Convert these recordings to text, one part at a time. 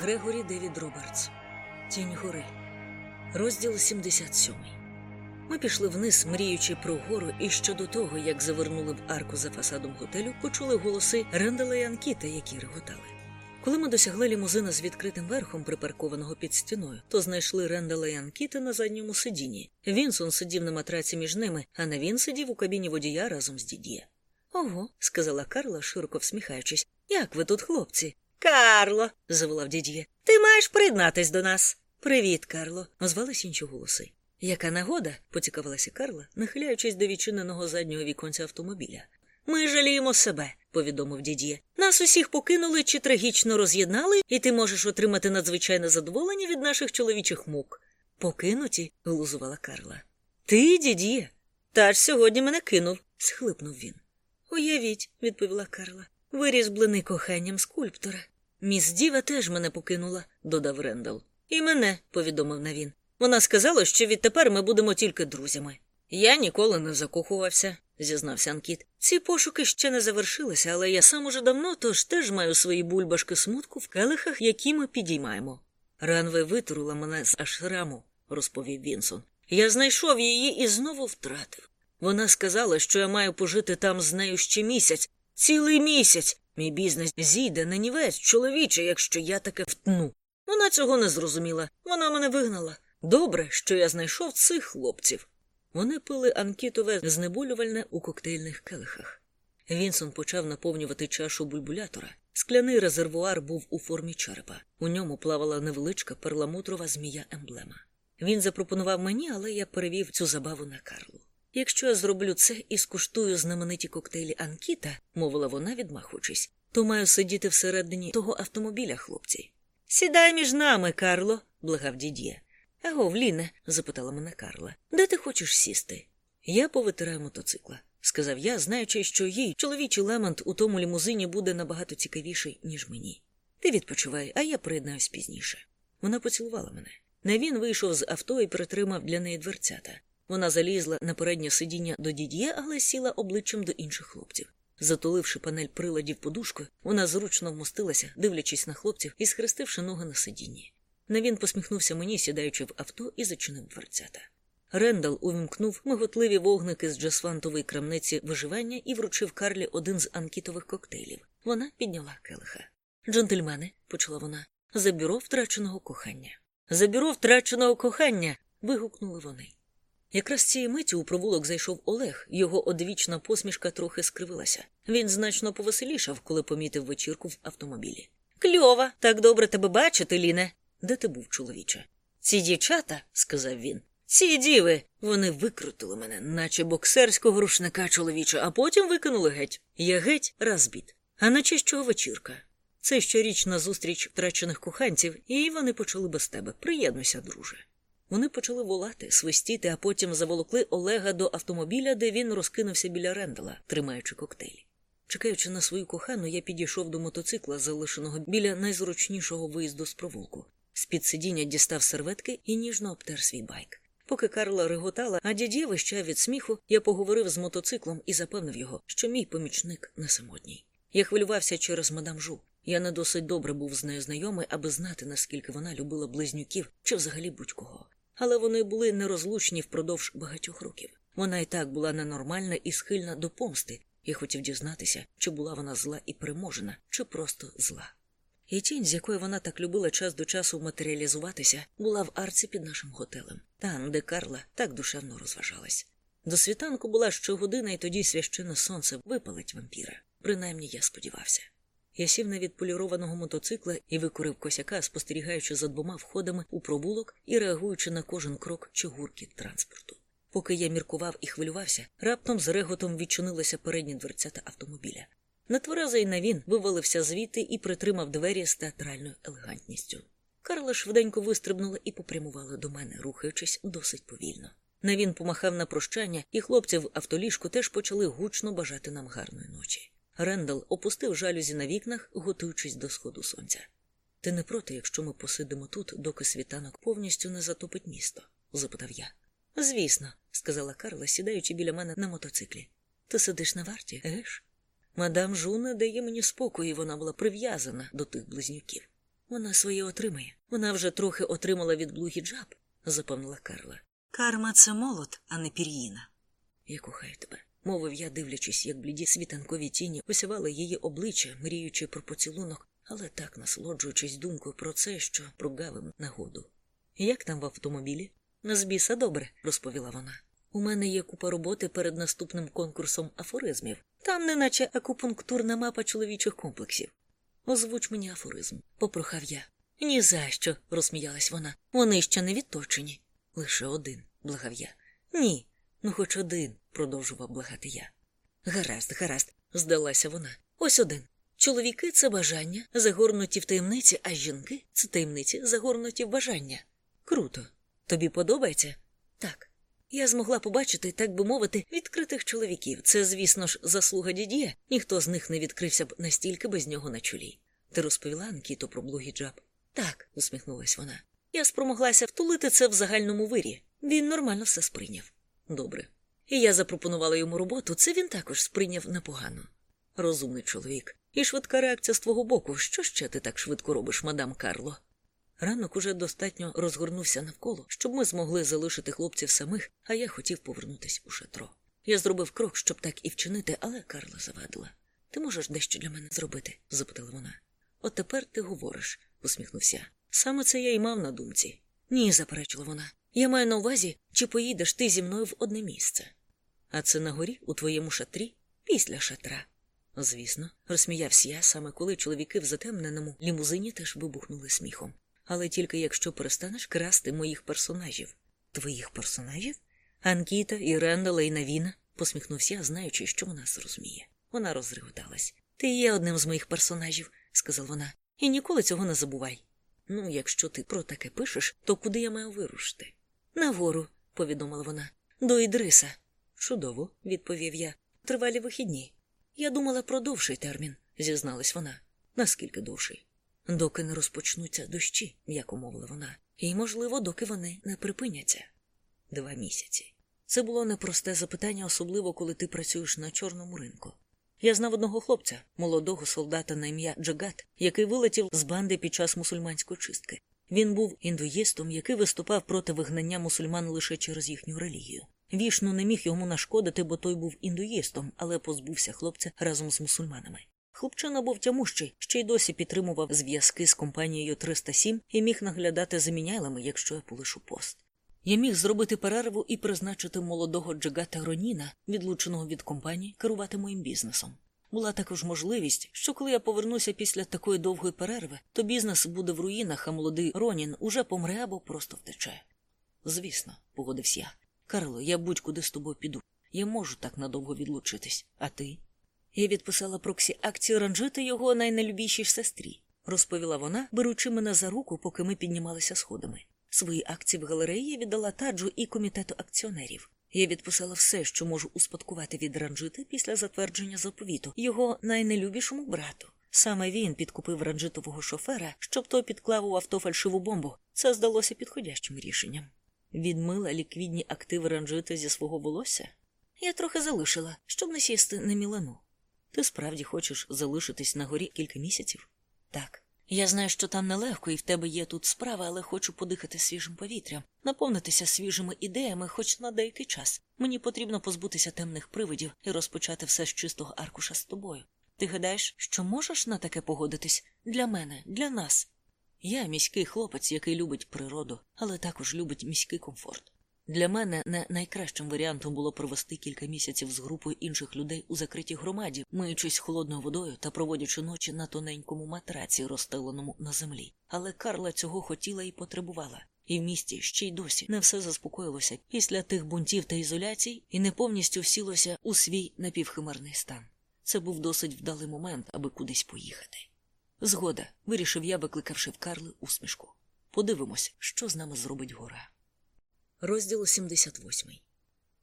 Грегорі Девід Робертс. Тінь гори. Розділ 77. Ми пішли вниз, мріючи про гору, і ще до того, як завернули в арку за фасадом готелю, почули голоси Рендела і Анкіта, які реготали. Коли ми досягли лімузина з відкритим верхом, припаркованого під стіною, то знайшли Рендела і Анкіта на задньому сидінні. Вінсон сидів на матраці між ними, а на він сидів у кабіні водія разом з дід'є. Ого, сказала Карла, широко всміхаючись. Як ви тут, хлопці? Карло, заволав дід'є, ти маєш приєднатись до нас. Привіт, Карло, озвались інші голоси. Яка нагода? поцікавилася Карла, нахиляючись до відчиненого заднього віконця автомобіля. Ми жаліємо себе, повідомив дід'є. Нас усіх покинули чи трагічно роз'єднали, і ти можеш отримати надзвичайне задоволення від наших чоловічих мук. Покинуті? глузувала Карла. Ти, дід'є? Та ж сьогодні мене кинув, схлипнув він. Уявіть, відповіла Карла. Виріс блини коханням скульптора. Міс Діва теж мене покинула, додав Рендал. І мене, повідомив Навін. Вона сказала, що відтепер ми будемо тільки друзями. Я ніколи не закохувався, зізнався Анкіт. Ці пошуки ще не завершилися, але я сам уже давно тож теж маю свої бульбашки смутку в келихах, які ми підіймаємо. Ранве витрула мене з ашраму, розповів Вінсон. Я знайшов її і знову втратив. Вона сказала, що я маю пожити там з нею ще місяць, цілий місяць. Мій бізнес зійде на нівець, чоловіче, якщо я таке втну. Вона цього не зрозуміла. Вона мене вигнала. Добре, що я знайшов цих хлопців. Вони пили анкітове знеболювальне у коктейльних келихах. Вінсон почав наповнювати чашу бульбулятора. Скляний резервуар був у формі черепа. У ньому плавала невеличка перламутрова змія емблема. Він запропонував мені, але я перевів цю забаву на Карлу. Якщо я зроблю це і скуштую знамениті коктейлі Анкіта, мовила вона, відмахуючись, то маю сидіти всередині того автомобіля, хлопці. Сідай між нами, Карло, благав дід'є. Аго, Ліне, запитала мене Карла, де ти хочеш сісти? Я повитираю мотоцикла, сказав я, знаючи, що їй чоловічий лемент у тому лімузині буде набагато цікавіший, ніж мені. Ти відпочивай, а я приєднаюсь пізніше. Вона поцілувала мене. Не він вийшов з авто і притримав для неї дверцята. Вона залізла на переднє сидіння до дід'є, але сіла обличчям до інших хлопців. Затуливши панель приладів подушкою, вона зручно вмостилася, дивлячись на хлопців і схрестивши ноги на сидінні. Навін посміхнувся мені, сідаючи в авто, і зачинив дверцята. Рендал увімкнув миготливі вогники з джасфантової крамниці виживання і вручив Карлі один з анкітових коктейлів. Вона підняла келиха. Джентльмени, почала вона, за бюро втраченого кохання. За бюро втраченого кохання. вигукнули вони. Якраз цієї миті у провулок зайшов Олег, його одвічна посмішка трохи скривилася. Він значно повеселішав, коли помітив вечірку в автомобілі. Кльова, так добре тебе бачити, Ліне. Де ти був, чоловіче? Ці дівчата, сказав він. Ці діви, вони викрутили мене, наче боксерського рушника чоловіча, а потім викинули геть. Я геть розбіт. А на честь чого вечірка? Це щорічна зустріч втрачених коханців, і вони почали без тебе. Приєднуйся, друже. Вони почали волати, свистіти, а потім заволокли Олега до автомобіля, де він розкинувся біля рендела, тримаючи коктейлі. Чекаючи на свою кохану, я підійшов до мотоцикла, залишеного біля найзручнішого виїзду з провулку. З-під сидіння дістав серветки і ніжно обтер свій байк. Поки Карла реготала, а дідє вищав від сміху, я поговорив з мотоциклом і запевнив його, що мій помічник не самотній. Я хвилювався через мадам Жу. Я не досить добре був з нею знайомий, аби знати, наскільки вона любила близнюків чи взагалі будь-кого. Але вони були нерозлучні впродовж багатьох років. Вона і так була ненормальна і схильна до помсти. Я хотів дізнатися, чи була вона зла і переможена, чи просто зла. І тінь, з якої вона так любила час до часу матеріалізуватися, була в арці під нашим готелем, там, де Карла так душевно розважалась. До світанку була ще година, і тоді священне сонце випалить вампіра. Принаймні я сподівався. Я сів на відполірованого мотоцикла і викурив косяка, спостерігаючи за двома входами у пробулок і реагуючи на кожен крок чи гуркіт транспорту. Поки я міркував і хвилювався, раптом з реготом відчинилися передні дверцята автомобіля. Нетверезий навін вивалився звідти і притримав двері з театральною елегантністю. Карла швиденько вистрибнула і попрямувала до мене, рухаючись досить повільно. Навін помахав на прощання, і хлопці в автоліжку теж почали гучно бажати нам гарної ночі. Рендал опустив жалюзі на вікнах, готуючись до сходу сонця. Ти не проти, якщо ми посидимо тут, доки світанок повністю не затопить місто? запитав я. Звісно, сказала Карла, сідаючи біля мене на мотоциклі. Ти сидиш на варті, геш? Мадам Жуна дає мені спокій, і вона була прив'язана до тих близнюків. Вона своє отримає. Вона вже трохи отримала від блугі джаб, запевнила Карла. Карма це молот, а не пір'їна. Я кохаю тебе, мовив я, дивлячись, як бліді світанкові тіні осявали її обличчя, мріючи про поцілунок, але так насолоджуючись думкою про це, що прогавим нагоду. Як там в автомобілі? На збіса добре, розповіла вона. У мене є купа роботи перед наступним конкурсом афоризмів. Там неначе акупунктурна мапа чоловічих комплексів. Озвуч мені афоризм, попрохав я. «Ні за що», – розсміялась вона. Вони ще не відточені. Лише один, благав я. Ні, ну хоч один, продовжував благати я. Гаразд, гаразд, здалася вона. Ось один. Чоловіки це бажання, загорнуті в таємниці, а жінки це таємниці, загорнуті в бажання. Круто. Тобі подобається? Так. Я змогла побачити, так би мовити, відкритих чоловіків. Це, звісно ж, заслуга дідє. Ніхто з них не відкрився б настільки без нього на чолі. Ти розповіла Анкіто про блогі джаб? Так, усміхнулась вона. Я спромоглася втулити це в загальному вирі. Він нормально все сприйняв. Добре. І я запропонувала йому роботу, це він також сприйняв непогано. Розумний чоловік. І швидка реакція з твого боку. Що ще ти так швидко робиш, мадам Карло? Ранок уже достатньо розгорнувся навколо, щоб ми змогли залишити хлопців самих, а я хотів повернутися у шатро. Я зробив крок, щоб так і вчинити, але Карла завадила. Ти можеш дещо для мене зробити? запитала вона. От тепер ти говориш, усміхнувся. Саме це я й мав на думці. Ні, заперечила вона. Я маю на увазі, чи поїдеш ти зі мною в одне місце. А це на горі, у твоєму шатрі, після шатра. Звісно, розсміявся я саме коли чоловіки в затемненому лімузині теж вибухнули сміхом але тільки якщо перестанеш красти моїх персонажів. Твоїх персонажів? Анкіта, і Рендала, і Навіна, посміхнувся, знаючи, що вона зрозуміє. Вона розреготалась. Ти є одним з моїх персонажів, сказала вона, і ніколи цього не забувай. Ну, якщо ти про таке пишеш, то куди я маю вирушити? Нагору, повідомила вона. До Ідриса. Чудово, відповів я. Тривалі вихідні. Я думала про довший термін, зізналась вона. Наскільки довший? доки не розпочнуться дощі, як умовила вона, і, можливо, доки вони не припиняться. Два місяці. Це було непросте запитання, особливо коли ти працюєш на чорному ринку. Я знав одного хлопця, молодого солдата на ім'я Джагат, який вилетів з банди під час мусульманської чистки. Він був індуїстом, який виступав проти вигнання мусульман лише через їхню релігію. Вішну не міг йому нашкодити, бо той був індуїстом, але позбувся хлопця разом з мусульманами. Хлопчина був тямущий, ще й досі підтримував зв'язки з компанією 307 і міг наглядати за міняйлами, якщо я полишу пост. Я міг зробити перерву і призначити молодого Джигата Роніна, відлученого від компанії, керувати моїм бізнесом. Була також можливість, що коли я повернуся після такої довгої перерви, то бізнес буде в руїнах, а молодий Ронін уже помре або просто втече. Звісно, погодився я. Карло, я будь-куди з тобою піду. Я можу так надовго відлучитись, а ти? Я відписала проксі акцію ранжити його найнелюбішій сестрі, розповіла вона, беручи мене за руку, поки ми піднімалися сходами. Свої акції в галереї віддала таджу і комітету акціонерів. Я відписала все, що можу успадкувати від ранжити після затвердження заповіту, його найнелюбішому брату. Саме він підкупив ранжитового шофера, щоб той підклав у авто фальшиву бомбу. Це здалося підходящим рішенням. Відмила ліквідні активи ранжити зі свого волосся. Я трохи залишила, щоб не сісти на мілану. Ти справді хочеш залишитись на горі кілька місяців? Так. Я знаю, що там нелегко, і в тебе є тут справа, але хочу подихати свіжим повітрям, наповнитися свіжими ідеями, хоч на деякий час. Мені потрібно позбутися темних привидів і розпочати все з чистого аркуша з тобою. Ти гадаєш, що можеш на таке погодитись для мене, для нас? Я міський хлопець, який любить природу, але також любить міський комфорт. Для мене не найкращим варіантом було провести кілька місяців з групою інших людей у закритій громаді, миючись холодною водою та проводячи ночі на тоненькому матраці, розстеленому на землі. Але Карла цього хотіла і потребувала. І в місті ще й досі не все заспокоїлося після тих бунтів та ізоляцій і не повністю всілося у свій напівхимерний стан. Це був досить вдалий момент, аби кудись поїхати. Згода, вирішив я, викликавши в Карли усмішку. Подивимось, що з нами зробить гора. Розділ 78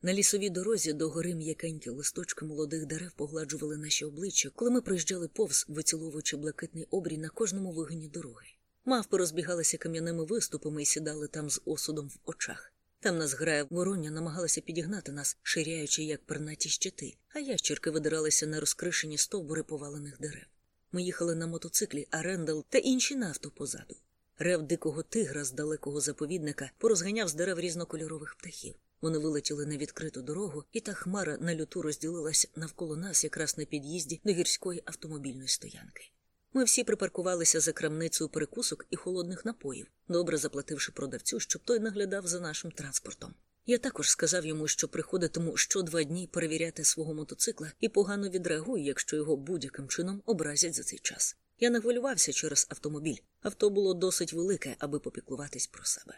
На лісовій дорозі до гори м'якенькі листочки молодих дерев погладжували наші обличчя, коли ми приїжджали повз, виціловуючи блакитний обрій на кожному вигині дороги. Мавпи розбігалися кам'яними виступами і сідали там з осудом в очах. Там нас грає вороння намагалася підігнати нас, ширяючи, як пернаті щити, а ящірки видиралися на розкришені стовбури повалених дерев. Ми їхали на мотоциклі, а Рендал та інші на позаду. Рев дикого тигра з далекого заповідника порозганяв з дерев різнокольорових птахів. Вони вилетіли на відкриту дорогу, і та хмара на люту розділилась навколо нас якраз на під'їзді до гірської автомобільної стоянки. Ми всі припаркувалися за крамницею перекусок і холодних напоїв, добре заплативши продавцю, щоб той наглядав за нашим транспортом. Я також сказав йому, що приходитиму що два дні перевіряти свого мотоцикла і погано відреагую, якщо його будь-яким чином образять за цей час. Я не хвилювався через автомобіль. Авто було досить велике, аби попіклуватись про себе.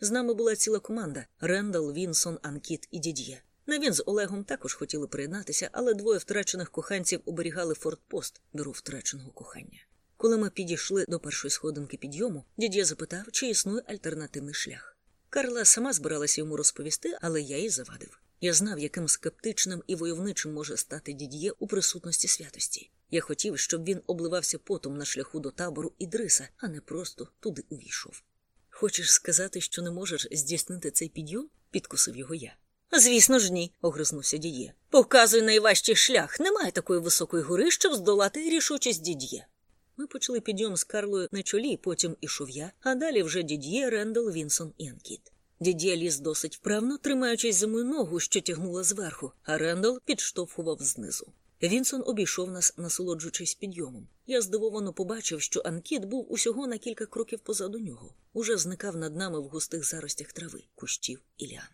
З нами була ціла команда Рендал, Вінсон, Анкіт і Дід'є. На він з Олегом також хотіли приєднатися, але двоє втрачених коханців оберігали фортпост бюро втраченого кохання. Коли ми підійшли до першої сходинки підйому, дід'є запитав, чи існує альтернативний шлях. Карла сама збиралася йому розповісти, але я їй завадив. Я знав, яким скептичним і войовничим може стати дід'є у присутності святості. Я хотів, щоб він обливався потом на шляху до табору Ідриса, а не просто туди увійшов. Хочеш сказати, що не можеш здійснити цей підйом? підкусив його я. Звісно ж, ні, огризнувся дід'є. Показуй найважчий шлях. Немає такої високої гори, щоб здолати рішучість дід'є. Ми почали підйом з Карлою на чолі, потім ішов я, а далі вже дід'є, Рендал, Вінсон і Анкіт. Дід'є ліз досить вправно, тримаючись за мою ногу, що тягнула зверху, а Рендал підштовхував знизу. Вінсон обійшов нас, насолоджуючись підйомом. Я здивовано побачив, що Анкіт був усього на кілька кроків позаду нього, уже зникав над нами в густих заростях трави, кущів і лян.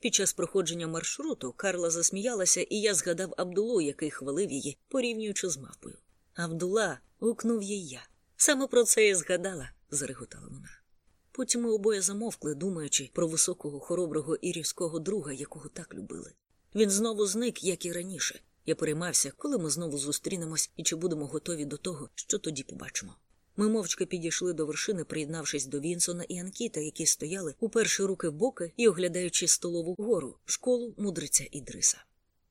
Під час проходження маршруту Карла засміялася, і я згадав Абдулу, який хвалив її, порівнюючи з мавпою. Абдула. гукнув їй я. Саме про це я згадала, зареготала вона. Потім ми обоє замовкли, думаючи про високого, хороброго ірівського друга, якого так любили. Він знову зник, як і раніше. Я переймався, коли ми знову зустрінемось і чи будемо готові до того, що тоді побачимо. Ми мовчки підійшли до вершини, приєднавшись до Вінсона і Анкіта, які стояли у перші руки в боки і оглядаючи столову гору, школу мудриця Ідриса.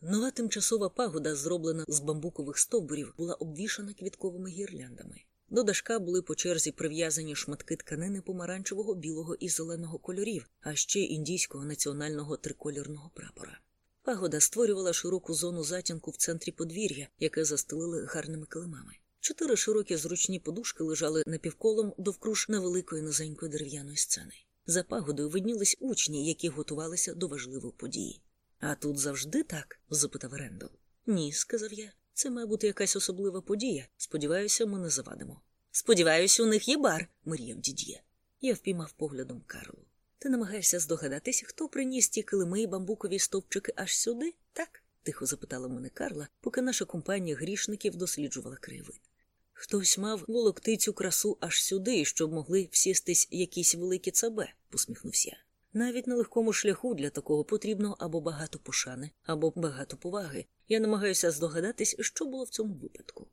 Нова тимчасова пагода, зроблена з бамбукових стовбурів, була обвішана квітковими гірляндами. До дашка були по черзі прив'язані шматки тканини помаранчевого, білого і зеленого кольорів, а ще індійського національного триколірного прапора. Пагода створювала широку зону затінку в центрі подвір'я, яке застелили гарними килимами. Чотири широкі зручні подушки лежали напівколом довкруж невеликої низенької дерев'яної сцени. За пагодою виднілись учні, які готувалися до важливої події. А тут завжди так? запитав Рендал. Ні, сказав я. Це має бути якась особлива подія. Сподіваюся, ми не завадимо. Сподіваюся, у них є бар, мріяв дід'є. Я впіймав поглядом Карлу. Ти намагаєшся здогадатися, хто приніс ті килими і бамбукові стовпчики аж сюди? Так? тихо запитала мене Карла, поки наша компанія грішників досліджувала краєвид. Хтось мав волокти цю красу аж сюди, щоб могли всістись якісь великі цабе, посміхнувся я. Навіть на легкому шляху для такого потрібно або багато пошани, або багато поваги. Я намагаюся здогадатись, що було в цьому випадку.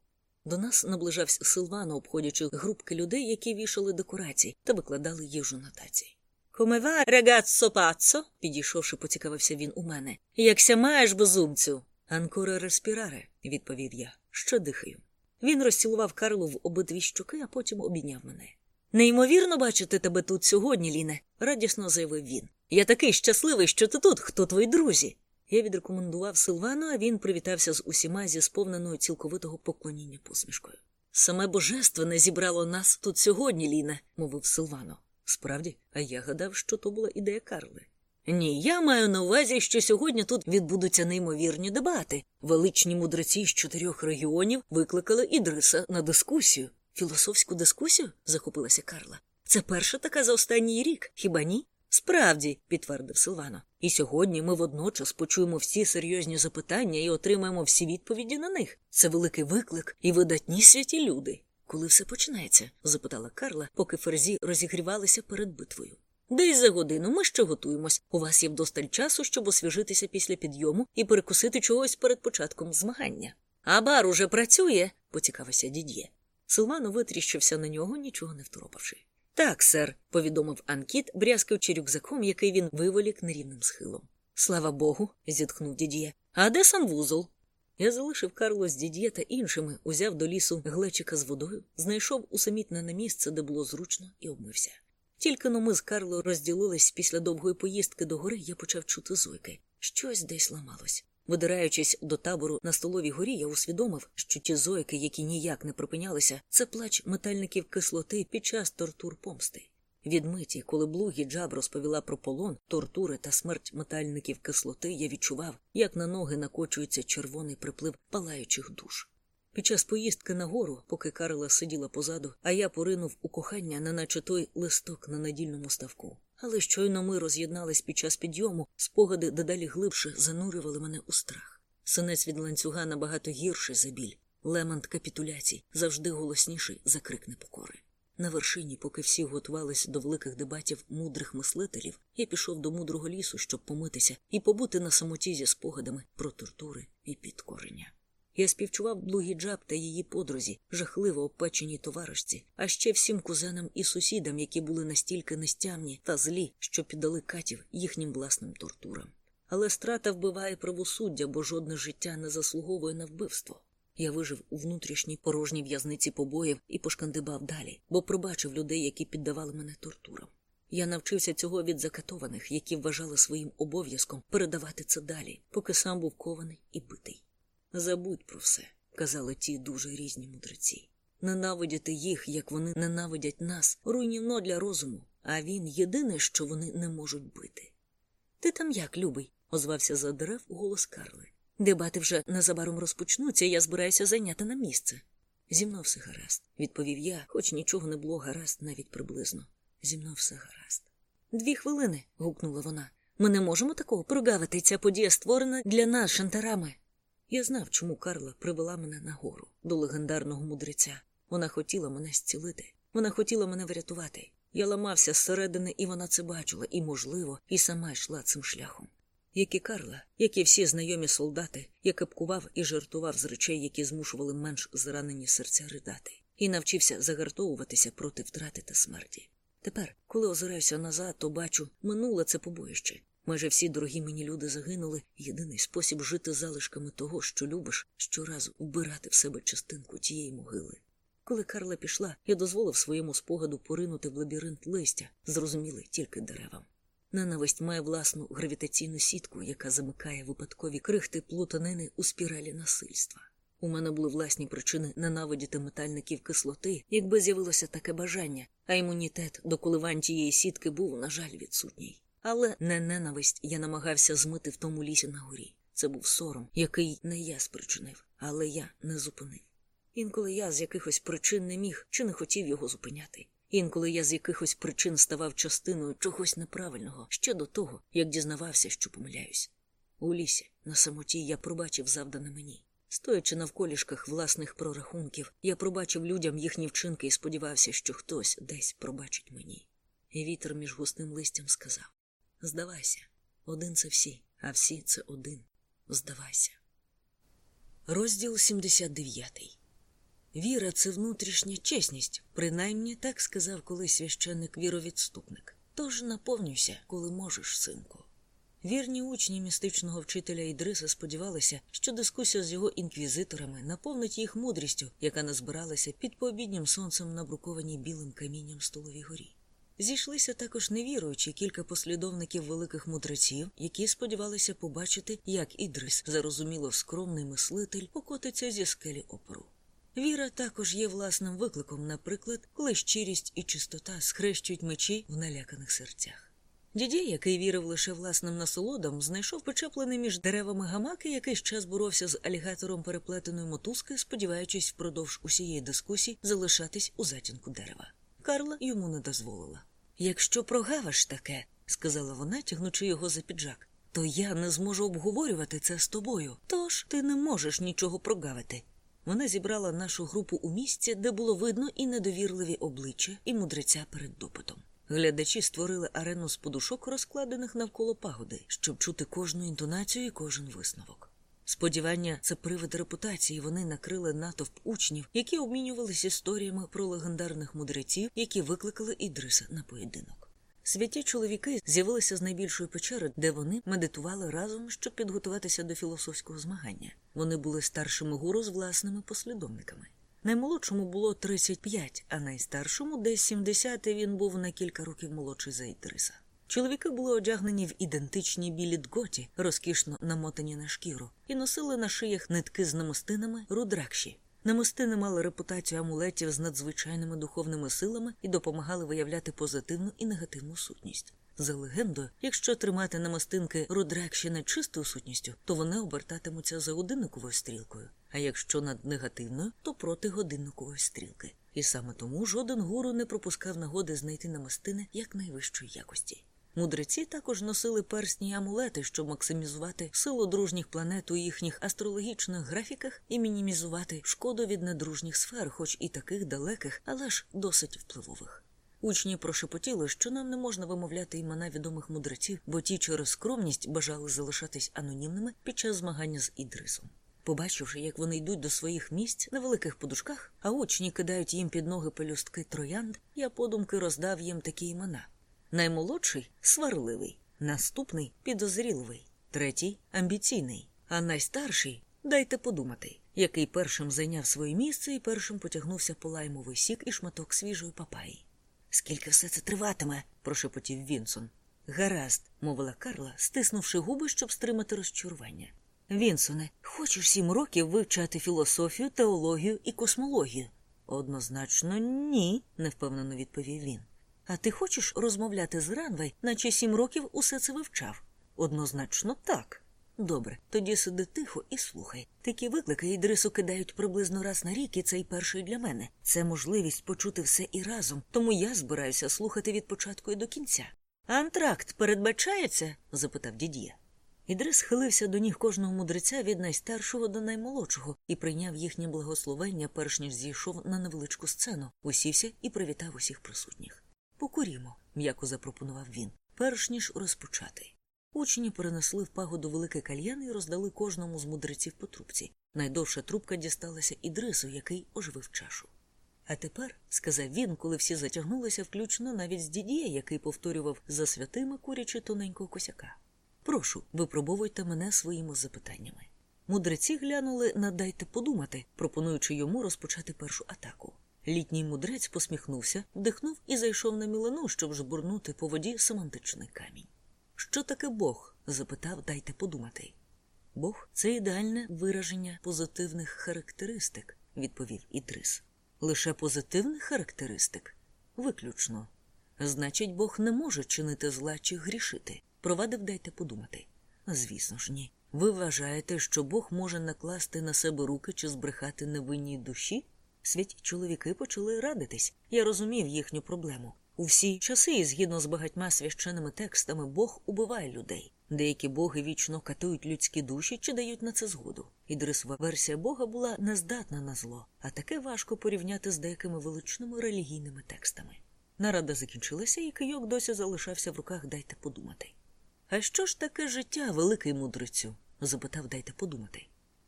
До нас наближався Силвано, обходячи групки людей, які вішали декорації та викладали їжу на таці. Комева, регаццо паццо, підійшовши, поцікавився він у мене. Якся маєш, безумцю? Анкора респіраре, відповів я, що дихаю. Він розцілував Карлу в обидві щоки, а потім обійняв мене. Неймовірно бачити тебе тут сьогодні, Ліне, радісно заявив він. Я такий щасливий, що ти тут, хто твої друзі. Я відрекомендував Силвану, а він привітався з усіма зі сповненою цілковитого поклоніння посмішкою. Саме божественне зібрало нас тут сьогодні, Ліне, мовив Силвано. Справді, а я гадав, що то була ідея Карли. Ні, я маю на увазі, що сьогодні тут відбудуться неймовірні дебати. Величні мудреці з чотирьох регіонів викликали Ідриса на дискусію. Філософську дискусію? захопилася Карла. Це перша така за останній рік, хіба ні? Справді, підтвердив Силвано. І сьогодні ми водночас почуємо всі серйозні запитання і отримаємо всі відповіді на них. Це великий виклик і видатні святі люди. Коли все починається? запитала Карла, поки ферзі розігрівалися перед битвою. Десь за годину ми ще готуємось. У вас є вдосталь часу, щоб освіжитися після підйому і перекусити чогось перед початком змагання. А бар уже працює, поцікавився дід'є. Силвано витріщився на нього, нічого не второпавши. Так, сер, повідомив Анкіт, брязкаючи рюкзаком, який він виволік нерівним схилом. Слава Богу, зітхнув дід'є. А де санвузол? Я залишив Карло з дід'є та іншими, узяв до лісу глечика з водою, знайшов усамітнене місце, де було зручно, і обмився. Тільки но ми з Карло розділились після довгої поїздки до гори, я почав чути зойки. Щось десь ламалось. Видираючись до табору на столовій горі, я усвідомив, що ті зойки, які ніяк не припинялися, це плач метальників кислоти під час тортур помсти. Відмиті, коли Блугі Джаб розповіла про полон, тортури та смерть метальників кислоти, я відчував, як на ноги накочується червоний приплив палаючих душ. Під час поїздки на гору, поки Карла сиділа позаду, а я поринув у кохання, неначе той листок на надільному ставку. Але щойно ми роз'єднались під час підйому, спогади дедалі глибше занурювали мене у страх. Синець від ланцюга набагато гірший за біль. Лемант капітуляцій завжди голосніший за крик непокори. На вершині, поки всі готувались до великих дебатів мудрих мислителів, я пішов до мудрого лісу, щоб помитися і побути на самоті зі спогадами про тортури і підкорення. Я співчував Блугі Джаб та її подрузі, жахливо обпеченій товаришці, а ще всім кузенам і сусідам, які були настільки нестямні та злі, що піддали катів їхнім власним тортурам. Але страта вбиває правосуддя, бо жодне життя не заслуговує на вбивство. Я вижив у внутрішній порожній в'язниці побоїв і пошкандибав далі, бо пробачив людей, які піддавали мене тортурам. Я навчився цього від закатованих, які вважали своїм обов'язком передавати це далі, поки сам був кований і битий. Забудь про все, казали ті дуже різні мудреці. Ненавидіти їх, як вони ненавидять нас, руйнівно для розуму, а він єдине, що вони не можуть бити. Ти там як, любий? озвався за дерев голос Карли. Дебати вже незабаром розпочнуться, я збираюся зайняти на місце. Зі мною все гаразд, відповів я, хоч нічого не було гаразд навіть приблизно. Зі мною все гаразд. Дві хвилини. гукнула вона. Ми не можемо такого прогавити. Ця подія створена для нас шантарами. Я знав, чому Карла привела мене на гору, до легендарного мудреця. Вона хотіла мене зцілити, вона хотіла мене врятувати. Я ламався зсередини, і вона це бачила, і, можливо, і сама йшла цим шляхом. Як і Карла, як і всі знайомі солдати, я капкував і жартував з речей, які змушували менш зранені серця ридати, і навчився загартовуватися проти втрати та смерті. Тепер, коли озираюся назад, то бачу, минуле це побоїще. Майже всі дорогі мені люди загинули. Єдиний спосіб жити залишками того, що любиш, щоразу вбирати в себе частинку тієї могили. Коли Карла пішла, я дозволив своєму спогаду поринути в лабіринт листя, зрозуміли тільки деревам. Ненависть має власну гравітаційну сітку, яка замикає випадкові крихти плутанини у спіралі насильства. У мене були власні причини ненавидіти метальників кислоти, якби з'явилося таке бажання, а імунітет до коливань тієї сітки був, на жаль, відсутній. Але не ненависть я намагався змити в тому лісі на горі. Це був сором, який не я спричинив, але я не зупинив. Інколи я з якихось причин не міг чи не хотів його зупиняти. Інколи я з якихось причин ставав частиною чогось неправильного ще до того, як дізнавався, що помиляюсь. У лісі, на самоті, я пробачив завдане мені. Стоячи на вколішках власних прорахунків, я пробачив людям їхні вчинки і сподівався, що хтось десь пробачить мені. І вітер між густим листям сказав Здавайся, один це всі, а всі це один. Здавайся. Розділ 79 Віра це внутрішня чесність, принаймні так сказав колись священник віровідступник. Тож наповнюйся, коли можеш, синку. Вірні учні містичного вчителя Ідриса сподівалися, що дискусія з його інквізиторами наповнить їх мудрістю, яка назбиралася під пообіднім сонцем на брукованій білим камінням столовій горі. Зійшлися також невіруючі кілька послідовників великих мудреців, які сподівалися побачити, як Ідрис, зарозуміло скромний мислитель, покотиться зі скелі опору. Віра також є власним викликом, наприклад, коли щирість і чистота схрещують мечі в наляканих серцях. Дідій, який вірив лише власним насолодам, знайшов почеплений між деревами гамаки, якийсь час боровся з алігатором переплетеної мотузки, сподіваючись впродовж усієї дискусії залишатись у затінку дерева. Карла йому не дозволила. Якщо прогавиш таке, сказала вона, тягнучи його за піджак, то я не зможу обговорювати це з тобою. Тож ти не можеш нічого прогавити. Вона зібрала нашу групу у місці, де було видно і недовірливі обличчя, і мудреця перед допитом. Глядачі створили арену з подушок, розкладених навколо пагоди, щоб чути кожну інтонацію і кожен висновок. Сподівання це привид репутації. Вони накрили натовп учнів, які обмінювалися історіями про легендарних мудреців, які викликали Ідриса на поєдинок. Святі чоловіки з'явилися з найбільшої печери, де вони медитували разом, щоб підготуватися до філософського змагання. Вони були старшими гуру з власними послідовниками. Наймолодшому було 35, а найстаршому десь 70, і він був на кілька років молодший за Ідриса. Чоловіки були одягнені в ідентичні білі дготі, розкішно намотані на шкіру, і носили на шиях нитки з намостинами рудракші. Намостини мали репутацію амулетів з надзвичайними духовними силами і допомагали виявляти позитивну і негативну сутність. За легендою, якщо тримати намистинки рудракші над чистою сутністю, то вони обертатимуться за годинниковою стрілкою, а якщо над негативною, то проти годинникової стрілки. І саме тому жоден гуру не пропускав нагоди знайти намистини як найвищої якості. Мудреці також носили персні й амулети, щоб максимізувати силу дружніх планет у їхніх астрологічних графіках і мінімізувати шкоду від недружніх сфер, хоч і таких далеких, але ж досить впливових. Учні прошепотіли, що нам не можна вимовляти імена відомих мудреців, бо ті через скромність бажали залишатись анонімними під час змагання з Ідрисом. Побачивши, як вони йдуть до своїх місць на великих подушках, а учні кидають їм під ноги пелюстки троянд, я подумки роздав їм такі імена. Наймолодший сварливий, наступний підозріливий, третій амбіційний, а найстарший дайте подумати, який першим зайняв своє місце і першим потягнувся по лаймовий сік і шматок свіжої папаї. Скільки все це триватиме? прошепотів Вінсон. Гаразд, мовила Карла, стиснувши губи, щоб стримати розчарування. Вінсоне, хочеш сім років вивчати філософію, теологію і космологію? Однозначно, ні, невпевнено відповів він. А ти хочеш розмовляти з Ранвей, наче сім років усе це вивчав? Однозначно так. Добре, тоді сиди тихо і слухай. Такі виклики Ідрису кидають приблизно раз на рік, і цей перший для мене. Це можливість почути все і разом, тому я збираюся слухати від початку і до кінця. Антракт передбачається? запитав дід'є. Ідрис схилився до ніг кожного мудреця від найстаршого до наймолодшого і прийняв їхнє благословення, перш ніж зійшов на невеличку сцену, усівся і привітав усіх присутніх. Покурімо, м'яко запропонував він, перш ніж розпочати. Учні перенесли в пагоду великий кальян і роздали кожному з мудреців по трубці. Найдовша трубка дісталася Ідрису, який оживив чашу. А тепер, сказав він, коли всі затягнулися, включно навіть з дідія, який повторював за святими курячи тоненького косяка. Прошу, випробовуйте мене своїми запитаннями. Мудреці глянули на дайте подумати, пропонуючи йому розпочати першу атаку. Літній мудрець посміхнувся, вдихнув і зайшов на мілину, щоб жбурнути по воді семантичний камінь. Що таке Бог? запитав, дайте подумати. Бог це ідеальне вираження позитивних характеристик, відповів Ідрис. Лише позитивних характеристик? Виключно. Значить, Бог не може чинити зла чи грішити. Провадив, дайте подумати. Звісно ж, ні. Ви вважаєте, що Бог може накласти на себе руки чи збрехати невинній душі? Святі чоловіки почали радитись. Я розумів їхню проблему. У всі часи, і згідно з багатьма священними текстами, Бог убиває людей. Деякі боги вічно катують людські душі чи дають на це згоду. Ідрисова версія Бога була нездатна на зло, а таке важко порівняти з деякими величними релігійними текстами. Нарада закінчилася, і кийок досі залишався в руках дайте подумати. А що ж таке життя, великий мудрецю? запитав дайте подумати.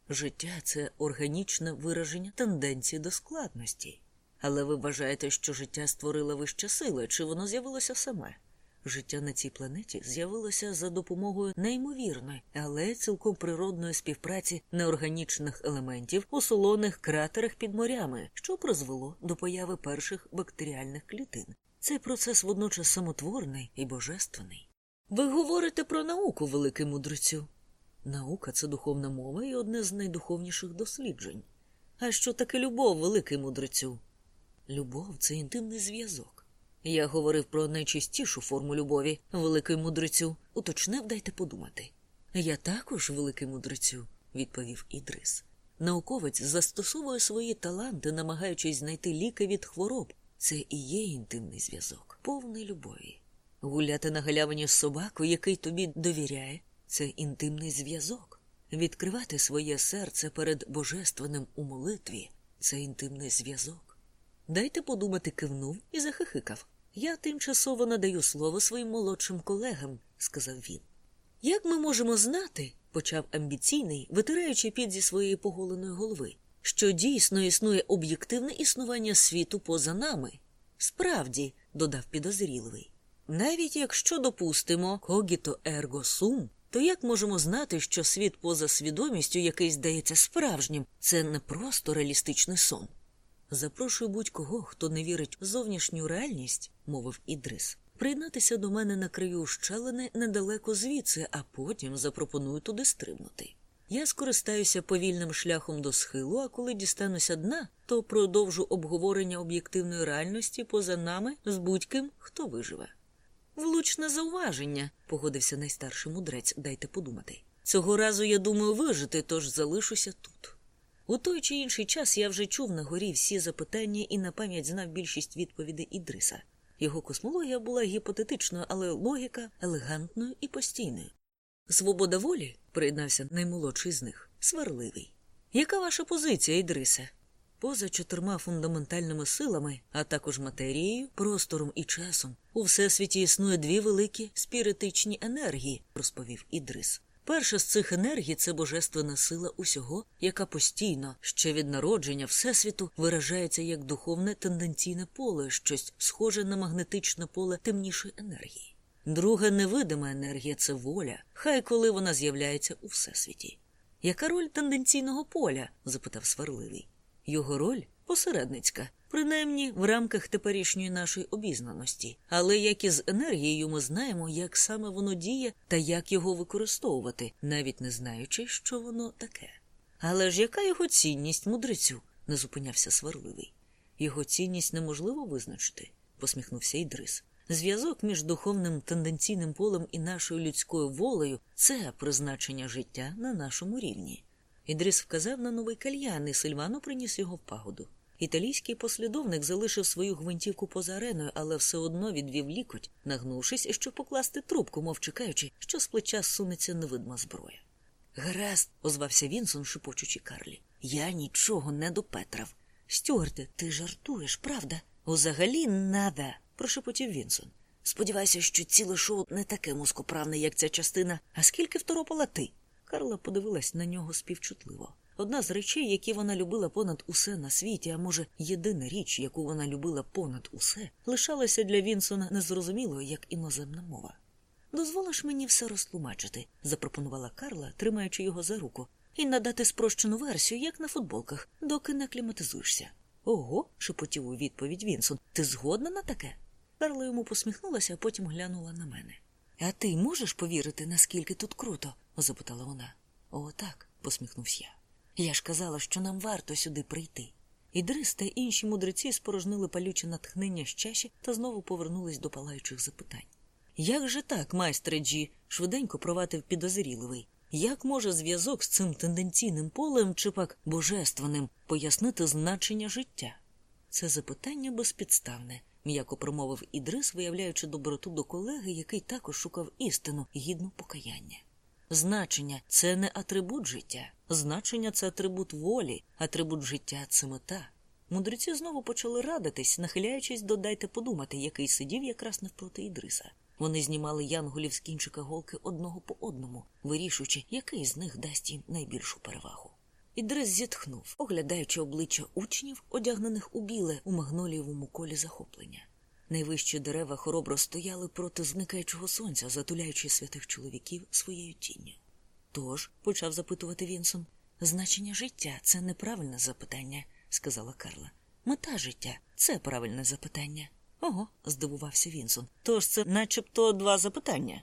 Життя це органічне вираження тенденції до складності. Але ви вважаєте, що життя створила вища сила, чи воно з'явилося саме? Життя на цій планеті з'явилося за допомогою неймовірної, але цілком природної співпраці неорганічних елементів у солоних кратерах під морями, що призвело до появи перших бактеріальних клітин. Цей процес водночас самотворний і божественний. Ви говорите про науку, великий мудрецю. Наука це духовна мова і одне з найдуховніших досліджень. А що таке любов, великий мудрецю? Любов це інтимний зв'язок. Я говорив про найчистішу форму любові, великий мудрецю. Уточнив, дайте подумати. Я також, великий мудрецю, відповів Ідрис. Науковець застосовує свої таланти, намагаючись знайти ліки від хвороб. Це і є інтимний зв'язок, повний любові. Гуляти на галявині з собакою, який тобі довіряє, це інтимний зв'язок. Відкривати своє серце перед божественним у молитві це інтимний зв'язок. Дайте подумати, кивнув і захихикав. Я тимчасово надаю слово своїм молодшим колегам, сказав він. Як ми можемо знати, почав амбіційний, витираючи під зі своєї поголеної голови, що дійсно існує об'єктивне існування світу поза нами? Справді, додав підозріливий. Навіть якщо допустимо когіто ерго сум, то як можемо знати, що світ поза свідомістю, який здається справжнім, це не просто реалістичний сон? Запрошую будь-кого, хто не вірить в зовнішню реальність, мовив Ідрис, приєднатися до мене на краю щелини недалеко звідси, а потім запропоную туди стрибнути. Я скористаюся повільним шляхом до схилу, а коли дістануся дна, то продовжу обговорення об'єктивної реальності поза нами з будь-ким, хто виживе. Влучне зауваження, погодився найстарший мудрець, дайте подумати. Цього разу я думаю вижити, тож залишуся тут. У той чи інший час я вже чув на горі всі запитання і на пам'ять знав більшість відповідей Ідриса. Його космологія була гіпотетичною, але логіка елегантною і постійною. Свобода волі, приєднався наймолодший з них, сварливий. Яка ваша позиція, Ідрисе? Поза чотирма фундаментальними силами, а також матерією, простором і часом, у всесвіті існує дві великі спіритичні енергії, розповів Ідрис. Перша з цих енергій це божественна сила усього, яка постійно, ще від народження Всесвіту, виражається як духовне тенденційне поле, щось схоже на магнетичне поле темнішої енергії. Друга невидима енергія це воля, хай коли вона з'являється у всесвіті. Яка роль тенденційного поля? запитав сварливий. Його роль посередницька, принаймні в рамках теперішньої нашої обізнаності, але як і з енергією ми знаємо, як саме воно діє та як його використовувати, навіть не знаючи, що воно таке. Але ж яка його цінність мудрецю? не зупинявся сварливий. Його цінність неможливо визначити, посміхнувся Ідрис. Зв'язок між духовним тенденційним полем і нашою людською волею це призначення життя на нашому рівні. Ідрис вказав на новий кальян, і Сильвано приніс його в пагоду. Італійський послідовник залишив свою гвинтівку поза ареною, але все одно відвів лікоть, нагнувшись, щоб покласти трубку, мов чекаючи, що з плеча сунеться невидма зброя. Гаразд, озвався Вінсон, шепочучи Карлі. Я нічого не допетрав. Стюарте, ти жартуєш, правда? Узагалі нада, прошепотів Вінсон. Сподіваюся, що ціле шоу не таке мускоправне, як ця частина, а скільки второпала ти? Карла подивилась на нього співчутливо. Одна з речей, які вона любила понад усе на світі, а може, єдина річ, яку вона любила понад усе, лишалася для Вінсона незрозумілою, як іноземна мова. Дозволиш мені все розтлумачити, запропонувала Карла, тримаючи його за руку, і надати спрощену версію, як на футболках, доки не акліматизуєшся. Ого, шепотів у відповідь Вінсон. Ти згодна на таке? Карла йому посміхнулася, а потім глянула на мене. А ти можеш повірити, наскільки тут круто? запитала вона. О, так, посміхнувся я. Я ж казала, що нам варто сюди прийти. Ідрис та інші мудреці спорожнили палюче натхнення з чаші та знову повернулись до палаючих запитань. Як же так, майстре Джі, швиденько провадив підозріливий. Як може зв'язок з цим тенденційним полем чи пак божественним пояснити значення життя? Це запитання безпідставне, м'яко промовив Ідрис, виявляючи доброту до колеги, який також шукав істину гідну покаяння. Значення це не атрибут життя, значення це атрибут волі, атрибут життя це мета. Мудреці знову почали радитись, нахиляючись до дайте подумати, який сидів якраз навпроти Ідриса. Вони знімали янголів з кінчика голки одного по одному, вирішуючи, який з них дасть їм найбільшу перевагу. Ідрис зітхнув, оглядаючи обличчя учнів, одягнених у біле у магнолієвому колі захоплення. Найвищі дерева хоробро стояли проти зникаючого сонця, затуляючи святих чоловіків своєю тінню. Тож, почав запитувати Вінсон, значення життя це неправильне запитання, сказала Карла. Мета життя це правильне запитання. Ого, здивувався Вінсон. Тож це начебто два запитання.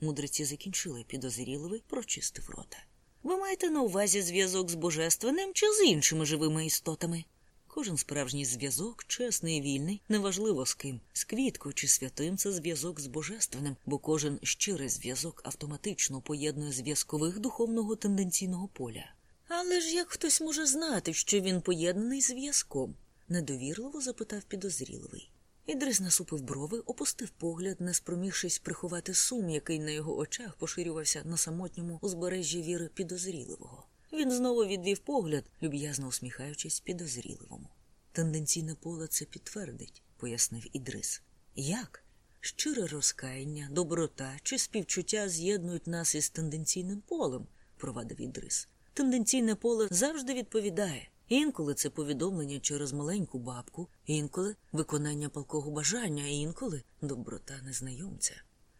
Мудреці закінчили, підозріливий, прочистив рота. Ви маєте на увазі зв'язок з божественним чи з іншими живими істотами? Кожен справжній зв'язок, чесний і вільний, неважливо з ким, з квіткою чи святим це зв'язок з божественним, бо кожен щирий зв'язок автоматично поєднує зв'язкових духовного тенденційного поля. Але ж як хтось може знати, що він поєднаний зв'язком? недовірливо запитав підозріливий. Ідрис насупив брови, опустив погляд, не спромігшись приховати сум, який на його очах поширювався на самотньому узбережжі віри підозріливого. Він знову відвів погляд, люб'язно усміхаючись підозріливому. Тенденційне поле це підтвердить, пояснив Ідрис. Як? Щире розкаяння, доброта чи співчуття з'єднують нас із тенденційним полем, провадив Ідрис. Тенденційне поле завжди відповідає. Інколи це повідомлення через маленьку бабку, інколи виконання палкого бажання, інколи доброта незнайомця.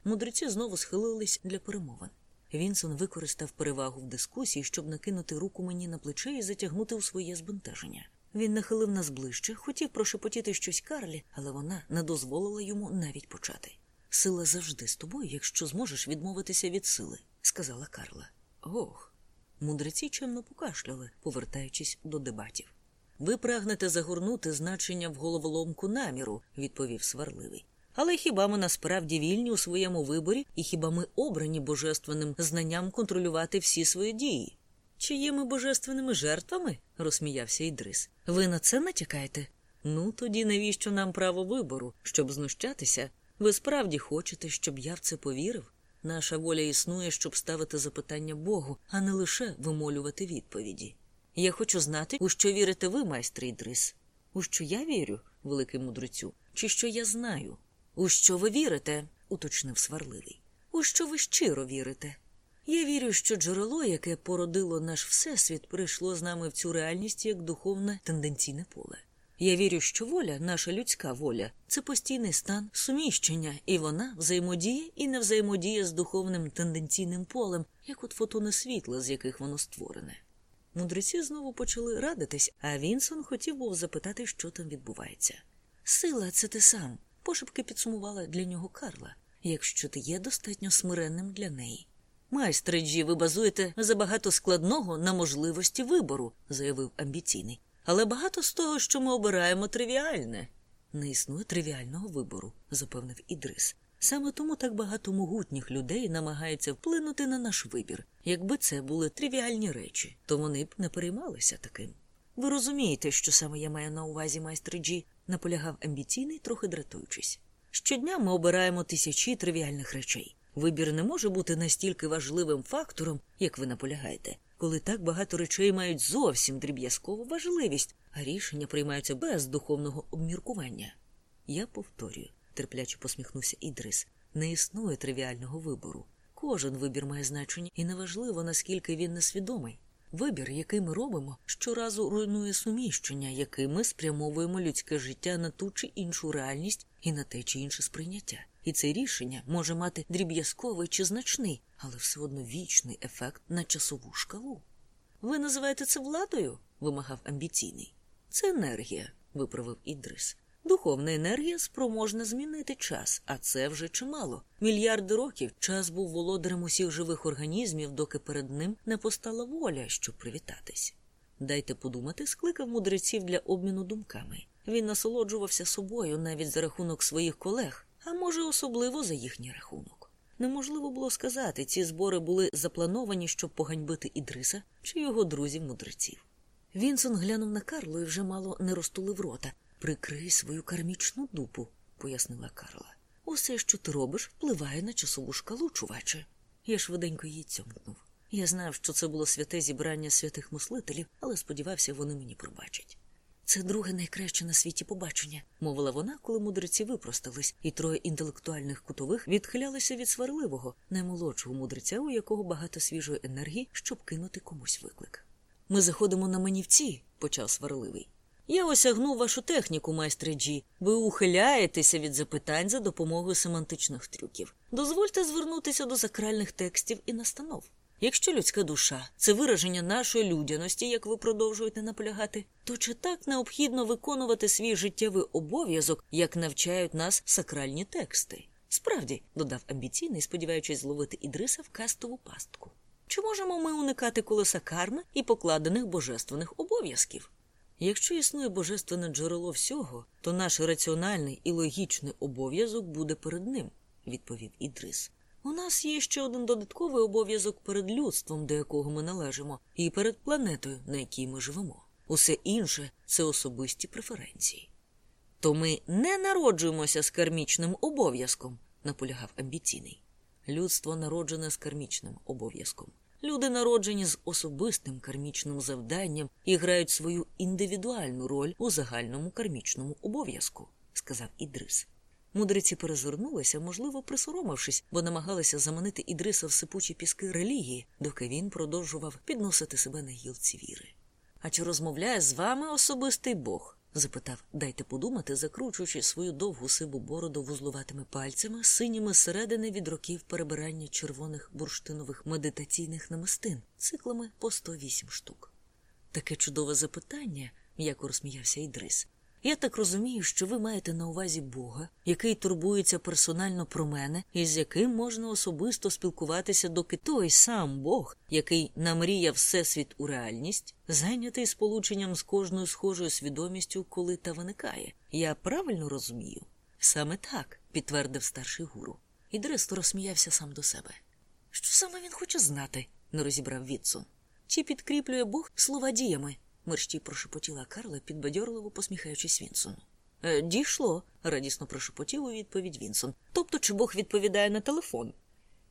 Мудреці знову схилились для перемовин. Вінсон використав перевагу в дискусії, щоб накинути руку мені на плече і затягнути у своє збентеження. Він нахилив нас ближче, хотів прошепотіти щось Карлі, але вона не дозволила йому навіть почати. Сила завжди з тобою, якщо зможеш відмовитися від сили, сказала Карла. Ох. Мудреці чемно покашляли, повертаючись до дебатів. Ви прагнете загорнути значення в головоломку наміру, відповів сварливий. Але хіба ми насправді вільні у своєму виборі, і хіба ми обрані божественним знанням контролювати всі свої дії? Чи є ми божественними жертвами? розсміявся Ідрис. Ви на це натякаєте? Ну, тоді навіщо нам право вибору, щоб знущатися? Ви справді хочете, щоб я в це повірив? Наша воля існує, щоб ставити запитання Богу, а не лише вимолювати відповіді. Я хочу знати, у що вірите ви, майстре Ідрис? У що я вірю, великий мудрецю, чи що я знаю? У що ви вірите? уточнив сварливий. У що ви щиро вірите? Я вірю, що джерело, яке породило наш всесвіт, прийшло з нами в цю реальність як духовне тенденційне поле. Я вірю, що воля, наша людська воля, це постійний стан суміщення, і вона взаємодіє і не взаємодіє з духовним тенденційним полем, як от фотони світла, з яких воно створене. Мудреці знову почали радитись, а Вінсон хотів був запитати, що там відбувається. Сила, це ти сам, пошепки підсумувала для нього Карла, якщо ти є достатньо смиренним для неї. Майстре Джі, ви базуєте забагато складного на можливості вибору, заявив амбіційний. Але багато з того, що ми обираємо, тривіальне. Не існує тривіального вибору, запевнив Ідрис. Саме тому так багато могутніх людей намагається вплинути на наш вибір. Якби це були тривіальні речі, то вони б не переймалися таким. Ви розумієте, що саме я маю на увазі, майстер Джі, наполягав амбіційний, трохи дратуючись. Щодня ми обираємо тисячі тривіальних речей. Вибір не може бути настільки важливим фактором, як ви наполягаєте, коли так багато речей мають зовсім дріб'язкову важливість, а рішення приймаються без духовного обміркування. Я повторюю, терпляче посміхнувся Ідрис, не існує тривіального вибору. Кожен вибір має значення, і неважливо, наскільки він несвідомий. Вибір, який ми робимо, щоразу руйнує суміщення, яким ми спрямовуємо людське життя на ту чи іншу реальність і на те чи інше сприйняття. І це рішення може мати дріб'язковий чи значний, але все одно вічний ефект на часову шкалу. Ви називаєте це владою? вимагав амбіційний. Це енергія, виправив Ідрис. Духовна енергія спроможна змінити час, а це вже чимало. Мільярди років час був володарем усіх живих організмів, доки перед ним не постала воля, щоб привітатись. Дайте подумати, скликав мудреців для обміну думками. Він насолоджувався собою навіть за рахунок своїх колег, а може, особливо за їхній рахунок. Неможливо було сказати, ці збори були заплановані, щоб поганьбити Ідриса чи його друзів мудреців. Вінсон глянув на Карлу і вже мало не розтулив рота. Прикрий свою кармічну дупу, пояснила Карла. Усе, що ти робиш, впливає на часову шкалу, чуваче. Я швиденько її цьомкнув. Я знав, що це було святе зібрання святих мислителів, але сподівався, вони мені пробачать. Це друге найкраще на світі побачення, мовила вона, коли мудреці випростались, і троє інтелектуальних кутових відхилялися від сварливого, наймолодшого мудреця, у якого багато свіжої енергії, щоб кинути комусь виклик. Ми заходимо на манівці, почав сварливий. Я осягнув вашу техніку, майстре Джі. Ви ухиляєтеся від запитань за допомогою семантичних трюків. Дозвольте звернутися до сакральних текстів і настанов. Якщо людська душа це вираження нашої людяності, як ви продовжуєте наполягати, то чи так необхідно виконувати свій життєвий обов'язок, як навчають нас сакральні тексти? Справді, додав амбіційний, сподіваючись зловити Ідриса в кастову пастку. Чи можемо ми уникати колеса карми і покладених божественних обов'язків? Якщо існує божественне джерело всього, то наш раціональний і логічний обов'язок буде перед ним, відповів Ідрис. У нас є ще один додатковий обов'язок перед людством, до якого ми належимо, і перед планетою, на якій ми живемо. Усе інше це особисті преференції. То ми не народжуємося з кармічним обов'язком, наполягав амбіційний. Людство народжене з кармічним обов'язком. Люди народжені з особистим кармічним завданням і грають свою індивідуальну роль у загальному кармічному обов'язку, сказав Ідрис. Мудреці перезирнулися, можливо, присоромившись, бо намагалися заманити Ідриса в сипучі піски релігії, доки він продовжував підносити себе на гілці віри. А чи розмовляє з вами особистий Бог? запитав, дайте подумати, закручуючи свою довгу сиву бороду вузлуватими пальцями, синіми середини від років перебирання червоних бурштинових медитаційних намистин, циклами по 108 штук. Таке чудове запитання, м'яко розсміявся Ідрис. Я так розумію, що ви маєте на увазі Бога, який турбується персонально про мене, і з яким можна особисто спілкуватися, доки той сам Бог, який намріяв всесвіт у реальність, зайнятий сполученням з кожною схожою свідомістю, коли та виникає. Я правильно розумію? Саме так, підтвердив старший гуру. І Дресто розсміявся сам до себе. Що саме він хоче знати? не розібрав Вітсон. Чи підкріплює Бог слова діями? Мерщій прошепотіла Карла, підбадьорливо посміхаючись Вінсону. «Е, Дійшло, радісно прошепотів у відповідь Вінсон. Тобто, чи Бог відповідає на телефон?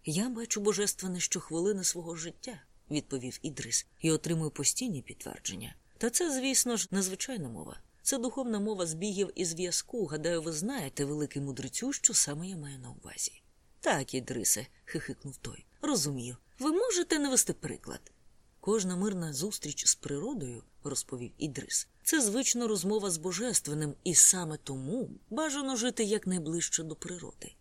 Я бачу божественне щохвилини свого життя, відповів Ідрис, і отримую постійні підтвердження. Та це, звісно ж, незвичайна мова. Це духовна мова збігів і зв'язку. Гадаю, ви знаєте, великий мудрецю, що саме я маю на увазі. Так, Ідрисе, хихикнув той. Розумію. Ви можете навести приклад. Кожна мирна зустріч з природою, розповів Ідрис, це звична розмова з божественним, і саме тому бажано жити якнайближче до природи.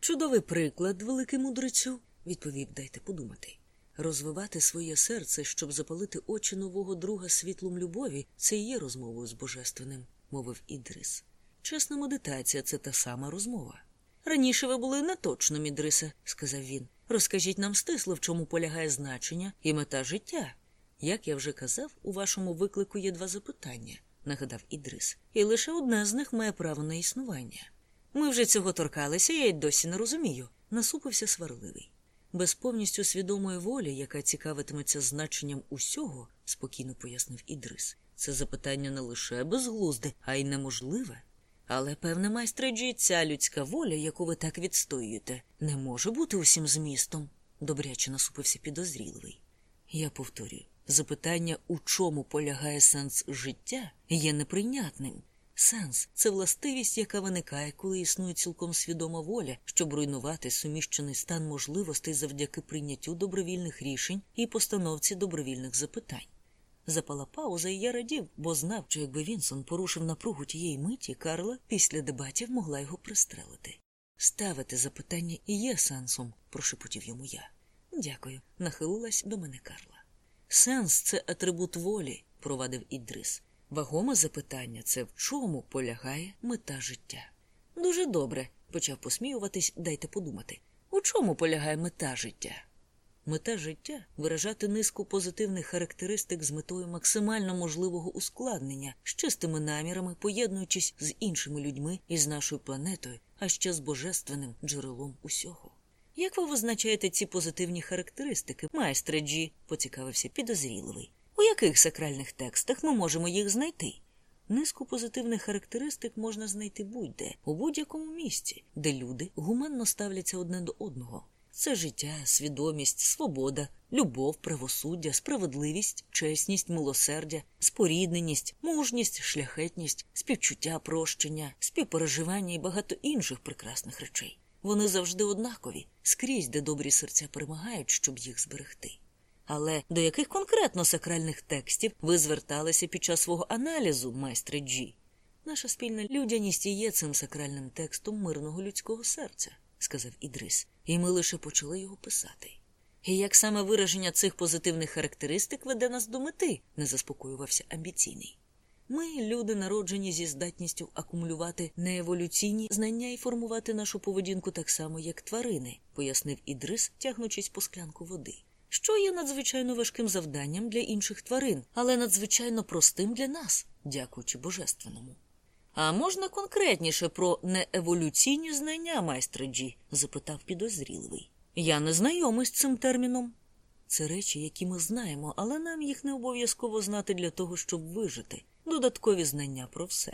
Чудовий приклад, великий мудрецю, відповів, дайте подумати. Розвивати своє серце, щоб запалити очі нового друга світлом любові, це і є розмовою з божественним, мовив Ідрис. Чесна медитація це та сама розмова. Раніше ви були неточно, Мідрисе, сказав він. Розкажіть нам стисло, в чому полягає значення і мета життя. Як я вже казав, у вашому виклику є два запитання, нагадав Ідрис, і лише одне з них має право на існування. Ми вже цього торкалися, я й досі не розумію, насупився сварливий. Без повністю свідомої волі, яка цікавитиметься значенням усього, спокійно пояснив Ідрис. Це запитання не лише безглузде, а й неможливе. Але, певне, майстре ця людська воля, яку ви так відстоюєте, не може бути усім змістом, добряче насупився підозріливий. Я повторюю, запитання, у чому полягає сенс життя, є неприйнятним. Сенс це властивість, яка виникає, коли існує цілком свідома воля, щоб руйнувати суміщений стан можливостей завдяки прийняттю добровільних рішень і постановці добровільних запитань. Запала пауза, і я радів, бо знав, що якби Вінсон порушив напругу тієї миті, Карла після дебатів могла його пристрелити. Ставити запитання і є сенсом, прошепотів йому я. Дякую, нахилилась до мене Карла. Сенс це атрибут волі, провадив Ідрис. Вагоме запитання це в чому полягає мета життя. Дуже добре, почав посміюватись, дайте подумати. У чому полягає мета життя? Мета життя виражати низку позитивних характеристик з метою максимально можливого ускладнення, з чистими намірами, поєднуючись з іншими людьми і з нашою планетою, а ще з божественним джерелом усього. Як ви визначаєте ці позитивні характеристики, майстре Джі? поцікавився підозріливий. У яких сакральних текстах ми можемо їх знайти? Низку позитивних характеристик можна знайти будь-де, у будь-якому місці, де люди гуманно ставляться одне до одного. Це життя, свідомість, свобода, любов, правосуддя, справедливість, чесність, милосердя, спорідненість, мужність, шляхетність, співчуття, прощення, співпереживання і багато інших прекрасних речей. Вони завжди однакові, скрізь, де добрі серця перемагають, щоб їх зберегти. Але до яких конкретно сакральних текстів ви зверталися під час свого аналізу, майстре Джі? Наша спільна людяність є цим сакральним текстом мирного людського серця, сказав Ідрис, і ми лише почали його писати. І як саме вираження цих позитивних характеристик веде нас до мети, не заспокоювався амбіційний. Ми, люди, народжені зі здатністю акумулювати нееволюційні знання і формувати нашу поведінку так само, як тварини, пояснив Ідрис, тягнучись по склянку води що є надзвичайно важким завданням для інших тварин, але надзвичайно простим для нас, дякуючи божественному. А можна конкретніше про нееволюційні знання, майстре Джі? запитав підозріливий. Я не знайомий з цим терміном. Це речі, які ми знаємо, але нам їх не обов'язково знати для того, щоб вижити. Додаткові знання про все.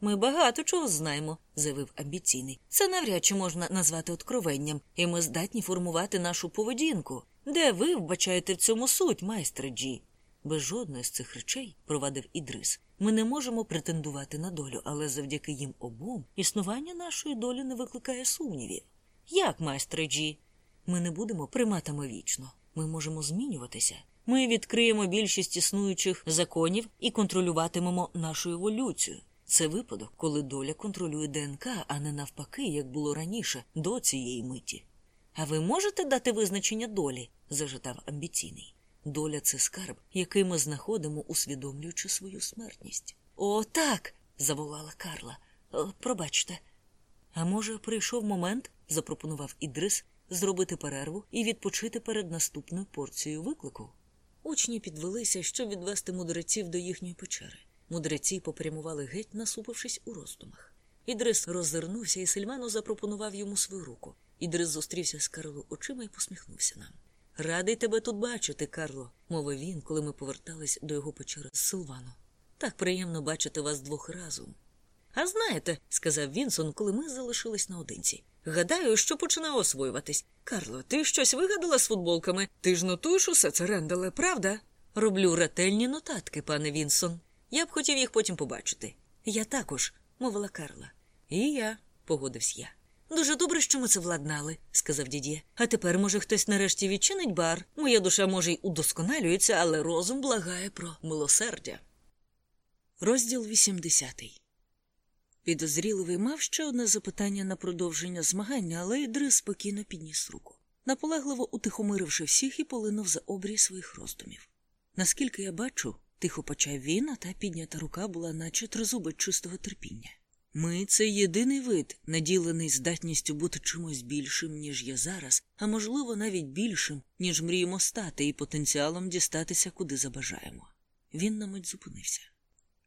Ми багато чого знаємо, заявив амбіційний. Це навряд чи можна назвати откровенням, і ми здатні формувати нашу поведінку. Де ви вбачаєте в цьому суть, майстре Джі? Без жодної з цих речей, провадив Ідрис, ми не можемо претендувати на долю, але завдяки їм обом існування нашої долі не викликає сумнівів. Як, майстре Джі? Ми не будемо приматами вічно. Ми можемо змінюватися. Ми відкриємо більшість існуючих законів і контролюватимемо нашу еволюцію. Це випадок, коли доля контролює ДНК, а не навпаки, як було раніше, до цієї миті. А ви можете дати визначення долі? зажитав амбіційний. Доля це скарб, який ми знаходимо, усвідомлюючи свою смертність. О, так. заволала Карла. Пробачте. А може, прийшов момент, запропонував Ідрис, зробити перерву і відпочити перед наступною порцією виклику. Учні підвелися, щоб відвести мудреців до їхньої печери. Мудреці попрямували геть, насупившись у роздумах. Ідрис роззирнувся, і Сильвано запропонував йому свою руку. Ідрис зустрівся з Карло очима і посміхнувся нам. Радий тебе тут бачити, Карло, мовив він, коли ми повертались до його печери з Силвано. Так приємно бачити вас двох разом. А знаєте, сказав Вінсон, коли ми залишились наодинці. Гадаю, що починає освоюватись. Карло, ти щось вигадала з футболками? Ти ж нотуєш усе це ренделе, правда? Роблю ретельні нотатки, пане Вінсон. Я б хотів їх потім побачити. Я також, мовила Карла. І я, погодився я. Дуже добре, що ми це владнали, сказав дідє. А тепер, може, хтось нарешті відчинить бар. Моя душа, може, й удосконалюється, але розум благає про милосердя. Розділ 80 Підозріливий мав ще одне запитання на продовження змагання, але Ідрис спокійно підніс руку, наполегливо утихомиривши всіх і полинув за обрій своїх роздумів. Наскільки я бачу, тихо почав він, а та піднята рука була, наче тризуби чистого терпіння. Ми це єдиний вид, наділений здатністю бути чимось більшим, ніж я зараз, а можливо, навіть більшим, ніж мріємо стати, і потенціалом дістатися, куди забажаємо. Він на мить зупинився.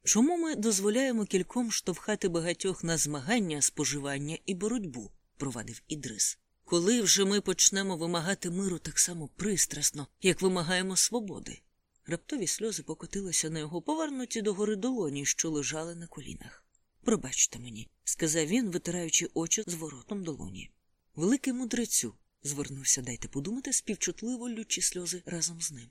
Чому ми дозволяємо кільком штовхати багатьох на змагання, споживання і боротьбу? провадив Ідрис. Коли вже ми почнемо вимагати миру так само пристрасно, як вимагаємо свободи? Раптові сльози покотилися на його повернуті догори долоні, що лежали на колінах. Пробачте мені, сказав він, витираючи очі з воротом долоні. Великий мудрецю, звернувся, дайте подумати, співчутливо лючі сльози разом з ним.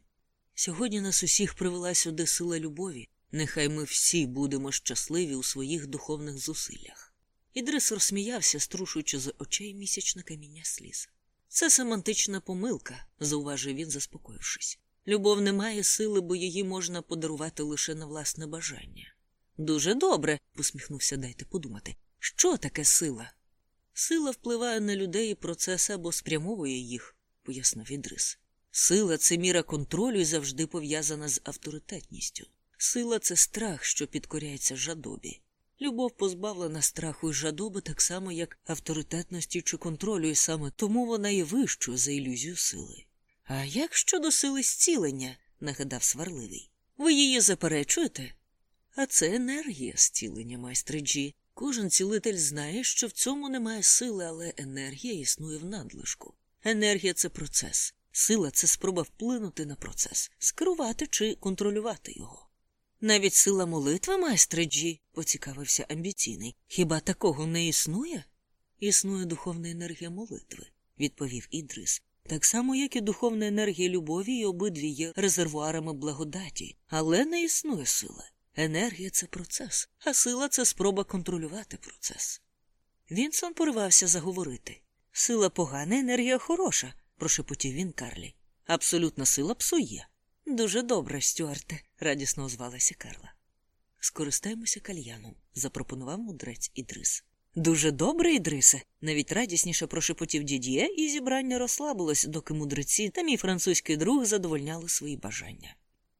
Сьогодні нас усіх привела сюди сила любові, Нехай ми всі будемо щасливі у своїх духовних зусиллях. Ідрис розсміявся, струшуючи з очей місячне каміння сліз. Це семантична помилка, зауважив він, заспокоївшись. Любов не має сили, бо її можна подарувати лише на власне бажання. Дуже добре, посміхнувся, дайте подумати. Що таке сила? Сила впливає на людей і процес або спрямовує їх, пояснив Ідрис. Сила це міра контролю і завжди пов'язана з авторитетністю. Сила це страх, що підкоряється жадобі. Любов позбавлена страху і жадоби так само, як авторитетності чи контролю, і саме тому вона є вищою за ілюзію сили. А як щодо сили зцілення, нагадав сварливий, ви її заперечуєте? А це енергія зцілення, майстре Джі. Кожен цілитель знає, що в цьому немає сили, але енергія існує в надлишку. Енергія це процес, сила це спроба вплинути на процес, скерувати чи контролювати його. Навіть сила молитви, майстре Джі, поцікавився амбіційний. Хіба такого не існує? Існує духовна енергія молитви, відповів Ідрис. Так само, як і духовна енергія любові, і обидві є резервуарами благодаті, але не існує сила. Енергія це процес, а сила це спроба контролювати процес. Вінсон поривався заговорити. Сила погана, енергія хороша, прошепотів він Карлі. Абсолютна сила псує. Дуже добре, Стюарте, радісно озвалася Карла. Скористаємося кальяном, запропонував мудрець Ідрис. Дуже добре, Ідрисе, навіть радісніше прошепотів дід'є, і зібрання розслабилось, доки мудреці та мій французький друг задовольняли свої бажання.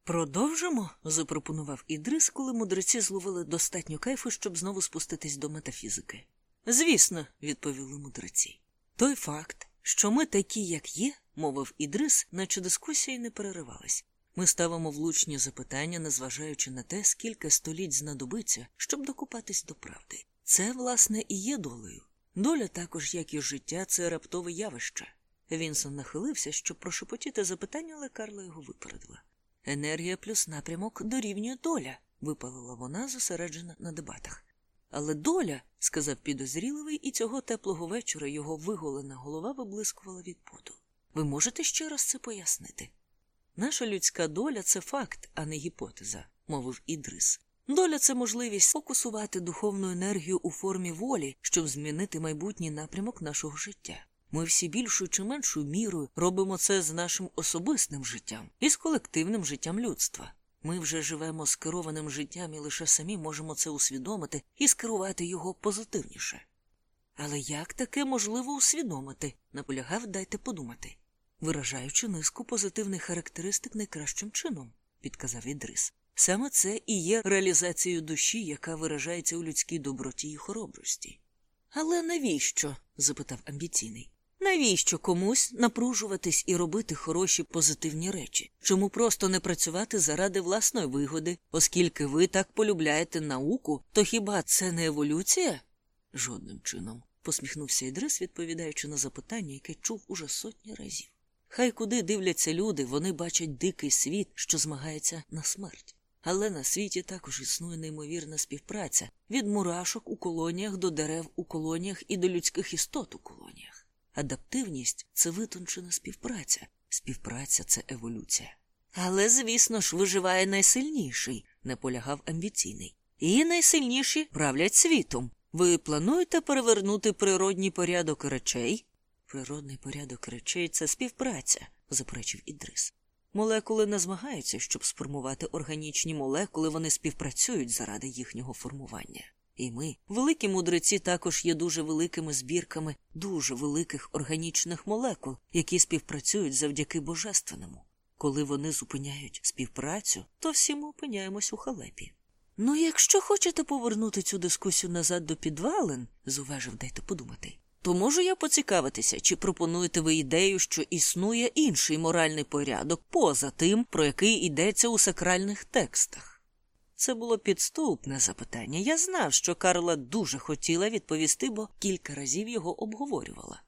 Продовжимо, запропонував Ідрис, коли мудреці зловили достатньо кайфу, щоб знову спуститись до метафізики. Звісно, відповіли мудреці. Той факт, що ми такі, як є, мовив Ідрис, наче дискусія не переривалась. Ми ставимо влучні запитання, незважаючи на те, скільки століть знадобиться, щоб докупатись до правди. Це, власне, і є долею. Доля також, як і життя, це раптове явище. Вінсон нахилився, щоб прошепотіти запитання, але Карла його випередила. Енергія плюс напрямок дорівнює доля, випалила вона, зосереджена на дебатах. Але доля, сказав підозріливий, і цього теплого вечора його виголена голова виблискувала від поту. Ви можете ще раз це пояснити? Наша людська доля це факт, а не гіпотеза, мовив Ідрис. Доля це можливість фокусувати духовну енергію у формі волі, щоб змінити майбутній напрямок нашого життя. Ми всі більшою чи меншою мірою робимо це з нашим особистим життям і з колективним життям людства. Ми вже живемо з керованим життям і лише самі можемо це усвідомити і скерувати його позитивніше. Але як таке можливо усвідомити? наполягав, дайте подумати виражаючи низку позитивних характеристик найкращим чином, підказав Ідрис. Саме це і є реалізацією душі, яка виражається у людській доброті і хоробрості. Але навіщо? запитав амбіційний. Навіщо комусь напружуватись і робити хороші позитивні речі? Чому просто не працювати заради власної вигоди, оскільки ви так полюбляєте науку, то хіба це не еволюція? Жодним чином, посміхнувся Ідрис, відповідаючи на запитання, яке чув уже сотні разів. Хай куди дивляться люди, вони бачать дикий світ, що змагається на смерть. Але на світі також існує неймовірна співпраця від мурашок у колоніях до дерев у колоніях і до людських істот у колоніях. Адаптивність це витончена співпраця, співпраця це еволюція. Але, звісно ж, виживає найсильніший, наполягав амбіційний. І найсильніші правлять світом. Ви плануєте перевернути природній порядок речей? Природний порядок речей це співпраця, заперечив Ідрис. Молекули не змагаються, щоб сформувати органічні молекули, вони співпрацюють заради їхнього формування. І ми, великі мудреці, також є дуже великими збірками дуже великих органічних молекул, які співпрацюють завдяки божественному. Коли вони зупиняють співпрацю, то всі ми опиняємось у халепі. Ну, якщо хочете повернути цю дискусію назад до підвалин, зуважив, дайте подумати, то можу я поцікавитися, чи пропонуєте ви ідею, що існує інший моральний порядок поза тим, про який йдеться у сакральних текстах. Це було підступне запитання. Я знав, що Карла дуже хотіла відповісти, бо кілька разів його обговорювала.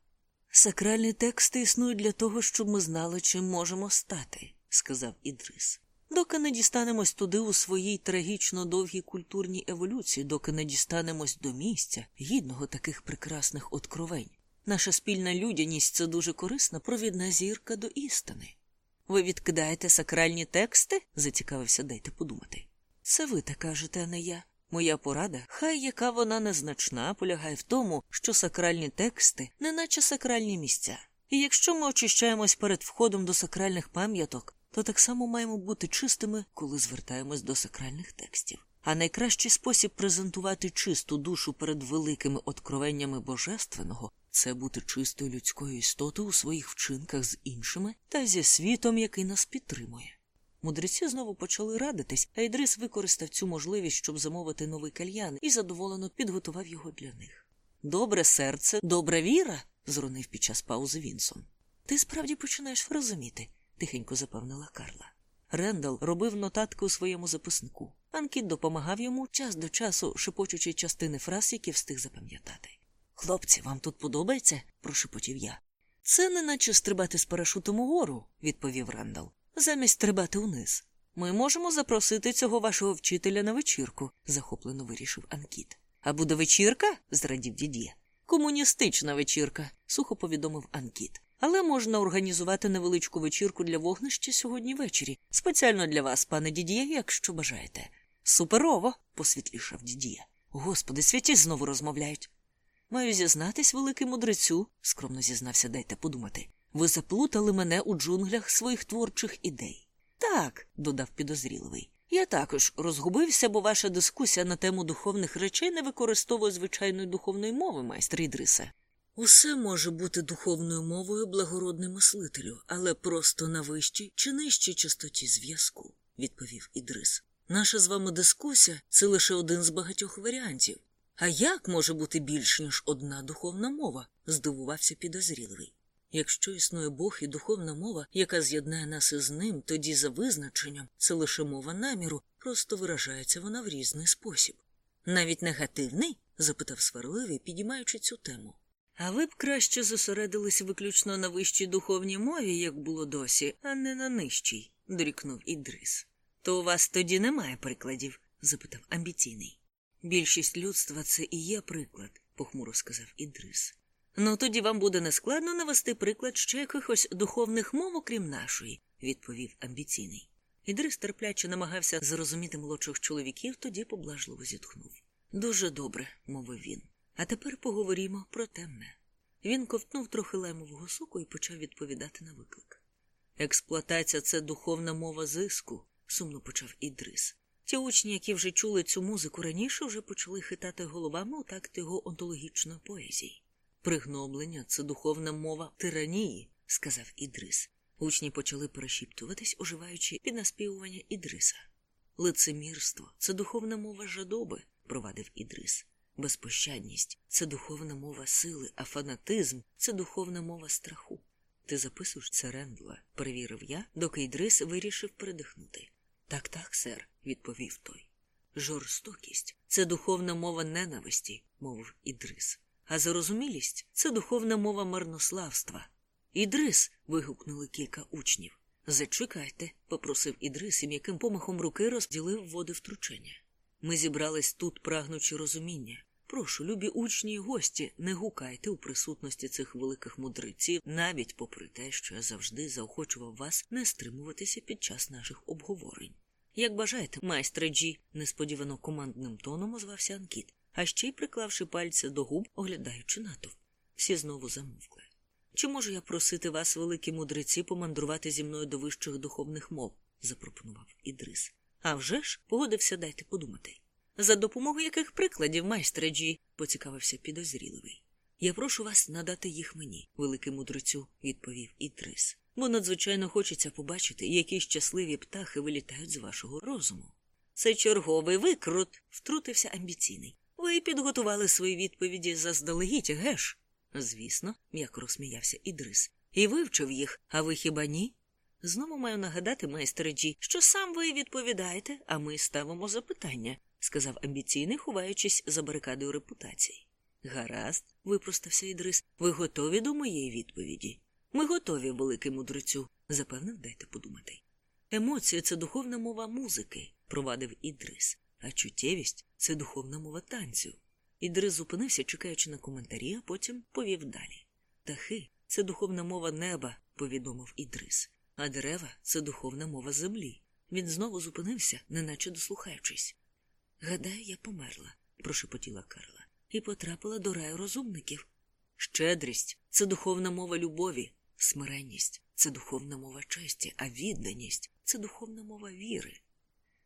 Сакральні тексти існують для того, щоб ми знали, чим можемо стати, сказав Ідрис. Доки не дістанемось туди у своїй трагічно довгій культурній еволюції, доки не дістанемось до місця, гідного таких прекрасних откровень. Наша спільна людяність це дуже корисна провідна зірка до істини. Ви відкидаєте сакральні тексти? зацікавився, дайте подумати. Це ви так кажете, а не я. Моя порада, хай яка вона незначна, полягає в тому, що сакральні тексти, неначе сакральні місця. І якщо ми очищаємось перед входом до сакральних пам'яток, то так само маємо бути чистими, коли звертаємось до сакральних текстів. А найкращий спосіб презентувати чисту душу перед великими откровеннями божественного це бути чистою людською істотою у своїх вчинках з іншими та зі світом, який нас підтримує. Мудреці знову почали радитись, а Ідрис використав цю можливість, щоб замовити новий кальян, і задоволено підготував його для них. Добре серце, добра віра, зронив під час паузи Вінсон. Ти справді починаєш розуміти, тихенько запевнила Карла. Рендал робив нотатки у своєму записнику. Анкіт допомагав йому час до часу, шепочучи частини фраз, які встиг запам'ятати. Хлопці, вам тут подобається? прошепотів я. Це не наче стрибати з парашутом угору, відповів Рендал замість стрибати униз. Ми можемо запросити цього вашого вчителя на вечірку, захоплено вирішив Анкіт. А буде вечірка? зрадів дід'є. Комуністична вечірка, сухо повідомив Анкіт. Але можна організувати невеличку вечірку для вогнища сьогодні ввечері. Спеціально для вас, пане дід'є, якщо бажаєте. Суперово, посвітлішав дід'є. Господи, святі знову розмовляють. Маю зізнатись, великий мудрецю, скромно зізнався, дайте подумати. Ви заплутали мене у джунглях своїх творчих ідей. Так, додав підозріливий. Я також розгубився, бо ваша дискусія на тему духовних речей не використовує звичайної духовної мови, майстер Ідриса. Усе може бути духовною мовою благородний мислителю, але просто на вищій чи нижчій частоті зв'язку, відповів Ідрис. Наша з вами дискусія це лише один з багатьох варіантів. А як може бути більш ніж одна духовна мова? здивувався підозріливий. Якщо існує Бог і духовна мова, яка з'єднає нас із ним, тоді за визначенням це лише мова наміру, просто виражається вона в різний спосіб. Навіть негативний? запитав сварливий, підіймаючи цю тему. А ви б краще зосередились виключно на вищій духовній мові, як було досі, а не на нижчій, дорікнув Ідрис. То у вас тоді немає прикладів? запитав амбіційний. Більшість людства це і є приклад, похмуро сказав Ідрис. Ну, тоді вам буде нескладно навести приклад ще якихось духовних мов, окрім нашої, відповів амбіційний. Ідрис терпляче намагався зрозуміти молодших чоловіків, тоді поблажливо зітхнув. Дуже добре, мовив він. А тепер поговоримо про темне. Він ковтнув трохи лаймового соку і почав відповідати на виклик. Експлуатація це духовна мова зиску, сумно почав Ідрис. Ті учні, які вже чули цю музику раніше, вже почали хитати головами у такт його онтологічної поезії. Пригноблення це духовна мова тиранії, сказав Ідрис. Учні почали перешіптуватись, оживаючи під наспівування Ідриса. Лицемірство це духовна мова жадоби, провадив Ідрис. Безпощадність це духовна мова сили, а фанатизм це духовна мова страху. Ти записуєш це Рендла, перевірив я, доки Ідрис вирішив передихнути. Так, так, сер, відповів той. Жорстокість це духовна мова ненависті, мовив Ідрис. А зарозумілість це духовна мова марнославства. Ідрис. вигукнули кілька учнів. Зачекайте, попросив Ідрис і м'яким помахом руки розділив води втручення. Ми зібрались тут, прагнучи розуміння. Прошу, любі учні й гості, не гукайте у присутності цих великих мудреців, навіть попри те, що я завжди заохочував вас не стримуватися під час наших обговорень. Як бажаєте, майстре Джі, несподівано командним тоном озвався Анкіт, а ще й приклавши пальця до губ, оглядаючи натовп. Всі знову замовкли. Чи можу я просити вас, великі мудреці, помандрувати зі мною до вищих духовних мов? запропонував Ідрис. А вже ж, погодився, дайте подумати. За допомогою яких прикладів, майстре Джі, поцікавився підозріливий. Я прошу вас надати їх мені, великий мудрецю, відповів Ідрис. Бо надзвичайно хочеться побачити, які щасливі птахи вилітають з вашого розуму. Це черговий викрут, втрутився амбіційний. Ви підготували свої відповіді заздалегідь, геш? Звісно, м'яко розсміявся Ідрис. І вивчив їх, а ви хіба ні? Знову маю нагадати, майстер Джі, що сам ви відповідаєте, а ми ставимо запитання, сказав амбіційний, ховаючись за барикадою репутації. Гаразд, випростався Ідрис, ви готові до моєї відповіді? Ми готові, великий мудрецю, запевнив, дайте подумати. Емоція це духовна мова музики, провадив Ідрис, а чуттєвість це духовна мова танцю. Ідрис зупинився, чекаючи на коментарі, а потім повів далі. Птахи це духовна мова неба, повідомив Ідрис, а дерева це духовна мова землі. Він знову зупинився, неначе дослухаючись. Гадаю, я померла, прошепотіла Карла, і потрапила до раю розумників. Щедрість це духовна мова любові, смиренність це духовна мова честі, а відданість це духовна мова віри.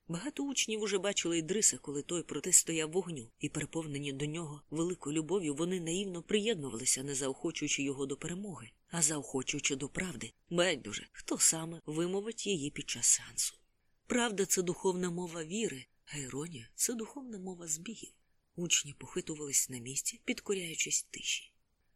Багато учнів уже бачили Ідриса, коли той протистояв вогню, і, переповнені до нього великою любов'ю, вони наївно приєднувалися, не заохочуючи його до перемоги, а заохочуючи до правди. Байдуже, хто саме вимовить її під час сеансу. Правда це духовна мова віри, а іронія це духовна мова збігів. Учні похитувались на місці, підкоряючись тиші.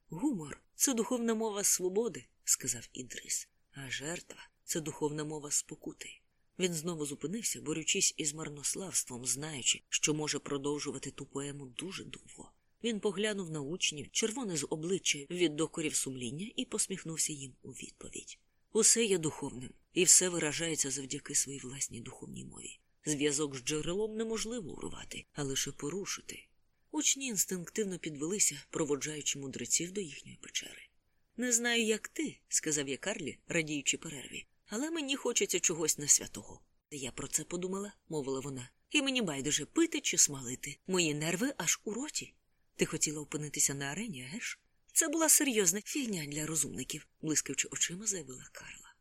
Гумор це духовна мова свободи, сказав Ідрис, а жертва це духовна мова спокути. Він знову зупинився, борючись із марнославством, знаючи, що може продовжувати ту поему дуже довго. Він поглянув на учнів, червоне з обличчя від докорів сумління, і посміхнувся їм у відповідь. Усе є духовним, і все виражається завдяки своїй власній духовній мові. Зв'язок з джерелом неможливо урвати, а лише порушити. Учні інстинктивно підвелися, проводжаючи мудреців до їхньої печери. Не знаю, як ти, сказав я Карлі, радіючи перерві, але мені хочеться чогось не святого. Я про це подумала, мовила вона, і мені байдуже пити чи смалити. Мої нерви аж у роті. Ти хотіла опинитися на арені, геш? Це була серйозна фігня для розумників, блискавчи очима, заявила Карла.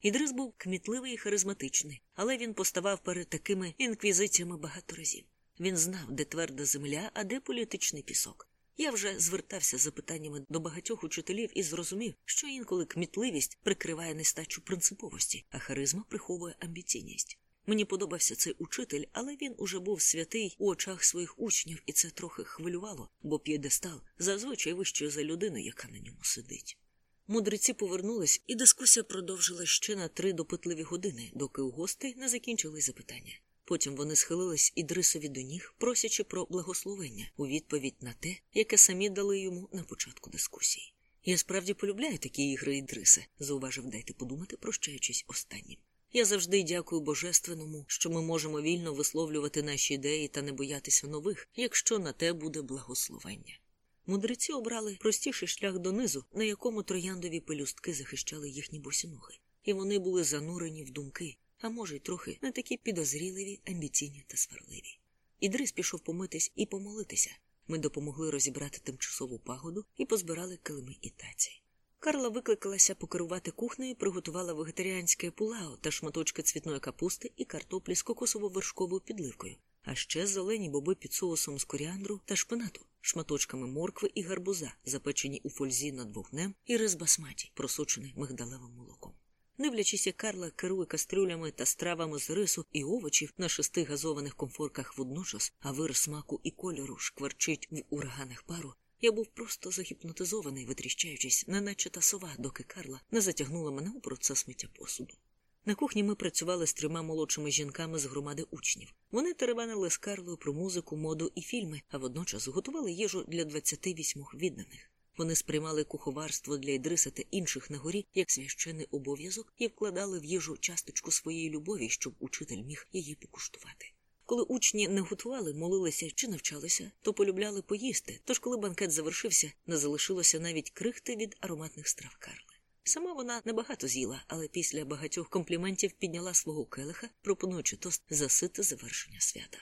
Ідрис був кмітливий і харизматичний, але він поставав перед такими інквізиціями багато разів. Він знав, де тверда земля, а де політичний пісок. Я вже звертався з запитаннями до багатьох учителів і зрозумів, що інколи кмітливість прикриває нестачу принциповості, а харизма приховує амбіційність. Мені подобався цей учитель, але він уже був святий у очах своїх учнів, і це трохи хвилювало, бо п'єдестал зазвичай вищий за людину, яка на ньому сидить. Мудреці повернулись, і дискусія продовжила ще на три допитливі години, доки у гостей не закінчили запитання. Потім вони схилились Ідрисові до ніг, просячи про благословення у відповідь на те, яке самі дали йому на початку дискусії. Я справді полюбляю такі ігри Ідрисе, зауважив дайте подумати, прощаючись останнім. Я завжди дякую Божественному, що ми можемо вільно висловлювати наші ідеї та не боятися нових, якщо на те буде благословення. Мудреці обрали простіший шлях донизу, на якому трояндові пелюстки захищали їхні босіноги, і вони були занурені в думки, а може, й трохи не такі підозріливі, амбіційні та сварливі. Ідрис пішов помитись і помолитися. Ми допомогли розібрати тимчасову пагоду і позбирали килими і таці. Карла викликалася покерувати кухнею, приготувала вегетаріанське пулао та шматочки цвітної капусти і картоплі з кокосово-вершковою підливкою, а ще зелені боби під соусом з коріандру та шпинату, шматочками моркви і гарбуза, запечені у фользі над вогнем, і рис басматі, просочений мигдалевим молоком. Дивлячись, Карла керує кастрюлями та стравами з рису і овочів на шести газованих комфорках водночас, а вир смаку і кольору шкварчить в ураганах пару. Я був просто загіпнотизований, витріщаючись, неначе та сова, доки Карла не затягнула мене у процес миття посуду. На кухні ми працювали з трьома молодшими жінками з громади учнів. Вони теребанили з Карлою про музику, моду і фільми, а водночас готували їжу для 28 відданих. Вони сприймали куховарство для Ідриса та інших на горі як священний обов'язок і вкладали в їжу часточку своєї любові, щоб учитель міг її покуштувати. Коли учні не готували, молилися чи навчалися, то полюбляли поїсти. Тож, коли банкет завершився, не залишилося навіть крихти від ароматних страв Карли. Сама вона небагато з'їла, але після багатьох компліментів підняла свого келиха, пропонуючи тост засити завершення свята.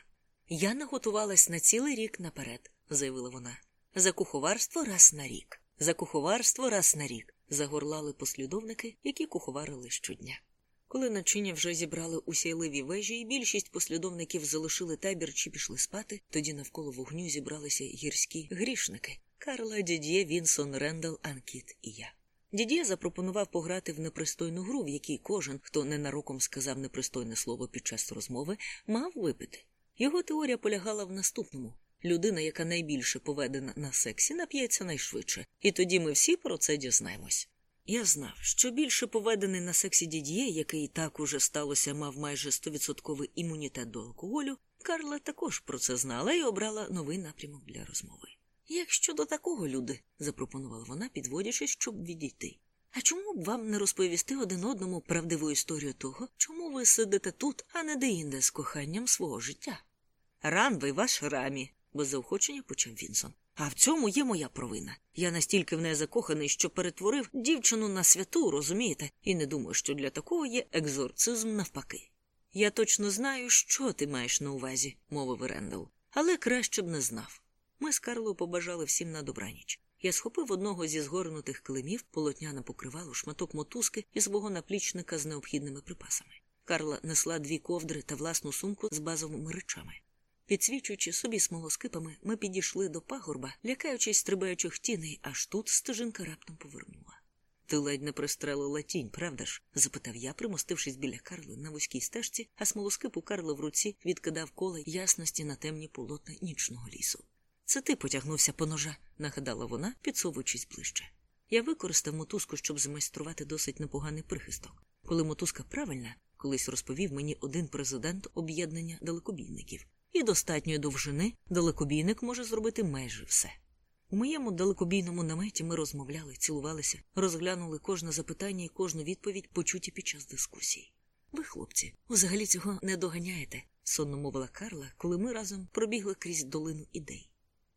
Я наготувалась на цілий рік наперед, заявила вона. За куховарство раз на рік, за куховарство раз на рік. загорлали послідовники, які куховарили щодня. Коли начиня вже зібрали у сяйливі вежі, і більшість послідовників залишили табір чи пішли спати, тоді навколо вогню зібралися гірські грішники Карла, Дід'є, Вінсон, Рендал, Анкіт і я. Дід'є запропонував пограти в непристойну гру, в якій кожен, хто ненароком сказав непристойне слово під час розмови, мав випити. Його теорія полягала в наступному людина, яка найбільше поведена на сексі, нап'ється найшвидше, і тоді ми всі про це дізнаємось. Я знав, що більше поведений на сексі дід'є, який так уже сталося, мав майже стовідсотковий імунітет до алкоголю, Карла також про це знала і обрала новий напрямок для розмови. Як щодо такого, люди, запропонувала вона, підводячись, щоб відійти. А чому б вам не розповісти один одному правдиву історію того, чому ви сидите тут, а не де-інде з коханням свого життя? Ран ви ваш рамі, без заохочення почав Вінсон. А в цьому є моя провина. Я настільки в неї закоханий, що перетворив дівчину на святу, розумієте, і не думаю, що для такого є екзорцизм навпаки. Я точно знаю, що ти маєш на увазі, мовив Рендал, але краще б не знав. Ми з Карлою побажали всім на добраніч. Я схопив одного зі згорнутих килимів, полотняне покривало, шматок мотузки і свого наплічника з необхідними припасами. Карла несла дві ковдри та власну сумку з базовими речами. Підсвічуючи собі смолоскипами, ми підійшли до пагорба, лякаючись стрибаючих тіней, аж тут стежинка раптом повернула. Ти ледь не пристрелила тінь, правда ж? запитав я, примостившись біля Карли на вузькій стежці, а смолоскип у Карли в руці відкидав коле ясності на темні полотна нічного лісу. Це ти потягнувся по ножа, нагадала вона, підсовуючись ближче. Я використав мотузку, щоб змайструвати досить непоганий прихисток. Коли мотузка правильна, колись розповів мені один президент об'єднання далекобійників і достатньої довжини далекобійник може зробити майже все. У моєму далекобійному наметі ми розмовляли, цілувалися, розглянули кожне запитання і кожну відповідь, почуті під час дискусії. Ви, хлопці, взагалі цього не доганяєте, сонно мовила Карла, коли ми разом пробігли крізь долину ідей.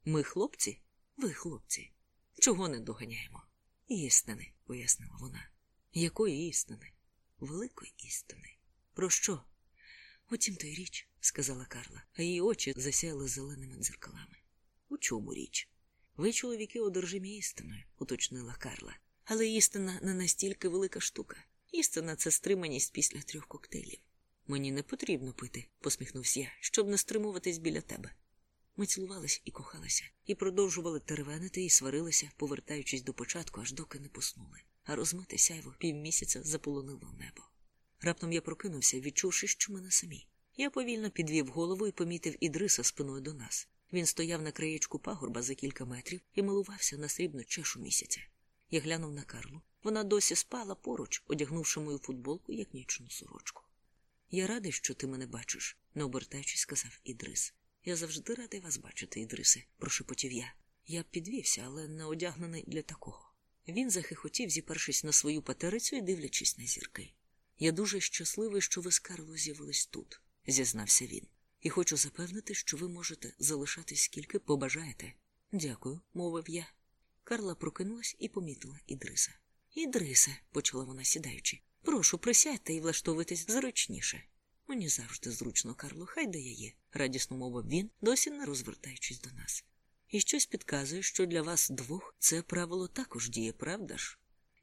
Ми, хлопці, ви, хлопці, чого не доганяємо? Істини, пояснила вона. Якої істини? Великої істини. Про що? Утім, то й річ, сказала Карла, а її очі засяяли зеленими дзеркалами. У чому річ? Ви, чоловіки, одержимі істиною, уточнила Карла. Але істина не настільки велика штука. Істина це стриманість після трьох коктейлів. Мені не потрібно пити, посміхнувся я, щоб не стримуватись біля тебе. Ми цілувались і кохалися, і продовжували теревенити і сварилися, повертаючись до початку, аж доки не поснули, а розмите сяйво півмісяця заполонило небо. Раптом я прокинувся, відчувши, що ми не самі. Я повільно підвів голову і помітив Ідриса спиною до нас. Він стояв на краєчку пагорба за кілька метрів і милувався на срібну чешу місяця. Я глянув на Карлу. Вона досі спала поруч, одягнувши мою футболку як нічну сорочку. Я радий, що ти мене бачиш, не обертаючись, сказав Ідрис. Я завжди радий вас бачити, Ідрисе, прошепотів я. Я підвівся, але не одягнений для такого. Він захихотів, зіпершись на свою патерицю і дивлячись на зірки. Я дуже щасливий, що ви з Карло з'явились тут, зізнався він, і хочу запевнити, що ви можете залишатись скільки побажаєте. Дякую, мовив я. Карла прокинулась і помітила Ідриса. Ідрисе, почала вона сідаючи, прошу, присядьте і влаштовуйтесь зручніше. Мені завжди зручно, Карло, хай де я є, радісно мовив він, досі не розвертаючись до нас. І щось підказує, що для вас двох це правило також діє, правда ж?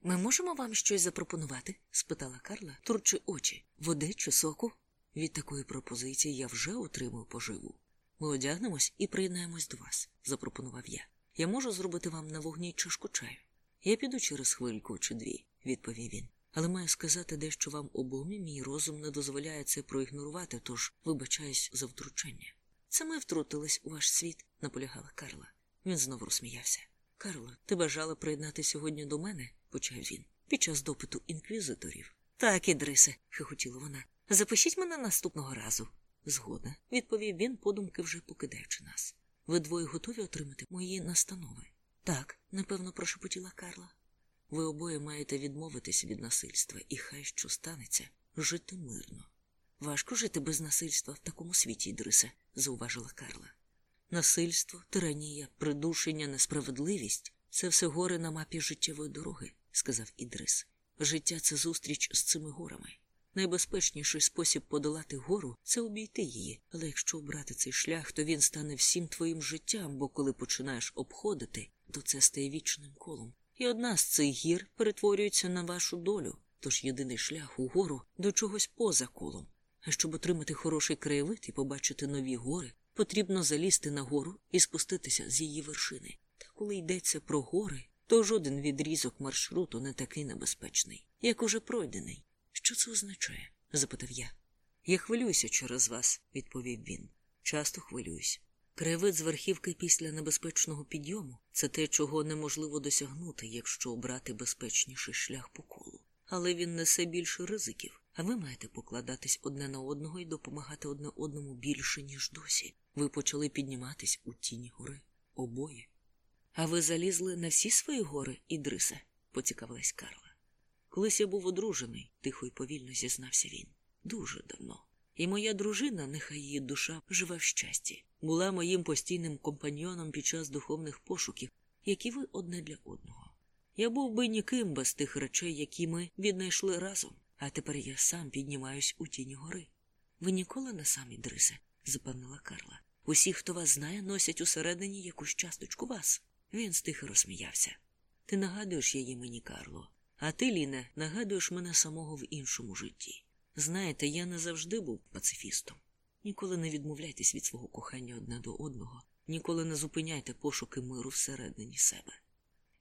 Ми можемо вам щось запропонувати? спитала Карла, турчи очі, води чи соку. Від такої пропозиції я вже отримав поживу. Ми одягнемось і приєднаємось до вас, запропонував я. Я можу зробити вам на вогні чашку чаю. Я піду через хвильку чи дві, відповів він. Але маю сказати дещо вам обом, і мій розум не дозволяє це проігнорувати, тож вибачаюсь за втручання. Це ми втрутились у ваш світ, наполягала Карла. Він знову розсміявся. Карло, ти бажала приєднати сьогодні до мене, почав він, під час допиту інквізиторів. Так, Ідрисе, хихотіла вона. Запишіть мене наступного разу. Згодна, відповів він, подумки вже покидаючи нас. Ви двоє готові отримати мої настанови? Так, напевно, прошепотіла Карла. Ви обоє маєте відмовитись від насильства, і хай що станеться, жити мирно. Важко жити без насильства в такому світі, Ідрисе, зауважила Карла. Насильство, тиранія, придушення, несправедливість це все гори на мапі життєвої дороги, сказав Ідрис. Життя це зустріч з цими горами. Найбезпечніший спосіб подолати гору це обійти її, але якщо обрати цей шлях, то він стане всім твоїм життям, бо коли починаєш обходити, то це стає вічним колом. І одна з цих гір перетворюється на вашу долю, тож єдиний шлях угору до чогось поза колом. А щоб отримати хороший краєвид і побачити нові гори, потрібно залізти на гору і спуститися з її вершини. Та коли йдеться про гори, то жоден відрізок маршруту не такий небезпечний, як уже пройдений. Що це означає? запитав я. Я хвилююся через вас, відповів він. Часто хвилююсь. Краєвид з верхівки після небезпечного підйому це те, чого неможливо досягнути, якщо обрати безпечніший шлях по колу. Але він несе більше ризиків, а ви маєте покладатись одне на одного і допомагати одне одному більше, ніж досі. Ви почали підніматись у тіні гори обоє. А ви залізли на всі свої гори, Ідрисе? поцікавилась Карла. Колись я був одружений, тихо й повільно зізнався він. Дуже давно. І моя дружина, нехай її душа живе в щасті, була моїм постійним компаньйоном під час духовних пошуків, які ви одне для одного. Я був би ніким без тих речей, які ми віднайшли разом, а тепер я сам піднімаюсь у тіні гори. Ви ніколи не самі, Дрисе, запевнила Карла. Усі, хто вас знає, носять усередині якусь часточку вас. Він стихо розсміявся. Ти нагадуєш її мені, Карло. А ти, Ліне, нагадуєш мене самого в іншому житті. Знаєте, я не завжди був пацифістом. Ніколи не відмовляйтесь від свого кохання одне до одного, ніколи не зупиняйте пошуки миру всередині себе.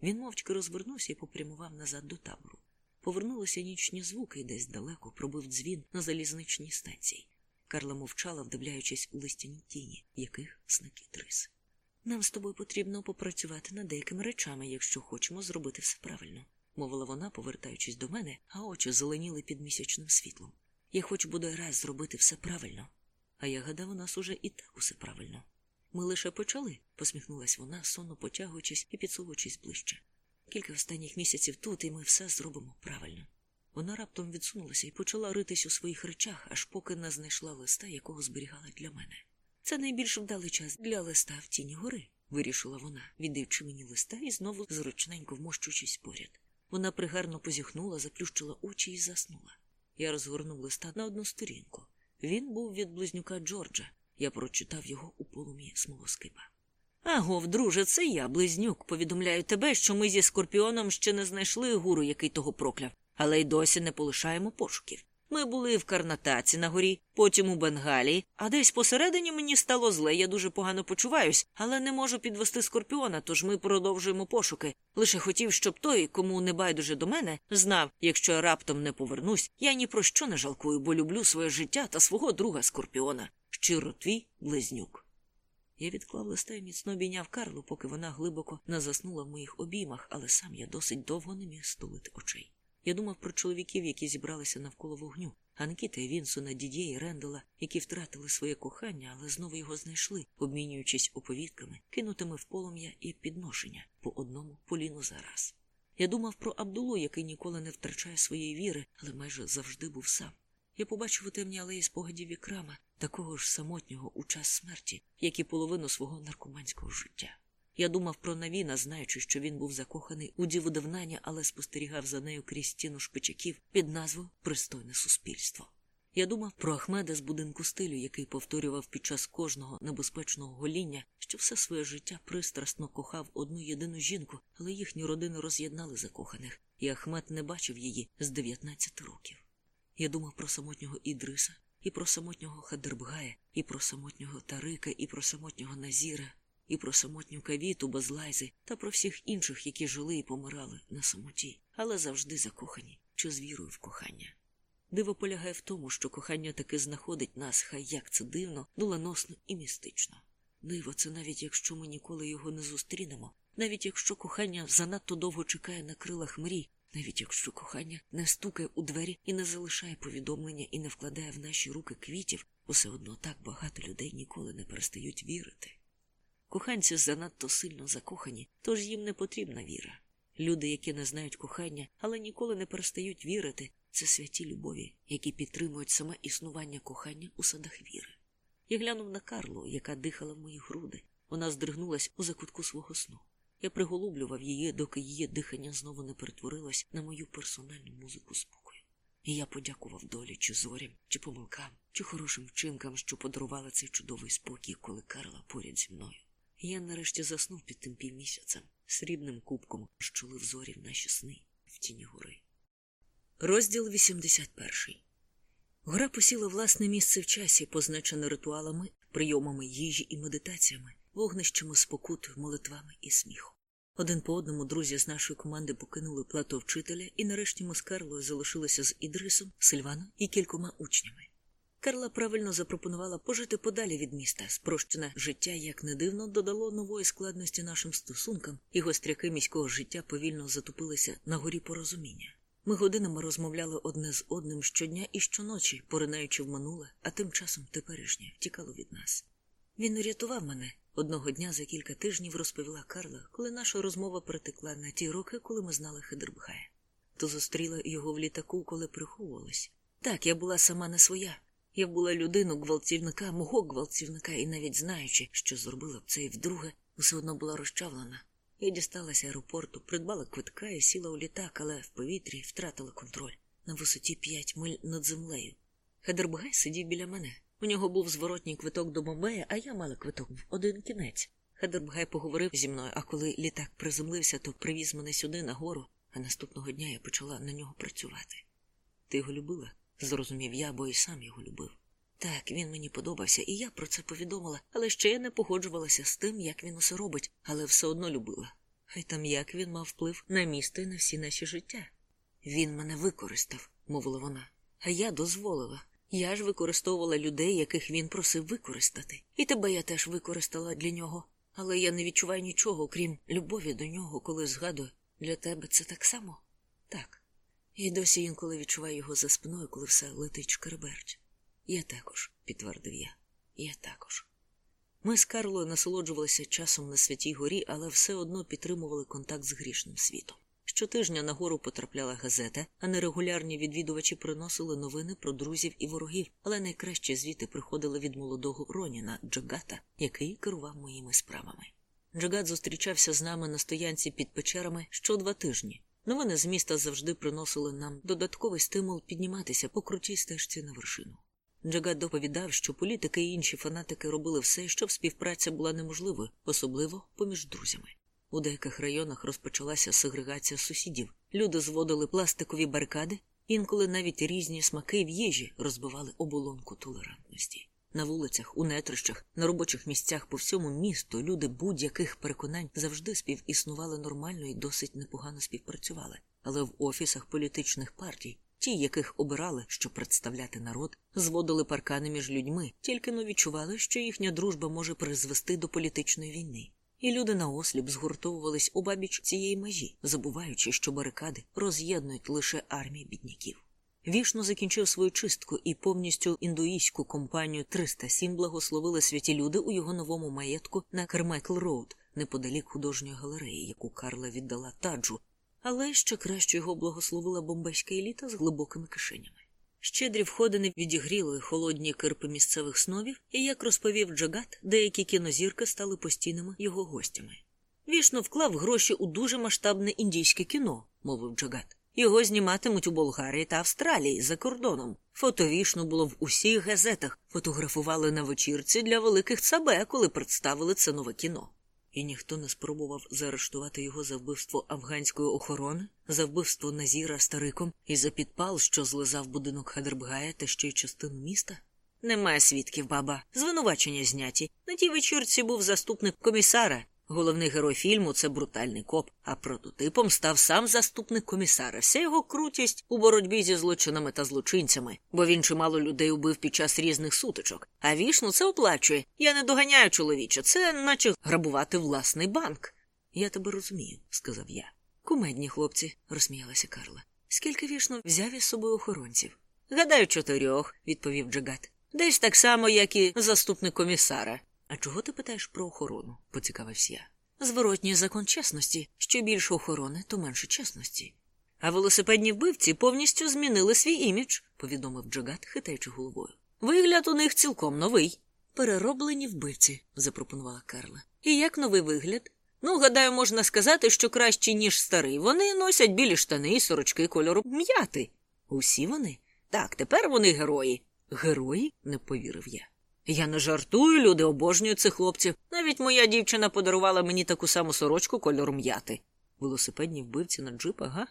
Він мовчки розвернувся і попрямував назад до табору. Повернулися нічні звуки і десь далеко пробив дзвін на залізничній станції. Карла мовчала, вдивляючись у листяні тіні, яких знаки трис. Нам з тобою потрібно попрацювати над деякими речами, якщо хочемо зробити все правильно мовила вона, повертаючись до мене, а очі зеленіли під місячним світлом. Я хочу буде раз зробити все правильно. А я гадав, у нас уже і так усе правильно. Ми лише почали, посміхнулась вона, сонно потягуючись і підсовуючись ближче. Кілька останніх місяців тут, і ми все зробимо правильно. Вона раптом відсунулася і почала ритись у своїх речах, аж поки не знайшла листа, якого зберігала для мене. Це найбільш вдалий час для листа в тіні гори, вирішила вона, віддаючи мені листа і знову зручненько вмощуючись поряд. Вона пригарно позіхнула, заплющила очі і заснула. Я розгорнув листа на одну сторінку. Він був від близнюка Джорджа. Я прочитав його у полум'ї смолоскипа. Агов, друже, це я, близнюк. Повідомляю тебе, що ми зі Скорпіоном ще не знайшли гуру, який того прокляв, але й досі не полишаємо пошуків. Ми були в Карнатаці на горі, потім у Бенгалії, а десь посередині мені стало зле. Я дуже погано почуваюсь, але не можу підвести скорпіона, тож ми продовжуємо пошуки. Лише хотів, щоб той, кому не байдуже до мене, знав, якщо я раптом не повернусь, я ні про що не жалкую, бо люблю своє життя та свого друга скорпіона. Щиро твій близнюк. Я відклав листа і міцно обійняв Карлу, поки вона глибоко не заснула в моїх обіймах, але сам я досить довго не міг стулити очей. Я думав про чоловіків, які зібралися навколо вогню, Анкіта і Вінсона, Дідє і Рендела, які втратили своє кохання, але знову його знайшли, обмінюючись оповідками, кинутими в полум'я і підношення по одному поліну за раз. Я думав про Абдулу, який ніколи не втрачає своєї віри, але майже завжди був сам. Я побачив у темній алеї спогадів вікрама, такого ж самотнього у час смерті, як і половину свого наркоманського життя. Я думав про Навіна, знаючи, що він був закоханий у діву давнання, але спостерігав за нею крізь стіну шпичаків під назвою Пристойне суспільство. Я думав про Ахмеда з будинку стилю, який повторював під час кожного небезпечного гоління, що все своє життя пристрасно кохав одну єдину жінку, але їхні родини роз'єднали закоханих, і Ахмед не бачив її з 19 років. Я думав про самотнього Ідриса, і про самотнього Хадербгая, і про самотнього Тарика, і про самотнього Назіра, і про самотню кавіту Безлайзи, та про всіх інших, які жили і помирали на самоті, але завжди закохані, чи з вірою в кохання. Диво полягає в тому, що кохання таки знаходить нас, хай як це дивно, доленосно і містично. Диво, це навіть якщо ми ніколи його не зустрінемо, навіть якщо кохання занадто довго чекає на крилах мрій, навіть якщо кохання не стукає у двері і не залишає повідомлення і не вкладає в наші руки квітів, усе одно так багато людей ніколи не перестають вірити. Коханці занадто сильно закохані, тож їм не потрібна віра. Люди, які не знають кохання, але ніколи не перестають вірити, це святі любові, які підтримують саме існування кохання у садах віри. Я глянув на Карлу, яка дихала в мої груди. Вона здригнулась у закутку свого сну. Я приголублював її, доки її дихання знову не перетворилось на мою персональну музику спокою. І я подякував долі, чи зорям, чи помилкам, чи хорошим вчинкам, що подарували цей чудовий спокій, коли Карла поряд зі мною. Я нарешті заснув під тим півмісяцем, срібним кубком, що лив зорі в наші сни в тіні гори. Розділ 81 Гора посіла власне місце в часі, позначене ритуалами, прийомами їжі і медитаціями, вогнищами спокути, молитвами і сміхом. Один по одному друзі з нашої команди покинули плато вчителя, і нарешті ми з Карлою залишилися з Ідрисом, Сильваном і кількома учнями. Карла правильно запропонувала пожити подалі від міста. Спрощене життя, як не дивно, додало нової складності нашим стосункам, і гостряки міського життя повільно затопилися на горі порозуміння. Ми годинами розмовляли одне з одним щодня і щоночі, поринаючи в минуле, а тим часом теперішнє втікало від нас. Він урятував мене одного дня за кілька тижнів розповіла Карла, коли наша розмова притекла на ті роки, коли ми знали Хедербхая. То зустріла його в літаку, коли приховувалась. Так, я була сама не своя. Я була людину гвалтівника, мого гвалтівника, і навіть знаючи, що зробила б це і вдруге, все одно була розчавлена. Я дісталася аеропорту, придбала квитка і сіла у літак, але в повітрі втратила контроль на висоті п'ять миль над землею. Хедербгай сидів біля мене. У нього був зворотній квиток до Бомбея, а я мала квиток в один кінець. Хедербгай поговорив зі мною, а коли літак приземлився, то привіз мене сюди на гору, а наступного дня я почала на нього працювати. Ти його любила? зрозумів я, бо і сам його любив. Так, він мені подобався, і я про це повідомила, але ще я не погоджувалася з тим, як він усе робить, але все одно любила. Хай там як він мав вплив на місто і на всі наші життя. Він мене використав, мовила вона, а я дозволила. Я ж використовувала людей, яких він просив використати. І тебе я теж використала для нього. Але я не відчуваю нічого, крім любові до нього, коли згадую, для тебе це так само? Так. І досі інколи відчуваю його за спиною, коли все летить шкерберть. Я також, підтвердив я. Я також. Ми з Карлою насолоджувалися часом на святій горі, але все одно підтримували контакт з грішним світом. Щотижня на гору потрапляла газета, а нерегулярні відвідувачі приносили новини про друзів і ворогів, але найкраще звіти приходили від молодого Роніна Джагата, який керував моїми справами. Джагат зустрічався з нами на стоянці під печерами що два тижні. Новини з міста завжди приносили нам додатковий стимул підніматися по крутій стежці на вершину. Джагат доповідав, що політики і інші фанатики робили все, щоб співпраця була неможливою, особливо поміж друзями. У деяких районах розпочалася сегрегація сусідів. Люди зводили пластикові барикади, інколи навіть різні смаки в їжі розбивали оболонку толерантності. На вулицях, у нетрищах, на робочих місцях по всьому місту люди будь-яких переконань завжди співіснували нормально і досить непогано співпрацювали. Але в офісах політичних партій, ті, яких обирали, щоб представляти народ, зводили паркани між людьми, тільки но відчували, що їхня дружба може призвести до політичної війни. І люди наосліп згуртовувались обабіч цієї межі, забуваючи, що барикади роз'єднують лише армії бідняків. Вішну закінчив свою чистку і повністю індуїську компанію 307 благословили святі люди у його новому маєтку на Кермайкл Роуд, неподалік художньої галереї, яку Карла віддала Таджу, але ще краще його благословила бомбейська еліта з глибокими кишенями. Щедрі входини відігріли холодні кирпи місцевих сновів, і, як розповів Джагат, деякі кінозірки стали постійними його гостями. Вішно вклав гроші у дуже масштабне індійське кіно, мовив Джагат. Його зніматимуть у Болгарії та Австралії за кордоном. Фото вішну було в усіх газетах, фотографували на вечірці для великих цабе, коли представили це нове кіно. І ніхто не спробував заарештувати його за вбивство афганської охорони, за вбивство Назіра стариком і за підпал, що злизав будинок Хадербгая та ще й частину міста. Немає свідків, баба. Звинувачення зняті. На тій вечірці був заступник комісара, Головний герой фільму це брутальний коп, а прототипом став сам заступник комісара. Вся його крутість у боротьбі зі злочинами та злочинцями, бо він чимало людей убив під час різних сутичок. А вішну це оплачує. Я не доганяю чоловіча, це наче грабувати власний банк. Я тебе розумію, сказав я. Кумедні хлопці, розсміялася Карла. Скільки вішну взяв із собою охоронців? Гадаю, чотирьох, відповів Джагат. Десь так само, як і заступник комісара. А чого ти питаєш про охорону? поцікавився я. Зворотній закон чесності. Що більше охорони, то менше чесності. А велосипедні вбивці повністю змінили свій імідж, повідомив Джагат, хитаючи головою. Вигляд у них цілком новий. Перероблені вбивці, запропонувала Карла. І як новий вигляд? Ну, гадаю, можна сказати, що краще, ніж старий. Вони носять білі штани і сорочки кольору м'яти. Усі вони? Так, тепер вони герої. Герої? не повірив я. Я не жартую, люди обожнюють цих хлопців. Навіть моя дівчина подарувала мені таку саму сорочку кольору м'яти. Велосипедні вбивці на джипах, га?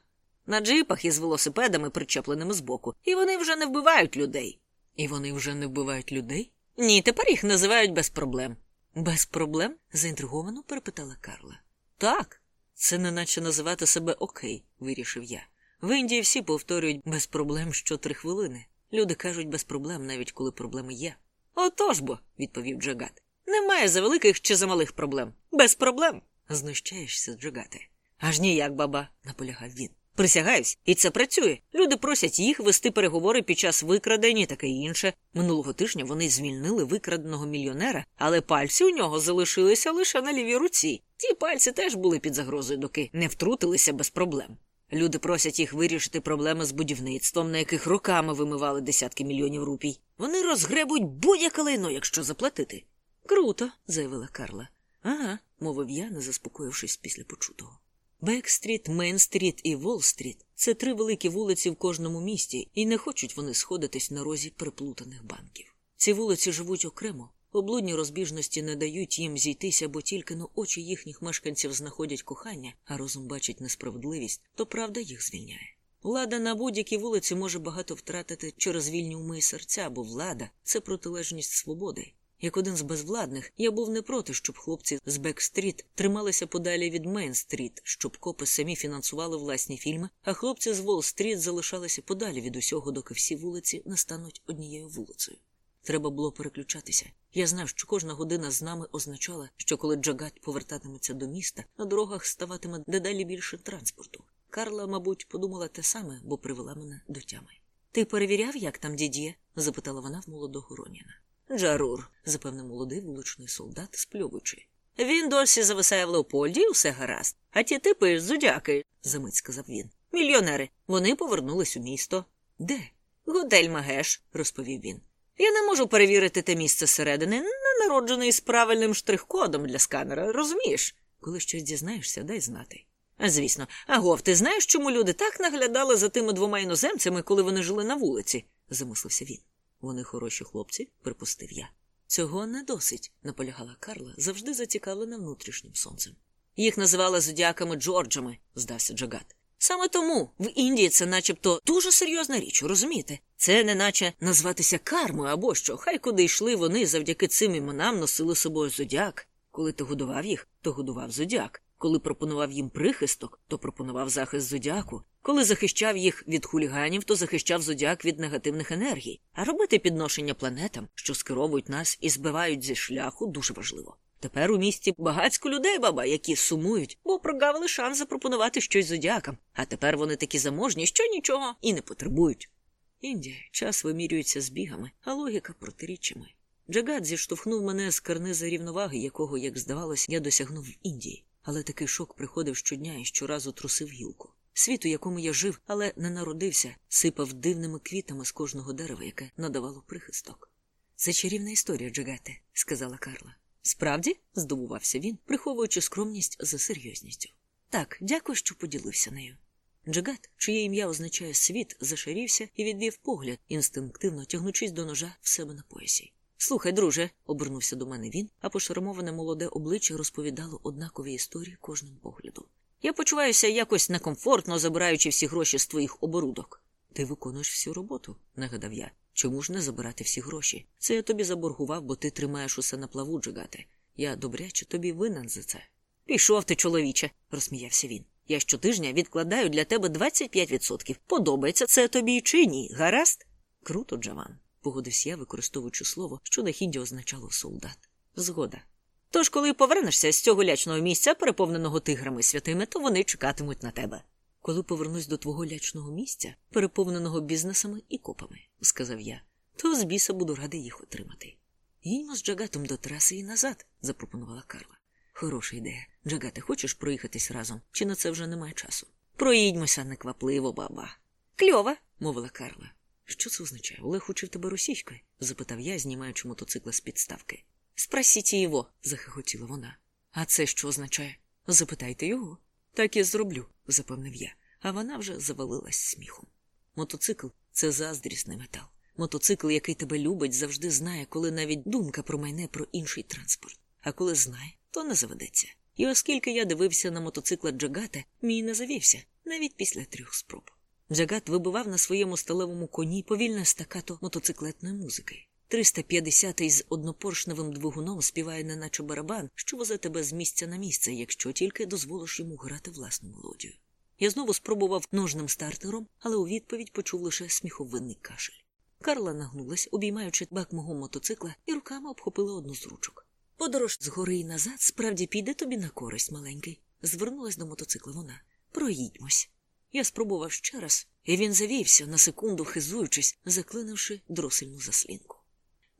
На джипах із велосипедами, причепленими збоку. І вони вже не вбивають людей. І вони вже не вбивають людей? Ні, тепер їх називають без проблем. Без проблем? заінтриговано перепитала Карла. Так, це не наче називати себе окей, вирішив я. В Індії всі повторюють без проблем що три хвилини. Люди кажуть без проблем, навіть коли проблеми є. Отож бо, відповів Джагат. Немає за великих чи за малих проблем. Без проблем. Знущаєшся, Джагате. Аж ніяк, баба, наполягав він. Присягаюсь, і це працює. Люди просять їх вести переговори під час викрадення і таке інше. Минулого тижня вони звільнили викраденого мільйонера, але пальці у нього залишилися лише на лівій руці. Ті пальці теж були під загрозою, доки не втрутилися без проблем. Люди просять їх вирішити проблеми з будівництвом, на яких роками вимивали десятки мільйонів рупій. Вони розгребуть будь-яке лайно, якщо заплатити. Круто, заявила Карла. Ага, мовив я, не заспокоївшись після почутого. Бек-стріт, Мейн-стріт і Волл-стріт – це три великі вулиці в кожному місті, і не хочуть вони сходитись на розі переплутаних банків. Ці вулиці живуть окремо, облудні розбіжності не дають їм зійтися, бо тільки но очі їхніх мешканців знаходять кохання, а розум бачить несправедливість, то правда їх звільняє. Влада на будь-якій вулиці може багато втратити через вільні уми серця, бо влада це протилежність свободи. Як один з безвладних, я був не проти, щоб хлопці з Бек-стріт трималися подалі від Мейн-стріт, щоб копи самі фінансували власні фільми, а хлопці з Волл-стріт залишалися подалі від усього, доки всі вулиці не стануть однією вулицею. Треба було переключатися. Я знав, що кожна година з нами означала, що коли Джагат повертатиметься до міста, на дорогах ставатиме дедалі більше транспорту. Карла, мабуть, подумала те саме, бо привела мене до тями. Ти перевіряв, як там дід'є? запитала вона в молодого Роніна. Джарур, запевнив молодий вуличний солдат, спльовуючи. Він досі зависає в Леопольді, і все гаразд. А ті типи зудяки, замить сказав він. Мільйонери. Вони повернулись у місто. Де? Готель Магеш, розповів він. Я не можу перевірити те місце зсередини, не народжений з правильним штрих-кодом для сканера, розумієш? Коли щось дізнаєшся, дай знати. А звісно, агов, ти знаєш, чому люди так наглядали за тими двома іноземцями, коли вони жили на вулиці? замислився він. Вони хороші хлопці, припустив я. Цього не досить, наполягала Карла, завжди зацікавлена внутрішнім сонцем. Їх називали зодіаками Джорджами, здався Джагат. Саме тому в Індії це начебто дуже серйозна річ, розумієте? Це не наче назватися кармою або що, хай куди йшли вони завдяки цим іменам носили собою зодіак. Коли ти годував їх, то годував зодіак. Коли пропонував їм прихисток, то пропонував захист зодіаку. Коли захищав їх від хуліганів, то захищав зодіак від негативних енергій. А робити підношення планетам, що скеровують нас і збивають зі шляху, дуже важливо. Тепер у місті багацько людей, баба, які сумують, бо прогавили шанс запропонувати щось зодіакам. А тепер вони такі заможні, що нічого і не потребують. Індія час вимірюється збігами, а логіка протиріччями. Джагат зіштовхнув мене з карниза рівноваги, якого, як здавалось, я досягнув в Індії. Але такий шок приходив щодня і щоразу трусив гілку. Світ, у якому я жив, але не народився, сипав дивними квітами з кожного дерева, яке надавало прихисток. Це чарівна історія, Джагате, сказала Карла. Справді, здивувався він, приховуючи скромність за серйозністю. Так, дякую, що поділився нею. Джагат, чиє ім'я означає світ, зашарівся і відвів погляд, інстинктивно тягнучись до ножа в себе на поясі. Слухай, друже, обернувся до мене він, а пошрамоване молоде обличчя розповідало однакові історії кожним поглядом. Я почуваюся якось некомфортно, забираючи всі гроші з твоїх оборудок. Ти виконуєш всю роботу, нагадав я. Чому ж не забирати всі гроші? Це я тобі заборгував, бо ти тримаєш усе на плаву, Джигате. Я добряче тобі винен за це. Пішов ти, чоловіче, розсміявся він. Я щотижня відкладаю для тебе 25%. Подобається це тобі чи ні, гаразд? Круто, Джаван, погодився я, використовуючи слово, що на хінді означало солдат. Згода. Тож, коли повернешся з цього лячного місця, переповненого тиграми святими, то вони чекатимуть на тебе. Коли повернусь до твого лячного місця, переповненого бізнесами і копами, сказав я, то з біса буду радий їх отримати. Їдьмо з Джагатом до траси і назад, запропонувала Карла. Хороша ідея. Джагате, хочеш проїхатись разом, чи на це вже немає часу? Проїдьмося неквапливо, баба. Кльова, мовила Карла. Що це означає? Олег учив тебе російською? запитав я, знімаючи мотоцикла з підставки. Спросіть його, захихотіла вона. А це що означає? Запитайте його. Так і зроблю, запевнив я, а вона вже завалилась сміхом. Мотоцикл це заздрісний метал. Мотоцикл, який тебе любить, завжди знає, коли навіть думка промайне про інший транспорт. А коли знає, то не заведеться. І оскільки я дивився на мотоцикла Джагата, мій не завівся, навіть після трьох спроб. Джагат вибивав на своєму сталевому коні повільне стакато мотоциклетної музики. 350-й з однопоршневим двигуном співає неначе барабан, що возе тебе з місця на місце, якщо тільки дозволиш йому грати власну мелодію. Я знову спробував ножним стартером, але у відповідь почув лише сміховинний кашель. Карла нагнулась, обіймаючи бак мого мотоцикла, і руками обхопила одну з ручок. Подорож згори і назад справді піде тобі на користь, маленький, звернулась до мотоцикла вона. Проїдьмось. Я спробував ще раз, і він завівся, на секунду хизуючись, заклинивши дросельну заслінку.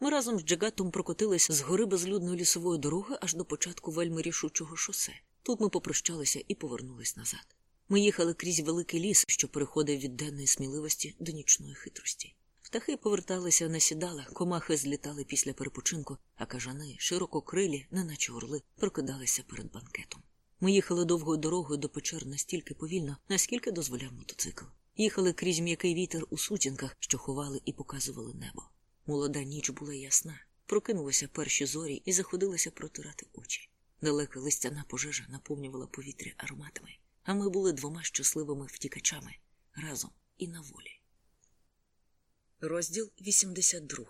Ми разом з Джагатом прокотилися з гори безлюдної лісової дороги аж до початку вельми рішучого шосе. Тут ми попрощалися і повернулись назад. Ми їхали крізь великий ліс, що переходив від денної сміливості до нічної хитрості. Птахи поверталися на сідала, комахи злітали після перепочинку, а кажани, ширококрилі, неначе орли, прокидалися перед банкетом. Ми їхали довгою дорогою до печер настільки повільно, наскільки дозволяв мотоцикл. Їхали крізь м'який вітер у сутінках, що ховали і показували небо. Молода ніч була ясна, прокинулися перші зорі і заходилися протирати очі. Далека листяна пожежа наповнювала повітря ароматами, а ми були двома щасливими втікачами разом і на волі. Розділ 82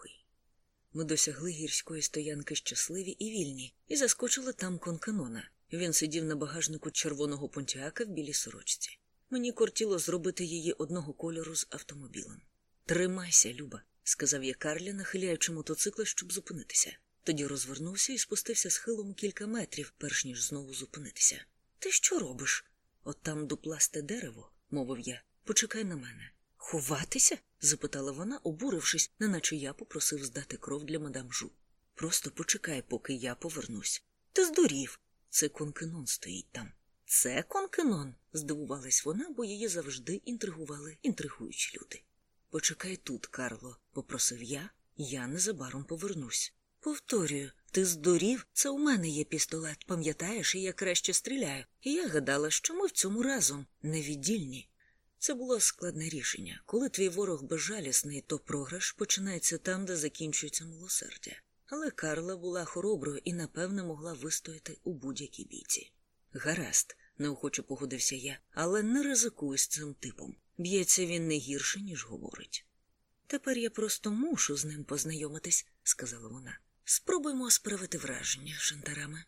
Ми досягли гірської стоянки щасливі і вільні, і заскочили там конканона. Він сидів на багажнику червоного понтіака в білій сорочці. Мені кортіло зробити її одного кольору з автомобілем. Тримайся, Люба, сказав я Карлі, нахиляючи мотоцикла, щоб зупинитися. Тоді розвернувся і спустився схилом кілька метрів, перш ніж знову зупинитися. Ти що робиш? От там дупласте дерево, мовив я. Почекай на мене. Ховатися? запитала вона, обурившись, неначе я попросив здати кров для мадам Жу. Просто почекай, поки я повернусь. Ти здурів. Це конкенон стоїть там. Це конкенон? здивувалась вона, бо її завжди інтригували інтригуючі люди. Почекай тут, Карло, попросив я, я незабаром повернусь. Повторюю, ти здурів, це у мене є пістолет, пам'ятаєш, і я краще стріляю. І я гадала, що ми в цьому разом невіддільні. Це було складне рішення. Коли твій ворог безжалісний, то програш починається там, де закінчується милосердя. Але Карла була хороброю і, напевне, могла вистояти у будь-якій бійці. Гаразд, неохоче погодився я, але не ризикуй з цим типом. Б'ється він не гірше, ніж говорить. Тепер я просто мушу з ним познайомитись, сказала вона. Спробуймо справити враження шантарами.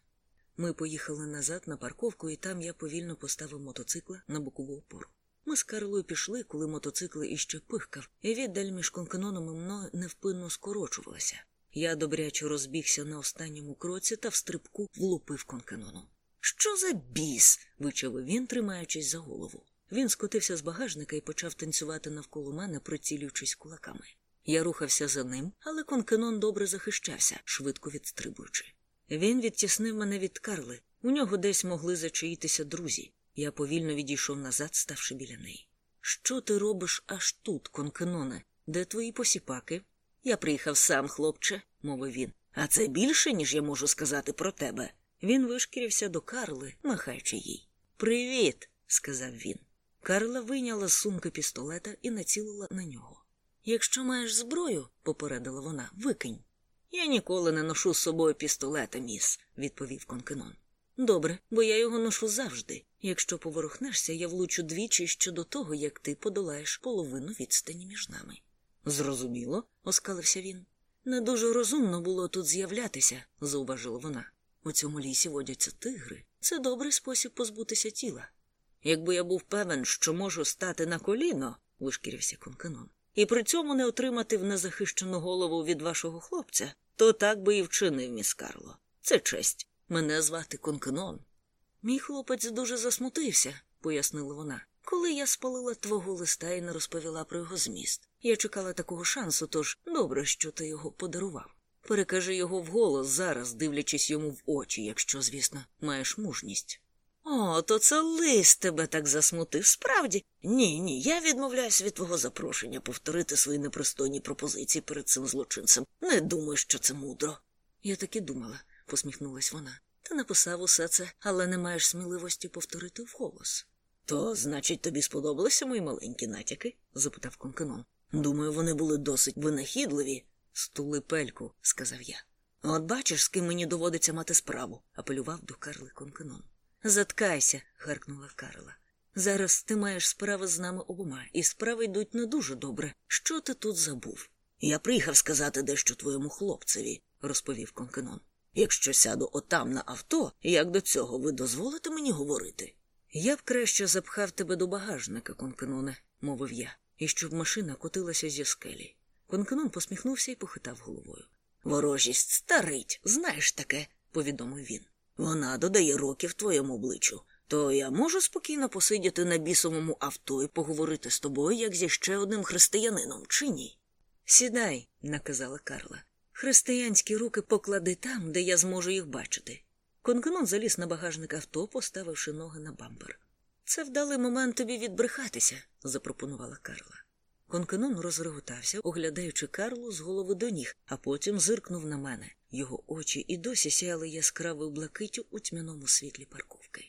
Ми поїхали назад на парковку, і там я повільно поставив мотоцикла на бокову опору. Ми з Карлою пішли, коли мотоцикл іще пихкав, і віддаль між конканоном і мною невпинно скорочувалася. Я добряче розбігся на останньому кроці та в стрибку влупив конканону. Що за біс? вичавив він, тримаючись за голову. Він скотився з багажника і почав танцювати навколо мене, прицілюючись кулаками. Я рухався за ним, але конкенон добре захищався, швидко відстрибуючи. Він відтіснив мене від Карли. У нього десь могли зачаїтися друзі. Я повільно відійшов назад, ставши біля неї. Що ти робиш аж тут, конкеноне? Де твої посіпаки? Я приїхав сам, хлопче, мовив він. А це більше, ніж я можу сказати про тебе. Він вишкірився до Карли, махаючи їй. Привіт, сказав він. Карла вийняла з сумки пістолета і націлила на нього. Якщо маєш зброю, попередила вона, викинь. Я ніколи не ношу з собою пістолета, міс, відповів конкенон. Добре, бо я його ношу завжди. Якщо поворухнешся, я влучу двічі ще до того, як ти подолаєш половину відстані між нами. Зрозуміло, оскалився він. Не дуже розумно було тут з'являтися, зауважила вона. У цьому лісі водяться тигри. Це добрий спосіб позбутися тіла. Якби я був певен, що можу стати на коліно, вишкірився конканон, і при цьому не отримати в незахищену голову від вашого хлопця, то так би і вчинив, міс Карло. Це честь. Мене звати Конканон. Мій хлопець дуже засмутився, пояснила вона, коли я спалила твого листа і не розповіла про його зміст. Я чекала такого шансу, тож добре, що ти його подарував. Перекажи його вголос зараз, дивлячись йому в очі, якщо, звісно, маєш мужність. О, то це лист тебе так засмутив. Справді. Ні, ні, я відмовляюсь від твого запрошення повторити свої непристойні пропозиції перед цим злочинцем. Не думаю, що це мудро. Я так і думала, посміхнулась вона. Ти написав усе це, але не маєш сміливості повторити вголос. То, значить, тобі сподобалися мої маленькі натяки? запитав Конкенон. Думаю, вони були досить винахідливі. Стули пельку, сказав я. От бачиш, з ким мені доводиться мати справу, апелював до Карли Конкенон. Заткайся, гаркнула Карла. Зараз ти маєш справи з нами обома, і справи йдуть не дуже добре. Що ти тут забув? Я приїхав сказати дещо твоєму хлопцеві, розповів Конкенон. Якщо сяду отам на авто, як до цього ви дозволите мені говорити? Я б краще запхав тебе до багажника, Конкеноне, мовив я, і щоб машина котилася зі скелі. Конкенон посміхнувся і похитав головою. Ворожість старить, знаєш таке, повідомив він. Вона додає років твоєму обличчю. То я можу спокійно посидіти на бісовому авто і поговорити з тобою, як зі ще одним християнином, чи ні? Сідай, наказала Карла. Християнські руки поклади там, де я зможу їх бачити. Конканон заліз на багажник авто, поставивши ноги на бампер. Це вдалий момент тобі відбрехатися, запропонувала Карла. Конканон розреготався, оглядаючи Карлу з голови до ніг, а потім зиркнув на мене. Його очі і досі сяяли яскравою блакиттю у тьмяному світлі парковки.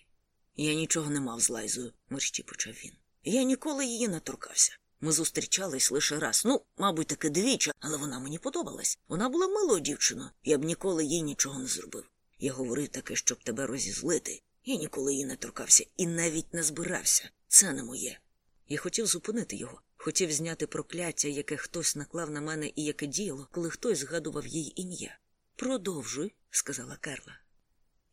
Я нічого не мав з Лайзою, мерщі почав він. Я ніколи її не торкався. Ми зустрічались лише раз. Ну, мабуть, таки двічі, але вона мені подобалась. Вона була милою дівчиною. Я б ніколи їй нічого не зробив. Я говорив таке, щоб тебе розізлити. Я ніколи її не торкався і навіть не збирався. Це не моє. Я хотів зупинити його, хотів зняти прокляття, яке хтось наклав на мене і яке діяло, коли хтось згадував її ім'я. Продовжуй, сказала Карла.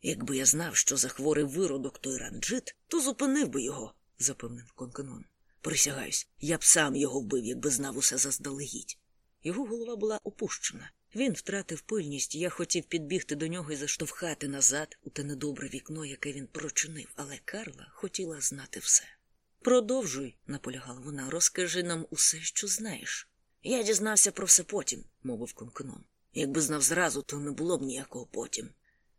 Якби я знав, що за хворий виродок той ранджит, то зупинив би його, запевнив Конканон. Присягаюсь, я б сам його вбив, якби знав усе заздалегідь. Його голова була опущена. Він втратив пильність, я хотів підбігти до нього і заштовхати назад у те недобре вікно, яке він прочинив, але Карла хотіла знати все. Продовжуй, наполягала вона, розкажи нам усе, що знаєш. Я дізнався про все потім, мовив Конканон. Якби знав зразу, то не було б ніякого потім.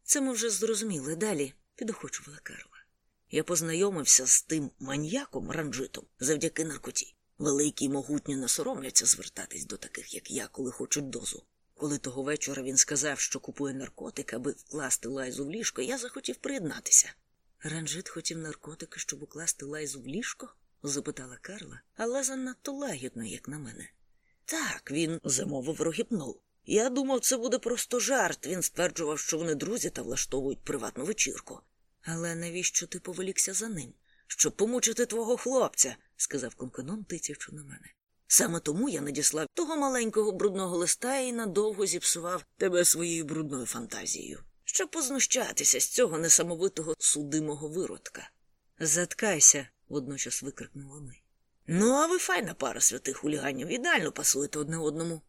Це ми вже зрозуміли далі, підохочувала Карла. Я познайомився з тим маньяком ранжитом завдяки наркоті. Великі й могутні не соромляться звертатись до таких, як я, коли хочуть дозу. Коли того вечора він сказав, що купує наркотик, аби вкласти лайзу в ліжко, я захотів приєднатися. Ранжит хотів наркотики, щоб укласти лайзу в ліжко? запитала Карла, але занадто лагідно, як на мене. Так, він замовив рогіпнол. Я думав, це буде просто жарт. Він стверджував, що вони друзі та влаштовують приватну вечірку. Але навіщо ти повелікся за ним? Щоб помучити твого хлопця, сказав Конканон, тицячи на мене. Саме тому я надіслав того маленького брудного листа і надовго зіпсував тебе своєю брудною фантазією, щоб познущатися з цього несамовитого судимого виродка. Заткайся, водночас викрикнули ми. Ну, а ви файна пара святих хуліганів, ідеально пасуєте одне одному.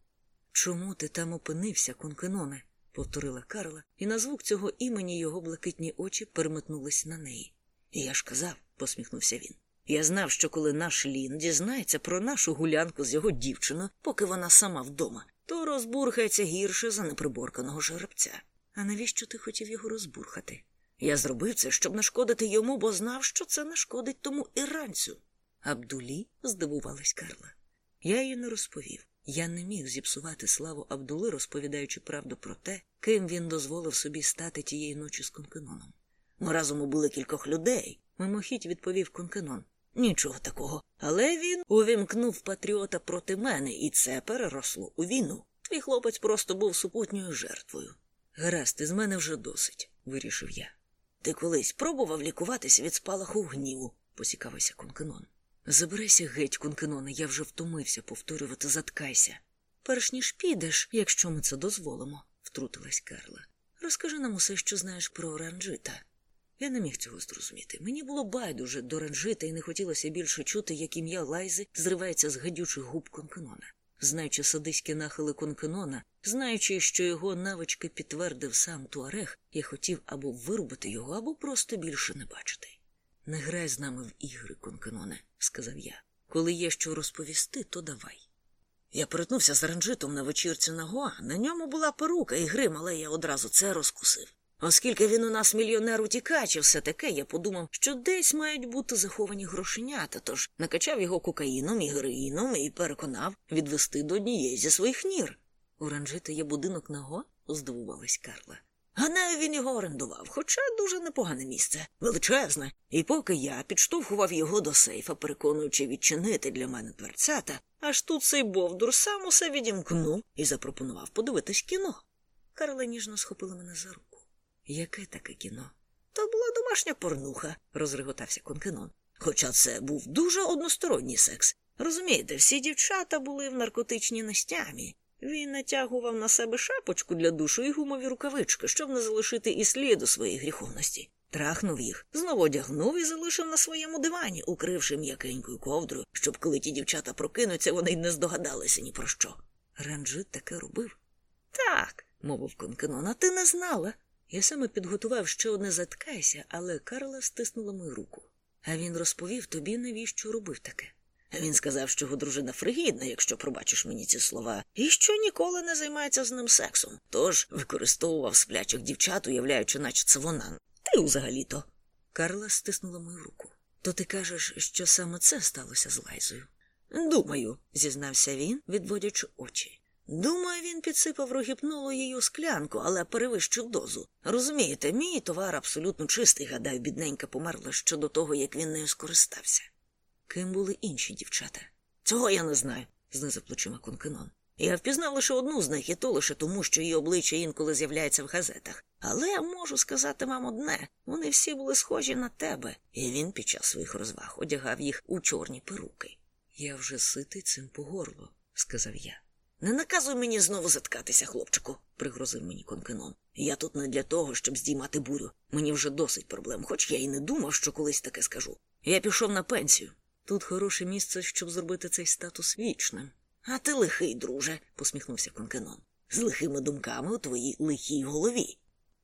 Чому ти там опинився, Конкеноне? повторила Карла, і на звук цього імені його блакитні очі переметнулись на неї. Я ж казав, посміхнувся він. Я знав, що коли наш Лін дізнається про нашу гулянку з його дівчиною, поки вона сама вдома, то розбурхається гірше за неприборканого жеребця. А навіщо ти хотів його розбурхати? Я зробив це, щоб нашкодити йому, бо знав, що це нашкодить тому іранцю. Абдулі здивувалась Карла. Я їй не розповів. Я не міг зіпсувати славу Абдули, розповідаючи правду про те, ким він дозволив собі стати тієї ночі з Конкеноном. Ми разом убили кількох людей, мимохідь відповів Конкенон. Нічого такого. Але він увімкнув патріота проти мене, і це переросло у війну. Твій хлопець просто був супутньою жертвою. Гаразд, із мене вже досить, вирішив я. Ти колись пробував лікуватися від спалаху гніву, посікався Конкенон. Забирайся геть, Конкеноне, я вже втомився повторювати заткайся. Перш ніж підеш, якщо ми це дозволимо, втрутилась Карла. Розкажи нам усе, що знаєш про ранжита. Я не міг цього зрозуміти. Мені було байдуже до ранжита і не хотілося більше чути, як ім'я Лайзи зривається з гадючих губ конкенона. Знаючи садиські нахили конкенона, знаючи, що його навички підтвердив сам Туарег, я хотів або вирубити його, або просто більше не бачити. Не грай з нами в ігри, конкеноне, сказав я. Коли є що розповісти, то давай. Я перетнувся з ранжитом на вечірці на Гоа. На ньому була перука і грим, але я одразу це розкусив. Оскільки він у нас мільйонер утікач і все таке, я подумав, що десь мають бути заховані грошенята, тож накачав його кокаїном і героїном і переконав відвести до однієї зі своїх нір. У ранжита є будинок на Го? здивувалась Карла. Ганаю він його орендував, хоча дуже непогане місце, величезне. І поки я підштовхував його до сейфа, переконуючи відчинити для мене дверцята, аж тут цей Бовдур сам усе відімкнув і запропонував подивитись кіно. Карла ніжно схопила мене за руку. Яке таке кіно? То була домашня порнуха, розреготався Конкенон. Хоча це був дуже односторонній секс. Розумієте, всі дівчата були в наркотичній настямі. Він натягував на себе шапочку для душу і гумові рукавички, щоб не залишити і сліду своєї гріховності. Трахнув їх, знову одягнув і залишив на своєму дивані, укривши м'якенькою ковдрою, щоб коли ті дівчата прокинуться, вони й не здогадалися ні про що. Ранджит таке робив. Так, мовив Конкенон, а ти не знала. Я саме підготував ще одне заткайся, але Карла стиснула мою руку. А він розповів тобі, навіщо робив таке. Він сказав, що його дружина фригідна, якщо пробачиш мені ці слова, і що ніколи не займається з ним сексом. Тож використовував сплячих дівчат, уявляючи, наче це вона. Ти взагалі-то. Карла стиснула мою руку. То ти кажеш, що саме це сталося з Лайзою? Думаю, зізнався він, відводячи очі. Думаю, він підсипав рогіпнолу її у склянку, але перевищив дозу. Розумієте, мій товар абсолютно чистий, гадаю, бідненька померла ще до того, як він нею скористався. Ким були інші дівчата? Цього я не знаю, знизив плечима Конкенон. Я впізнав лише одну з них, і то лише тому, що її обличчя інколи з'являється в газетах. Але можу сказати вам одне вони всі були схожі на тебе, і він під час своїх розваг одягав їх у чорні перуки. Я вже ситий цим по горло, сказав я. Не наказуй мені знову заткатися, хлопчику, пригрозив мені конкенон. Я тут не для того, щоб здіймати бурю. Мені вже досить проблем, хоч я і не думав, що колись таке скажу. Я пішов на пенсію. Тут хороше місце, щоб зробити цей статус вічним. А ти лихий, друже, посміхнувся конкенон. З лихими думками у твоїй лихій голові.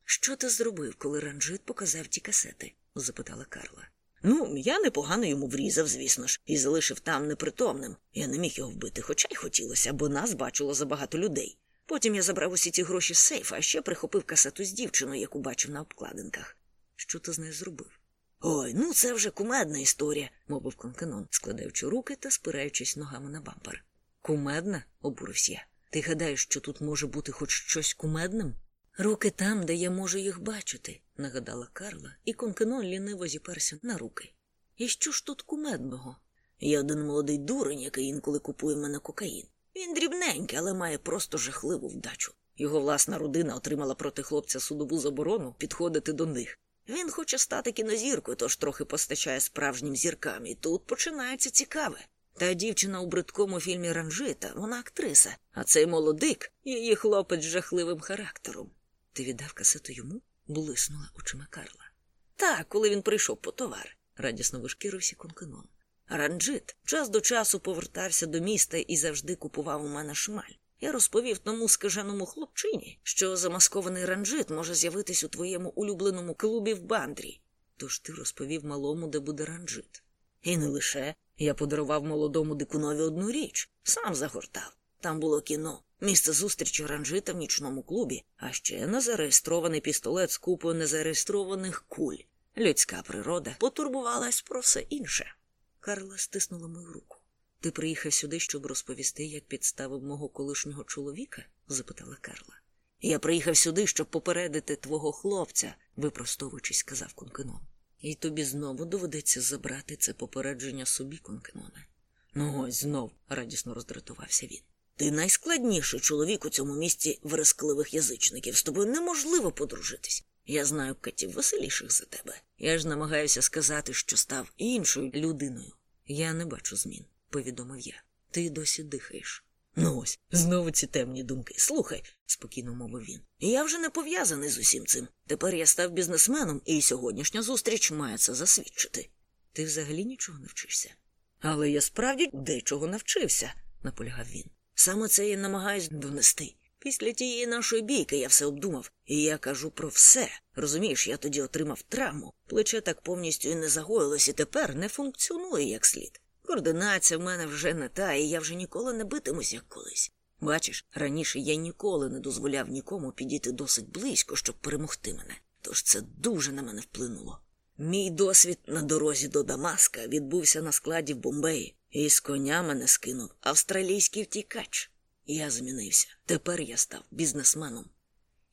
Що ти зробив, коли ранжит показав ті касети? запитала Карла. Ну, я непогано йому врізав, звісно ж, і залишив там непритомним. Я не міг його вбити, хоча й хотілося, бо нас бачило забагато людей. Потім я забрав усі ці гроші з сейфа, а ще прихопив касету з дівчиною, яку бачив на обкладинках. Що ти з нею зробив? Ой, ну це вже кумедна історія, мовив конкенон, складаючи руки та спираючись ногами на бампер. Кумедна? обурився я. Ти гадаєш, що тут може бути хоч щось кумедним? Руки там, де я можу їх бачити, нагадала Карла, і конкенон ліниво зіперся на руки. І що ж тут кумедного? Я один молодий дурень, який інколи купує мене кокаїн. Він дрібненький, але має просто жахливу вдачу. Його власна родина отримала проти хлопця судову заборону підходити до них. Він хоче стати кінозіркою, тож трохи постачає справжнім зіркам, і тут починається цікаве. Та дівчина у бридкому фільмі Ранжита, вона актриса, а цей молодик її хлопець з жахливим характером. Ти віддав касету йому? блиснула очима Карла. Так, коли він прийшов по товар, радісно вишкірився конкенон. Ранджит час до часу повертався до міста і завжди купував у мене шмаль. Я розповів тому скаженому хлопчині, що замаскований ранжит може з'явитись у твоєму улюбленому клубі в бандрі. Тож ти розповів малому, де буде ранжит. І не лише я подарував молодому дикунові одну річ, сам загортав. Там було кіно, місце зустрічі ранжита в нічному клубі, а ще незареєстрований пістолет з купою незареєстрованих куль. Людська природа потурбувалась про все інше. Карла стиснула мою руку. Ти приїхав сюди, щоб розповісти, як підставив мого колишнього чоловіка? запитала Карла. Я приїхав сюди, щоб попередити твого хлопця, випростовуючись, сказав Конкенон. І тобі знову доведеться забрати це попередження собі, Конкеноне. Ну ось знов, радісно роздратувався він. Ти найскладніший чоловік у цьому місті верескливих язичників. З тобою неможливо подружитись. Я знаю катів веселіших за тебе. Я ж намагаюся сказати, що став іншою людиною. Я не бачу змін, повідомив я. Ти досі дихаєш. Ну ось, знову ці темні думки. Слухай, спокійно мовив він. Я вже не пов'язаний з усім цим. Тепер я став бізнесменом, і сьогоднішня зустріч має це засвідчити. Ти взагалі нічого не вчишся. Але я справді дечого навчився, наполягав він. Саме це я намагаюсь донести. Після тієї нашої бійки я все обдумав, і я кажу про все. Розумієш, я тоді отримав травму. Плече так повністю і не загоїлось, і тепер не функціонує як слід. Координація в мене вже не та, і я вже ніколи не битимусь, як колись. Бачиш, раніше я ніколи не дозволяв нікому підійти досить близько, щоб перемогти мене. Тож це дуже на мене вплинуло. Мій досвід на дорозі до Дамаска відбувся на складі в Бомбеї, і з коня мене скинув австралійський втікач. Я змінився. Тепер я став бізнесменом.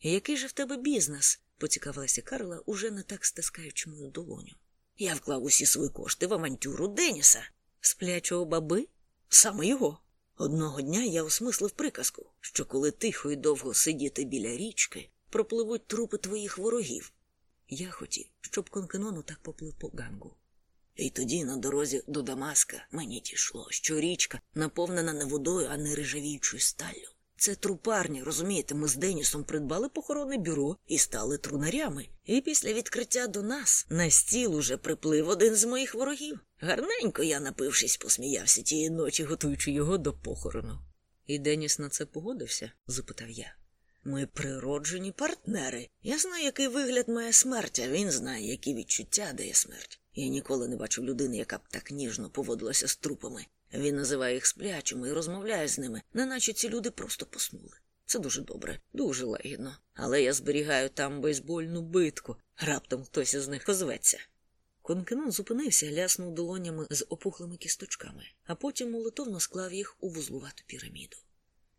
Який же в тебе бізнес? поцікавилася Карла, уже не так стискаючи мою долоню. Я вклав усі свої кошти в авантюру Деніса. Сплячого баби? Саме його. Одного дня я осмислив приказку, що коли тихо і довго сидіти біля річки, пропливуть трупи твоїх ворогів. Я хотів, щоб Конкенону так поплив по гангу. І тоді на дорозі до Дамаска мені дійшло, що річка наповнена не водою, а не рижавіючою сталлю. Це трупарня, розумієте, ми з Денісом придбали похоронне бюро і стали трунарями. І після відкриття до нас на стіл уже приплив один з моїх ворогів. Гарненько я, напившись, посміявся тієї ночі, готуючи його до похорону. І Деніс на це погодився? запитав я. Ми природжені партнери. Я знаю, який вигляд має смерть, а він знає, які відчуття дає смерть. Я ніколи не бачив людини, яка б так ніжно поводилася з трупами. Він називає їх сплячими і розмовляє з ними, неначе ці люди просто поснули. Це дуже добре, дуже лагідно. Але я зберігаю там бейсбольну битку. Раптом хтось із них озветься. Конкенон зупинився, ляснув долонями з опухлими кісточками, а потім молитовно склав їх у вузлувату піраміду.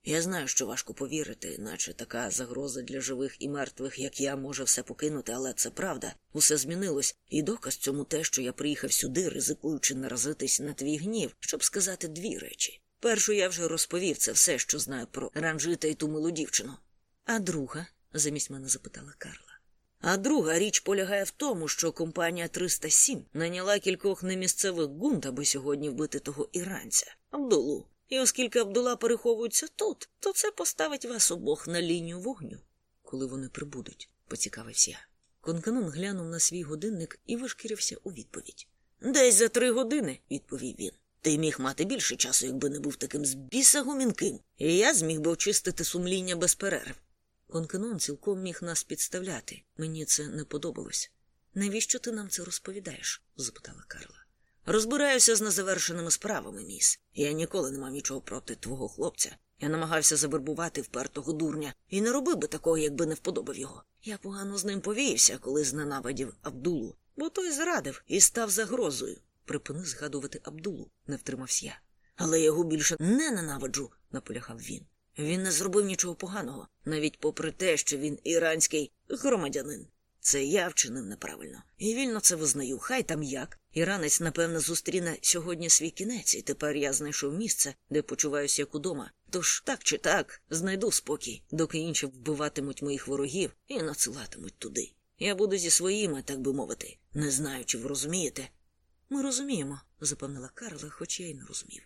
Я знаю, що важко повірити, наче така загроза для живих і мертвих, як я, може все покинути, але це правда. Усе змінилось, і доказ цьому те, що я приїхав сюди, ризикуючи наразитись на твій гнів, щоб сказати дві речі. Першу я вже розповів це все, що знаю про ранжита і ту милу дівчину. А друга, замість мене запитала Карла. А друга річ полягає в тому, що компанія 307 наняла кількох немісцевих гунт, аби сьогодні вбити того іранця, Абдулу. І оскільки Абдула переховується тут, то це поставить вас обох на лінію вогню, коли вони прибудуть, поцікавився я. Конканон глянув на свій годинник і вишкірився у відповідь. Десь за три години, відповів він. Ти міг мати більше часу, якби не був таким збіса гумінким, і я зміг би очистити сумління без перерв. Конканон цілком міг нас підставляти. Мені це не подобалось. Навіщо ти нам це розповідаєш? запитала Карла. Розбираюся з незавершеними справами, міс. Я ніколи не мав нічого проти твого хлопця. Я намагався завербувати впертого дурня і не робив би такого, якби не вподобав його. Я погано з ним повівся, коли зненавидів Абдулу, бо той зрадив і став загрозою. Припини згадувати Абдулу, не втримався я. Але я його більше не ненавиджу, наполягав він. Він не зробив нічого поганого, навіть попри те, що він іранський громадянин. Це я вчинив неправильно. І вільно це визнаю. Хай там як. Іранець, напевно, зустріне сьогодні свій кінець, і тепер я знайшов місце, де почуваюся як удома. Тож так чи так знайду спокій, доки інші вбиватимуть моїх ворогів і надсилатимуть туди. Я буду зі своїми, так би мовити. Не знаю, чи ви розумієте. Ми розуміємо, запевнила Карла, хоч я й не розумів.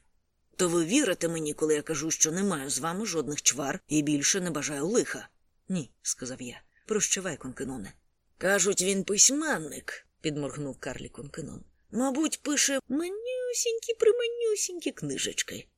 То ви вірите мені, коли я кажу, що не маю з вами жодних чвар і більше не бажаю лиха? Ні, сказав я. Прощавай, конкеноне. Кажуть, він письменник, підморгнув Карлі Конкенон. Мабуть, пише манюсінькі приманюсінькі книжечки.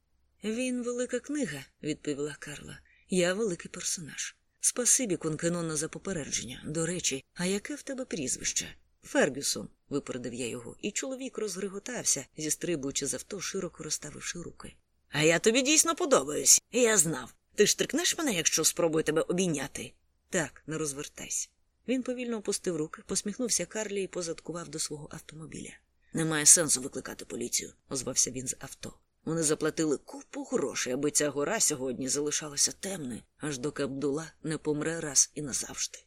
Він велика книга, відповіла Карла. Я великий персонаж. Спасибі, Конкенона, за попередження. До речі, а яке в тебе прізвище? Фергюсон, випередив я його, і чоловік розгриготався, зістрибуючи з авто, широко розставивши руки. А я тобі дійсно подобаюсь. Я знав. Ти ж трикнеш мене, якщо спробую тебе обійняти. Так, не розвертайся. Він повільно опустив руки, посміхнувся Карлі і позадкував до свого автомобіля. Немає сенсу викликати поліцію, озвався він з авто. Вони заплатили купу грошей, аби ця гора сьогодні залишалася темною, аж доки Абдула не помре раз і назавжди.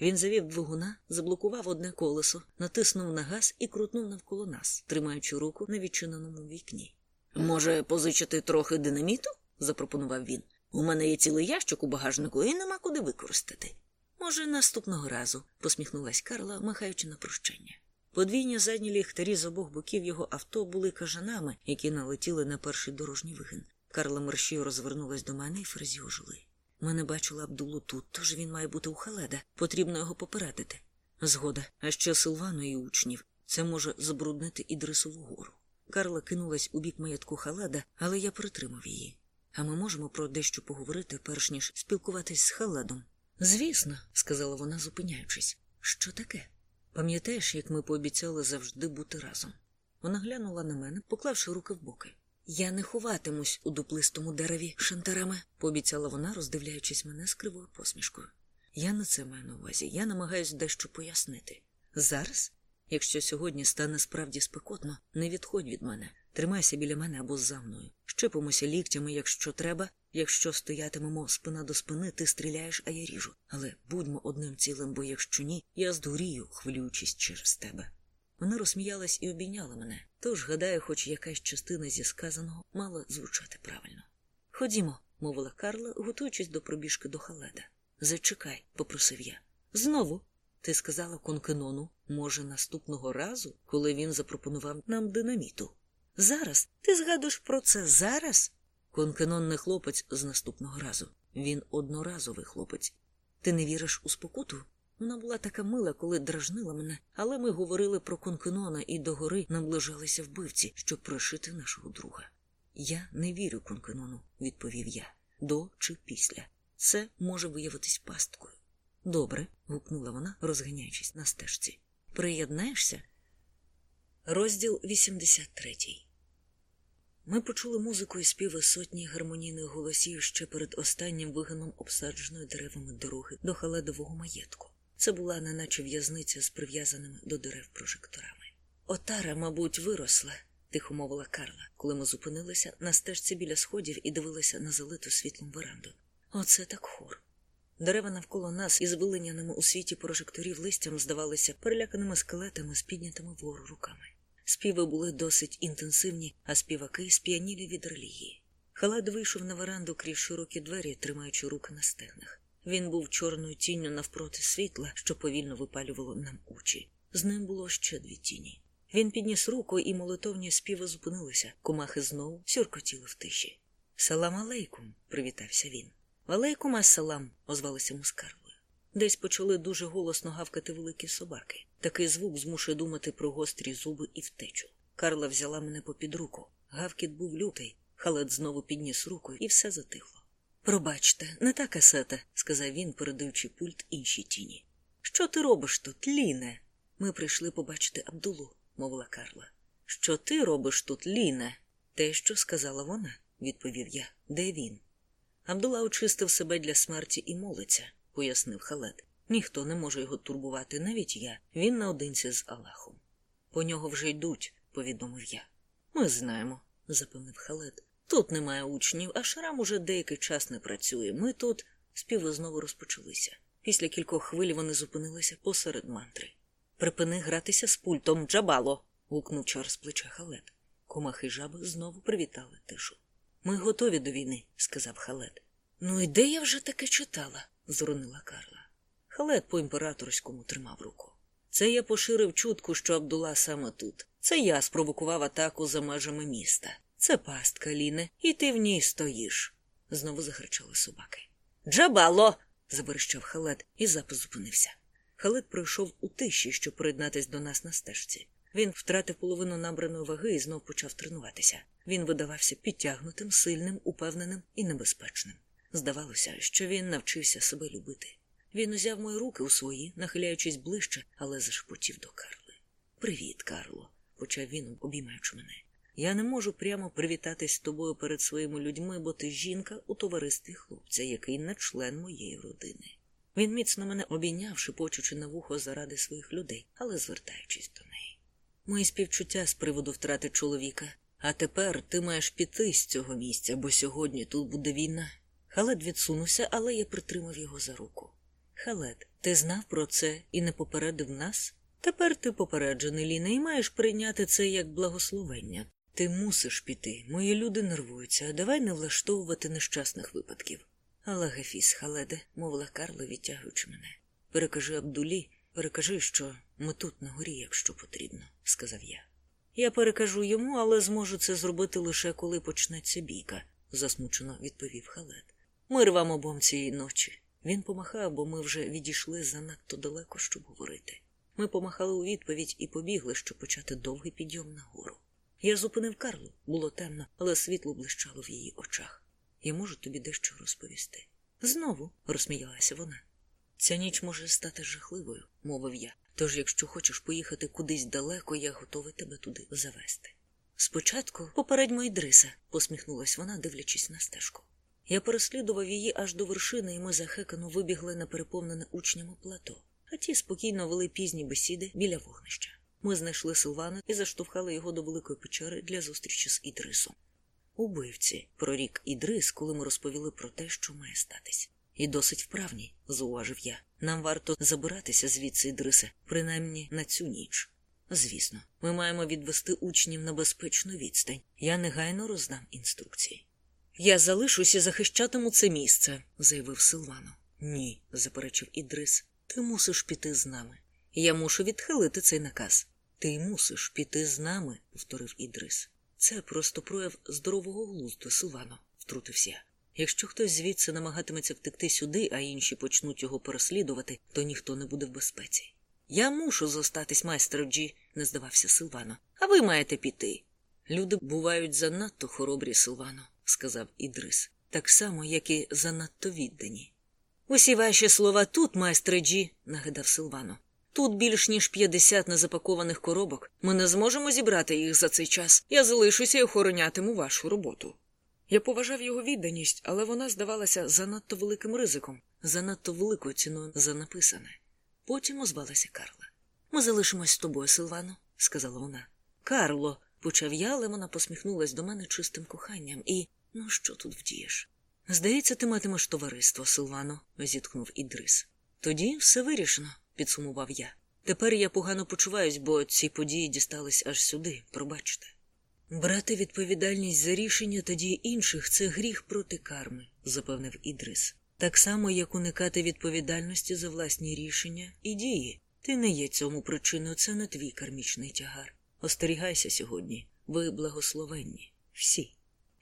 Він завів двигуна, заблокував одне колесо, натиснув на газ і крутнув навколо нас, тримаючи руку на відчиненому вікні. Може, позичити трохи динаміту? запропонував він. У мене є цілий ящик у багажнику і нема куди використати. Може, наступного разу, посміхнулась Карла, махаючи на прощання. Подвійні задні ліхтарі з обох боків його авто були кажанами, які налетіли на перший дорожній вигин. Карла мерщію розвернулась до мене і ферзі ожили. Ми не бачили Абдулу тут, тож він має бути у Халеда. Потрібно його попередити. Згода, а ще Силвану і учнів. Це може забруднити Ідрисову гору. Карла кинулась у бік маєтку Халеда, але я притримав її. А ми можемо про дещо поговорити, перш ніж спілкуватись з Халедом. Звісно, сказала вона, зупиняючись. Що таке? Пам'ятаєш, як ми пообіцяли завжди бути разом? Вона глянула на мене, поклавши руки в боки. Я не ховатимусь у дуплистому дереві шантарами, пообіцяла вона, роздивляючись мене з кривою посмішкою. Я не це маю на увазі. Я намагаюсь дещо пояснити. Зараз, якщо сьогодні стане справді спекотно, не відходь від мене. Тримайся біля мене або за мною. Щепимося ліктями, якщо треба. Якщо стоятимемо спина до спини, ти стріляєш, а я ріжу. Але будьмо одним цілим, бо якщо ні, я здурію, хвилюючись через тебе. Вона розсміялась і обійняла мене, тож, гадаю, хоч якась частина зі сказаного мала звучати правильно. Ходімо, мовила Карла, готуючись до пробіжки до халеда. Зачекай, попросив я. Знову. Ти сказала Конкенону, може, наступного разу, коли він запропонував нам динаміту. Зараз? Ти згадуєш про це зараз? Конкенон не хлопець з наступного разу. Він одноразовий хлопець. Ти не віриш у спокуту? Вона була така мила, коли дражнила мене, але ми говорили про Конкенона і до гори наближалися вбивці, щоб пришити нашого друга. Я не вірю Конкенону, відповів я, до чи після. Це може виявитись пасткою. Добре, гукнула вона, розганяючись на стежці. Приєднаєшся? Розділ 83 Ми почули музику і співи сотні гармонійних голосів ще перед останнім вигином обсадженої деревами дороги до халедового маєтку. Це була неначе в'язниця з прив'язаними до дерев прожекторами. Отара, мабуть, виросла, тихо мовила Карла, коли ми зупинилися на стежці біля сходів і дивилися на залиту світлом веранду. Оце так хор. Дерева навколо нас із вилиняними у світі прожекторів листям здавалися переляканими скелетами з піднятими вгору руками. Співи були досить інтенсивні, а співаки сп'янілі від релігії. Халад вийшов на веранду крізь широкі двері, тримаючи руки на стегнах. Він був чорною тінню навпроти світла, що повільно випалювало нам очі. З ним було ще дві тіні. Він підніс руку, і молитовні співи зупинилися. Комахи знову сюркотіли в тиші. Салам алейкум, привітався він. Алейкум ассалам, озвалися Карлою. Десь почали дуже голосно гавкати великі собаки. Такий звук змушує думати про гострі зуби і втечу. Карла взяла мене попід руку. Гавкіт був лютий, халет знову підніс руку, і все затихло. Пробачте, не та касета, сказав він, передаючи пульт іншій тіні. Що ти робиш тут, Ліне? Ми прийшли побачити Абдулу, мовила Карла. Що ти робиш тут, Ліне? Те, що сказала вона, відповів я. Де він? Абдула очистив себе для смерті і молиться, пояснив халет. Ніхто не може його турбувати, навіть я. Він наодинці з Аллахом. По нього вже йдуть, повідомив я. Ми знаємо, запевнив халет. Тут немає учнів, а шрам уже деякий час не працює. Ми тут співи знову розпочалися. Після кількох хвиль вони зупинилися посеред мантри. Припини гратися з пультом, джабало. гукнув через плече халет. Комахи жаби знову привітали тишу. Ми готові до війни, сказав халет. Ну і де я вже таке читала? зронила Карла. Халет по імператорському тримав руку. Це я поширив чутку, що Абдула саме тут. Це я спровокував атаку за межами міста. Це пастка, Ліне, і ти в ній стоїш. Знову закричали собаки. Джабало. заверещав халет, і запис зупинився. Халет пройшов у тиші, щоб приєднатись до нас на стежці. Він втратив половину набраної ваги і знов почав тренуватися. Він видавався підтягнутим, сильним, упевненим і небезпечним. Здавалося, що він навчився себе любити. Він узяв мої руки у свої, нахиляючись ближче, але зашепотів до Карли. Привіт, Карло, почав він, обіймаючи мене. Я не можу прямо привітатись з тобою перед своїми людьми, бо ти жінка у товаристві хлопця, який не член моєї родини. Він міцно мене обійняв, шепочучи на вухо заради своїх людей, але звертаючись до неї. Мої співчуття з приводу втрати чоловіка. А тепер ти маєш піти з цього місця, бо сьогодні тут буде війна. Халет відсунувся, але я притримав його за руку. Халет, ти знав про це і не попередив нас? Тепер ти попереджений, Ліна, і маєш прийняти це як благословення. Ти мусиш піти. Мої люди нервуються, а давай не влаштовувати нещасних випадків. Але Гафіс, Халеде, мовила Карла, відтягуючи мене. Перекажи Абдулі, перекажи, що ми тут на горі, якщо потрібно, сказав я. Я перекажу йому, але зможу це зробити лише коли почнеться бійка. засмучено відповів халет. Мир вам обом цієї ночі. Він помахав, бо ми вже відійшли занадто далеко, щоб говорити. Ми помахали у відповідь і побігли, щоб почати довгий підйом нагору. Я зупинив Карлу, було темно, але світло блищало в її очах. Я можу тобі дещо розповісти. Знову, розсміялася вона. Ця ніч може стати жахливою, мовив я. Тож, якщо хочеш поїхати кудись далеко, я готовий тебе туди завести. Спочатку попередьмо Ідриса, посміхнулась вона, дивлячись на стежку. Я переслідував її аж до вершини, і ми захекано вибігли на переповнене учнями плато, а ті спокійно вели пізні бесіди біля вогнища. Ми знайшли Силвана і заштовхали його до великої печери для зустрічі з Ідрисом. Убивці, прорік Ідрис, коли ми розповіли про те, що має статись. І досить вправні, зауважив я. Нам варто забиратися звідси Ідрисе, принаймні на цю ніч. Звісно, ми маємо відвести учнів на безпечну відстань. Я негайно роздам інструкції. Я залишуся захищатиму це місце, заявив Силвано. Ні, заперечив Ідрис. Ти мусиш піти з нами. Я мушу відхилити цей наказ. Ти мусиш піти з нами, повторив Ідрис. Це просто прояв здорового глузду, Силвано, втрутився. Якщо хтось звідси намагатиметься втекти сюди, а інші почнуть його переслідувати, то ніхто не буде в безпеці. Я мушу зостатись, майстер Джі, не здавався Силвано. А ви маєте піти. Люди бувають занадто хоробрі, Силвано, сказав Ідрис, так само, як і занадто віддані. Усі ваші слова тут, майстре Джі, нагадав Силвано. Тут більш ніж 50 незапакованих коробок. Ми не зможемо зібрати їх за цей час. Я залишуся і охоронятиму вашу роботу. Я поважав його відданість, але вона здавалася занадто великим ризиком, занадто великою ціною за написане. Потім озвалася Карла. Ми залишимось з тобою, Силвано, сказала вона. Карло, почав я, але вона посміхнулась до мене чистим коханням і. Ну, що тут вдієш? Здається, ти матимеш товариство, Силвано, зітхнув Ідрис. Тоді все вирішено, підсумував я. Тепер я погано почуваюсь, бо ці події дістались аж сюди, пробачте. Брати відповідальність за рішення та дії інших це гріх проти карми, запевнив Ідрис. Так само, як уникати відповідальності за власні рішення і дії. Ти не є цьому причиною, це не твій кармічний тягар. Остерігайся сьогодні, ви благословенні, всі.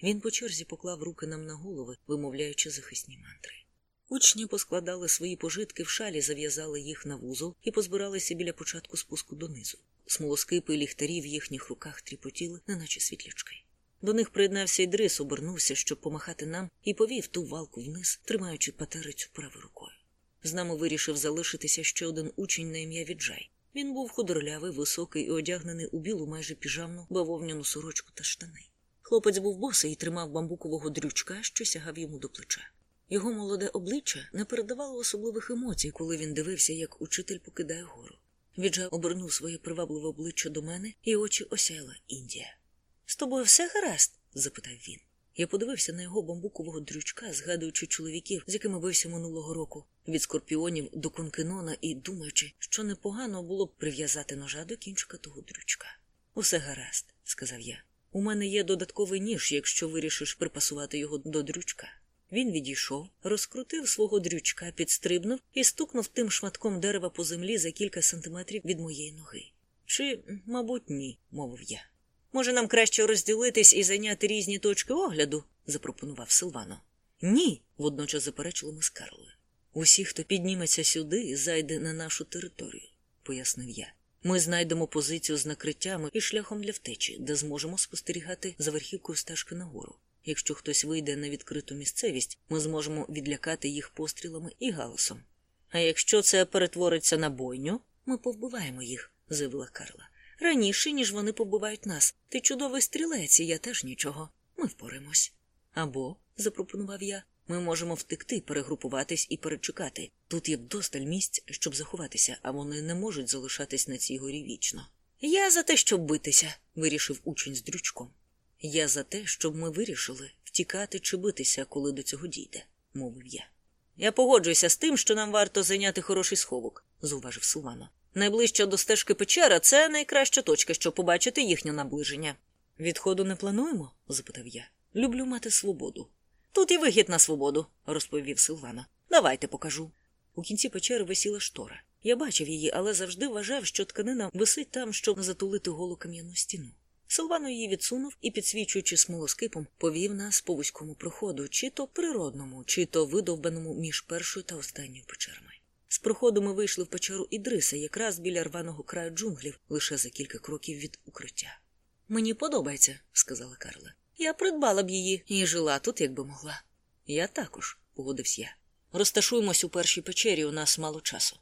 Він по черзі поклав руки нам на голови, вимовляючи захисні мантри. Учні поскладали свої пожитки в шалі, зав'язали їх на вузол і позбиралися біля початку спуску донизу. Смолоскипи ліхтарі в їхніх руках тріпотіли, неначе світлячки. До них приєднався Ідрис, обернувся, щоб помахати нам, і повів ту валку вниз, тримаючи патерицю правою рукою. З нами вирішив залишитися ще один учень на ім'я Віджай. Він був худорлявий, високий і одягнений у білу майже піжамну бавовняну сорочку та штани. Хлопець був босий і тримав бамбукового дрючка, що сягав йому до плеча. Його молоде обличчя не передавало особливих емоцій, коли він дивився, як учитель покидає гору. Віджа обернув своє привабливе обличчя до мене, і очі осяяла Індія. З тобою все гаразд? запитав він. Я подивився на його бамбукового дрючка, згадуючи чоловіків, з якими бився минулого року, від скорпіонів до конкенона і думаючи, що непогано було б прив'язати ножа до кінчика того дрючка. Усе гаразд, сказав я. У мене є додатковий ніж, якщо вирішиш припасувати його до дрючка. Він відійшов, розкрутив свого дрючка, підстрибнув і стукнув тим шматком дерева по землі за кілька сантиметрів від моєї ноги. Чи, мабуть, ні, мовив я. Може, нам краще розділитись і зайняти різні точки огляду? запропонував Силвано. Ні, водночас заперечили ми з Карлою. Усі, хто підніметься сюди, зайде на нашу територію, пояснив я. Ми знайдемо позицію з накриттями і шляхом для втечі, де зможемо спостерігати за верхівкою стежки нагору. Якщо хтось вийде на відкриту місцевість, ми зможемо відлякати їх пострілами і галасом. А якщо це перетвориться на бойню, ми повбиваємо їх, заявила Карла. Раніше, ніж вони побивають нас. Ти чудовий стрілець, і я теж нічого. Ми впоримось. Або, запропонував я, ми можемо втекти, перегрупуватись і перечекати. Тут є вдосталь місць, щоб заховатися, а вони не можуть залишатись на цій горі вічно. Я за те, щоб битися, вирішив учень з дрючком. Я за те, щоб ми вирішили втікати чи битися, коли до цього дійде, мовив я. Я погоджуюся з тим, що нам варто зайняти хороший сховок, зауважив Силвано. Найближча до стежки печера це найкраща точка, щоб побачити їхнє наближення. Відходу не плануємо? запитав я. Люблю мати свободу. Тут і вихід на свободу, розповів Силвано. Давайте покажу. У кінці печери висіла штора. Я бачив її, але завжди вважав, що тканина висить там, щоб затулити голу кам'яну стіну. Силвано її відсунув і, підсвічуючи смолоскипом, повів нас по вузькому проходу, чи то природному, чи то видовбаному між першою та останньою печерами. З проходу ми вийшли в печеру Ідриса, якраз біля рваного краю джунглів, лише за кілька кроків від укриття. Мені подобається, сказала Карла. Я придбала б її і жила тут, якби могла. Я також, погодився я. Розташуємось у першій печері, у нас мало часу.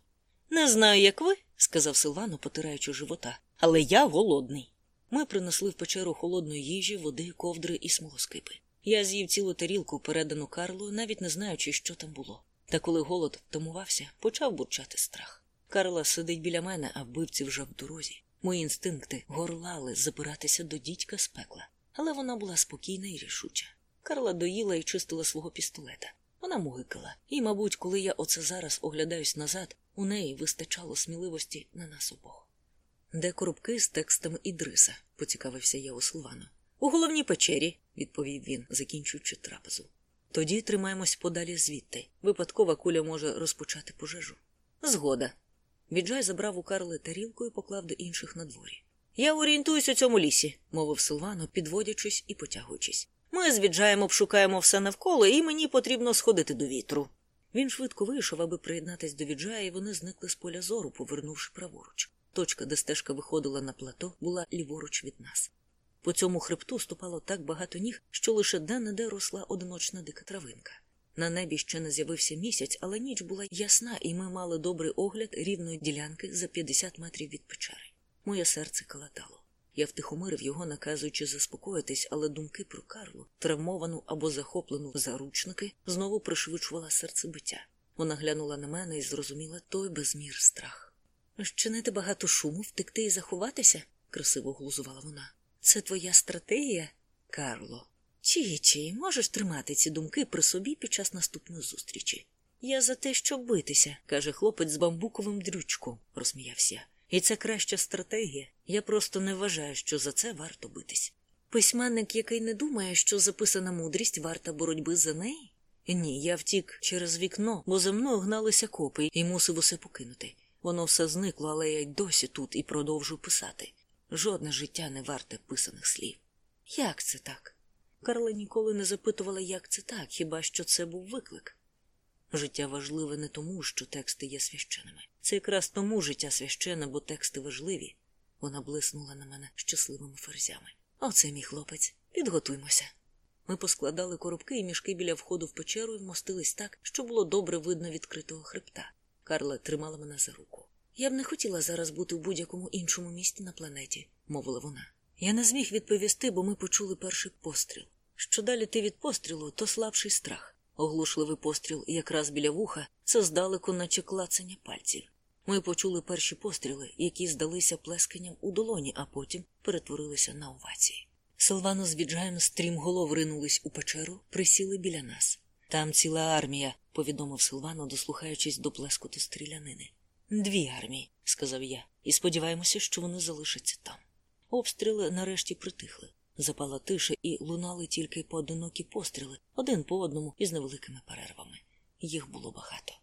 Не знаю, як ви, сказав Силвано, потираючи живота, але я голодний. Ми принесли в печеру холодної їжі, води, ковдри і смолоскипи. Я з'їв цілу тарілку, передану Карлою, навіть не знаючи, що там було. Та коли голод втамувався, почав бурчати страх. Карла сидить біля мене, а вбивці вже в дорозі. Мої інстинкти горлали забиратися до дідька з пекла, але вона була спокійна і рішуча. Карла доїла і чистила свого пістолета. Вона мугикала, і, мабуть, коли я оце зараз оглядаюсь назад, у неї вистачало сміливості на нас обох. Де коробки з текстами Ідриса? Поцікавився я у Силвану. У головній печері, відповів він, закінчуючи трапезу. Тоді тримаємось подалі звідти. Випадкова куля може розпочати пожежу. Згода. Віджай забрав у Карли тарілку і поклав до інших на дворі. Я орієнтуюсь у цьому лісі, мовив Силвано, підводячись і потягуючись. Ми з віджаєм обшукаємо все навколо, і мені потрібно сходити до вітру. Він швидко вийшов, аби приєднатись до віджая, і вони зникли з поля зору, повернувши праворуч. Точка, де стежка виходила на плато, була ліворуч від нас. По цьому хребту ступало так багато ніг, що лише де-не-де росла одиночна дика травинка. На небі ще не з'явився місяць, але ніч була ясна, і ми мали добрий огляд рівної ділянки за 50 метрів від печери. Моє серце калатало. Я втихомирив його, наказуючи заспокоїтись, але думки про Карлу, травмовану або захоплену в заручники, знову пришвидшувала серцебиття. Вона глянула на мене і зрозуміла той безмір страх. Щинити багато шуму, втекти і заховатися? красиво глузувала вона. Це твоя стратегія, Карло. Чи чи можеш тримати ці думки при собі під час наступної зустрічі? Я за те, щоб битися, каже хлопець з бамбуковим дрючком, розсміявся. І це краща стратегія. Я просто не вважаю, що за це варто битись. Письменник, який не думає, що записана мудрість варта боротьби за неї? Ні, я втік через вікно, бо за мною гналися копи і мусив усе покинути. Воно все зникло, але я й досі тут і продовжу писати. Жодне життя не варте писаних слів. Як це так? Карла ніколи не запитувала, як це так, хіба що це був виклик. Життя важливе не тому, що тексти є священними. Це якраз тому життя священне, бо тексти важливі. Вона блиснула на мене щасливими ферзями. Оце мій хлопець. Підготуймося. Ми поскладали коробки і мішки біля входу в печеру і вмостились так, що було добре видно відкритого хребта. Карла тримала мене за руку. Я б не хотіла зараз бути в будь-якому іншому місті на планеті, мовила вона. Я не зміг відповісти, бо ми почули перший постріл. Що далі ти від пострілу, то слабший страх. Оглушливий постріл якраз біля вуха, це здалеку, наче клацання пальців. Ми почули перші постріли, які здалися плесканням у долоні, а потім перетворилися на овації. Силвано з віджаєм стрімголов ринулись у печеру, присіли біля нас. Там ціла армія, повідомив Силвано, дослухаючись до плескоту стрілянини. Дві армії, сказав я, і сподіваємося, що вони залишаться там. Обстріли нарешті притихли. Запала тиша і лунали тільки поодинокі постріли, один по одному із невеликими перервами. Їх було багато.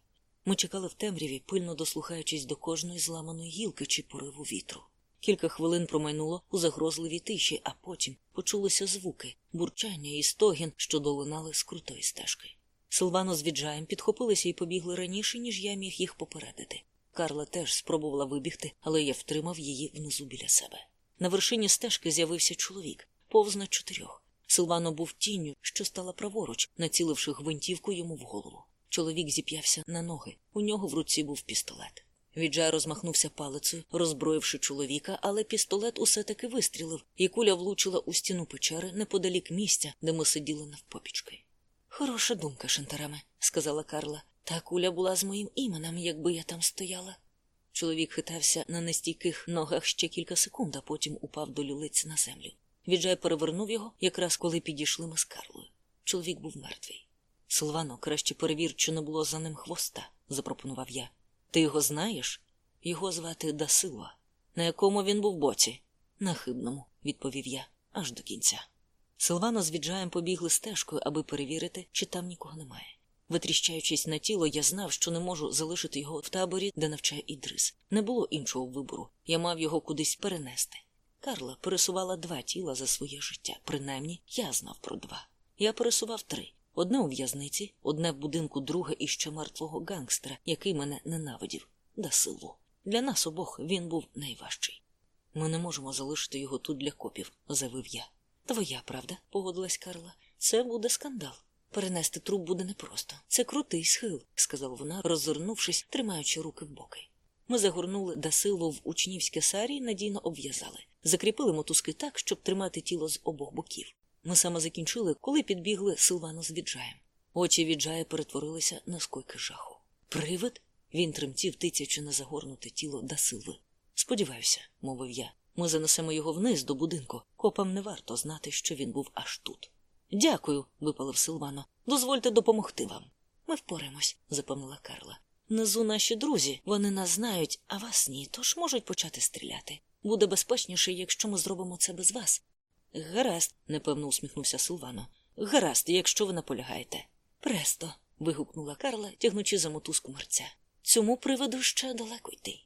Ми чекали в темряві, пильно дослухаючись до кожної зламаної гілки чи пориву вітру. Кілька хвилин промайнуло у загрозливій тиші, а потім почулися звуки, бурчання і стогін, що долунали з крутої стежки. Силвано з віджаєм підхопилися і побігли раніше, ніж я міг їх попередити. Карла теж спробувала вибігти, але я втримав її внизу біля себе. На вершині стежки з'явився чоловік, повз на чотирьох. Силвано був тінню, що стала праворуч, націливши гвинтівку йому в голову. Чоловік зіп'явся на ноги. У нього в руці був пістолет. Віджай розмахнувся палицею, роззброївши чоловіка, але пістолет усе таки вистрілив, і куля влучила у стіну печери неподалік місця, де ми сиділи навпопічки. Хороша думка, Шантараме, сказала Карла. Та куля була з моїм іменем, якби я там стояла. Чоловік хитався на нестійких ногах ще кілька секунд, а потім упав до люлиць на землю. Віджай перевернув його, якраз коли підійшли ми з Карлою. Чоловік був мертвий. Силвано, краще перевір, чи не було за ним хвоста, запропонував я. Ти його знаєш? Його звати Дасила. На якому він був боці? На хибному, відповів я, аж до кінця. Силвано з віджаєм побігли стежкою, аби перевірити, чи там нікого немає. Витріщаючись на тіло, я знав, що не можу залишити його в таборі, де навчає Ідрис. Не було іншого вибору. Я мав його кудись перенести. Карла пересувала два тіла за своє життя. Принаймні, я знав про два. Я пересував три: одне у в'язниці, одне в будинку друга і ще мертвого гангстера, який мене ненавидів, да силу. Для нас обох він був найважчий. Ми не можемо залишити його тут для копів, заявив я. Твоя правда, погодилась Карла. Це буде скандал. Перенести труп буде непросто. Це крутий схил, сказала вона, роззирнувшись, тримаючи руки в боки. Ми загорнули Дасилу в учнівське сарі надійно обв'язали, закріпили мотузки так, щоб тримати тіло з обох боків. Ми саме закінчили, коли підбігли Силвану з віджаєм. Очі віджая перетворилися на скойки жаху. Привид? Він тремтів, тицячи на загорнуте тіло Дасилви. Сподіваюся, мовив я. Ми занесемо його вниз до будинку. Копам не варто знати, що він був аж тут. Дякую, випалив Силвано. Дозвольте допомогти вам. Ми впораємось, запевнила Карла. Внизу наші друзі, вони нас знають, а вас ні, тож можуть почати стріляти. Буде безпечніше, якщо ми зробимо це без вас. Гаразд, непевно усміхнувся Силвано. Гаразд, якщо ви наполягаєте. Престо. вигукнула Карла, тягнучи за мотузку мерця. Цьому приводу ще далеко йти.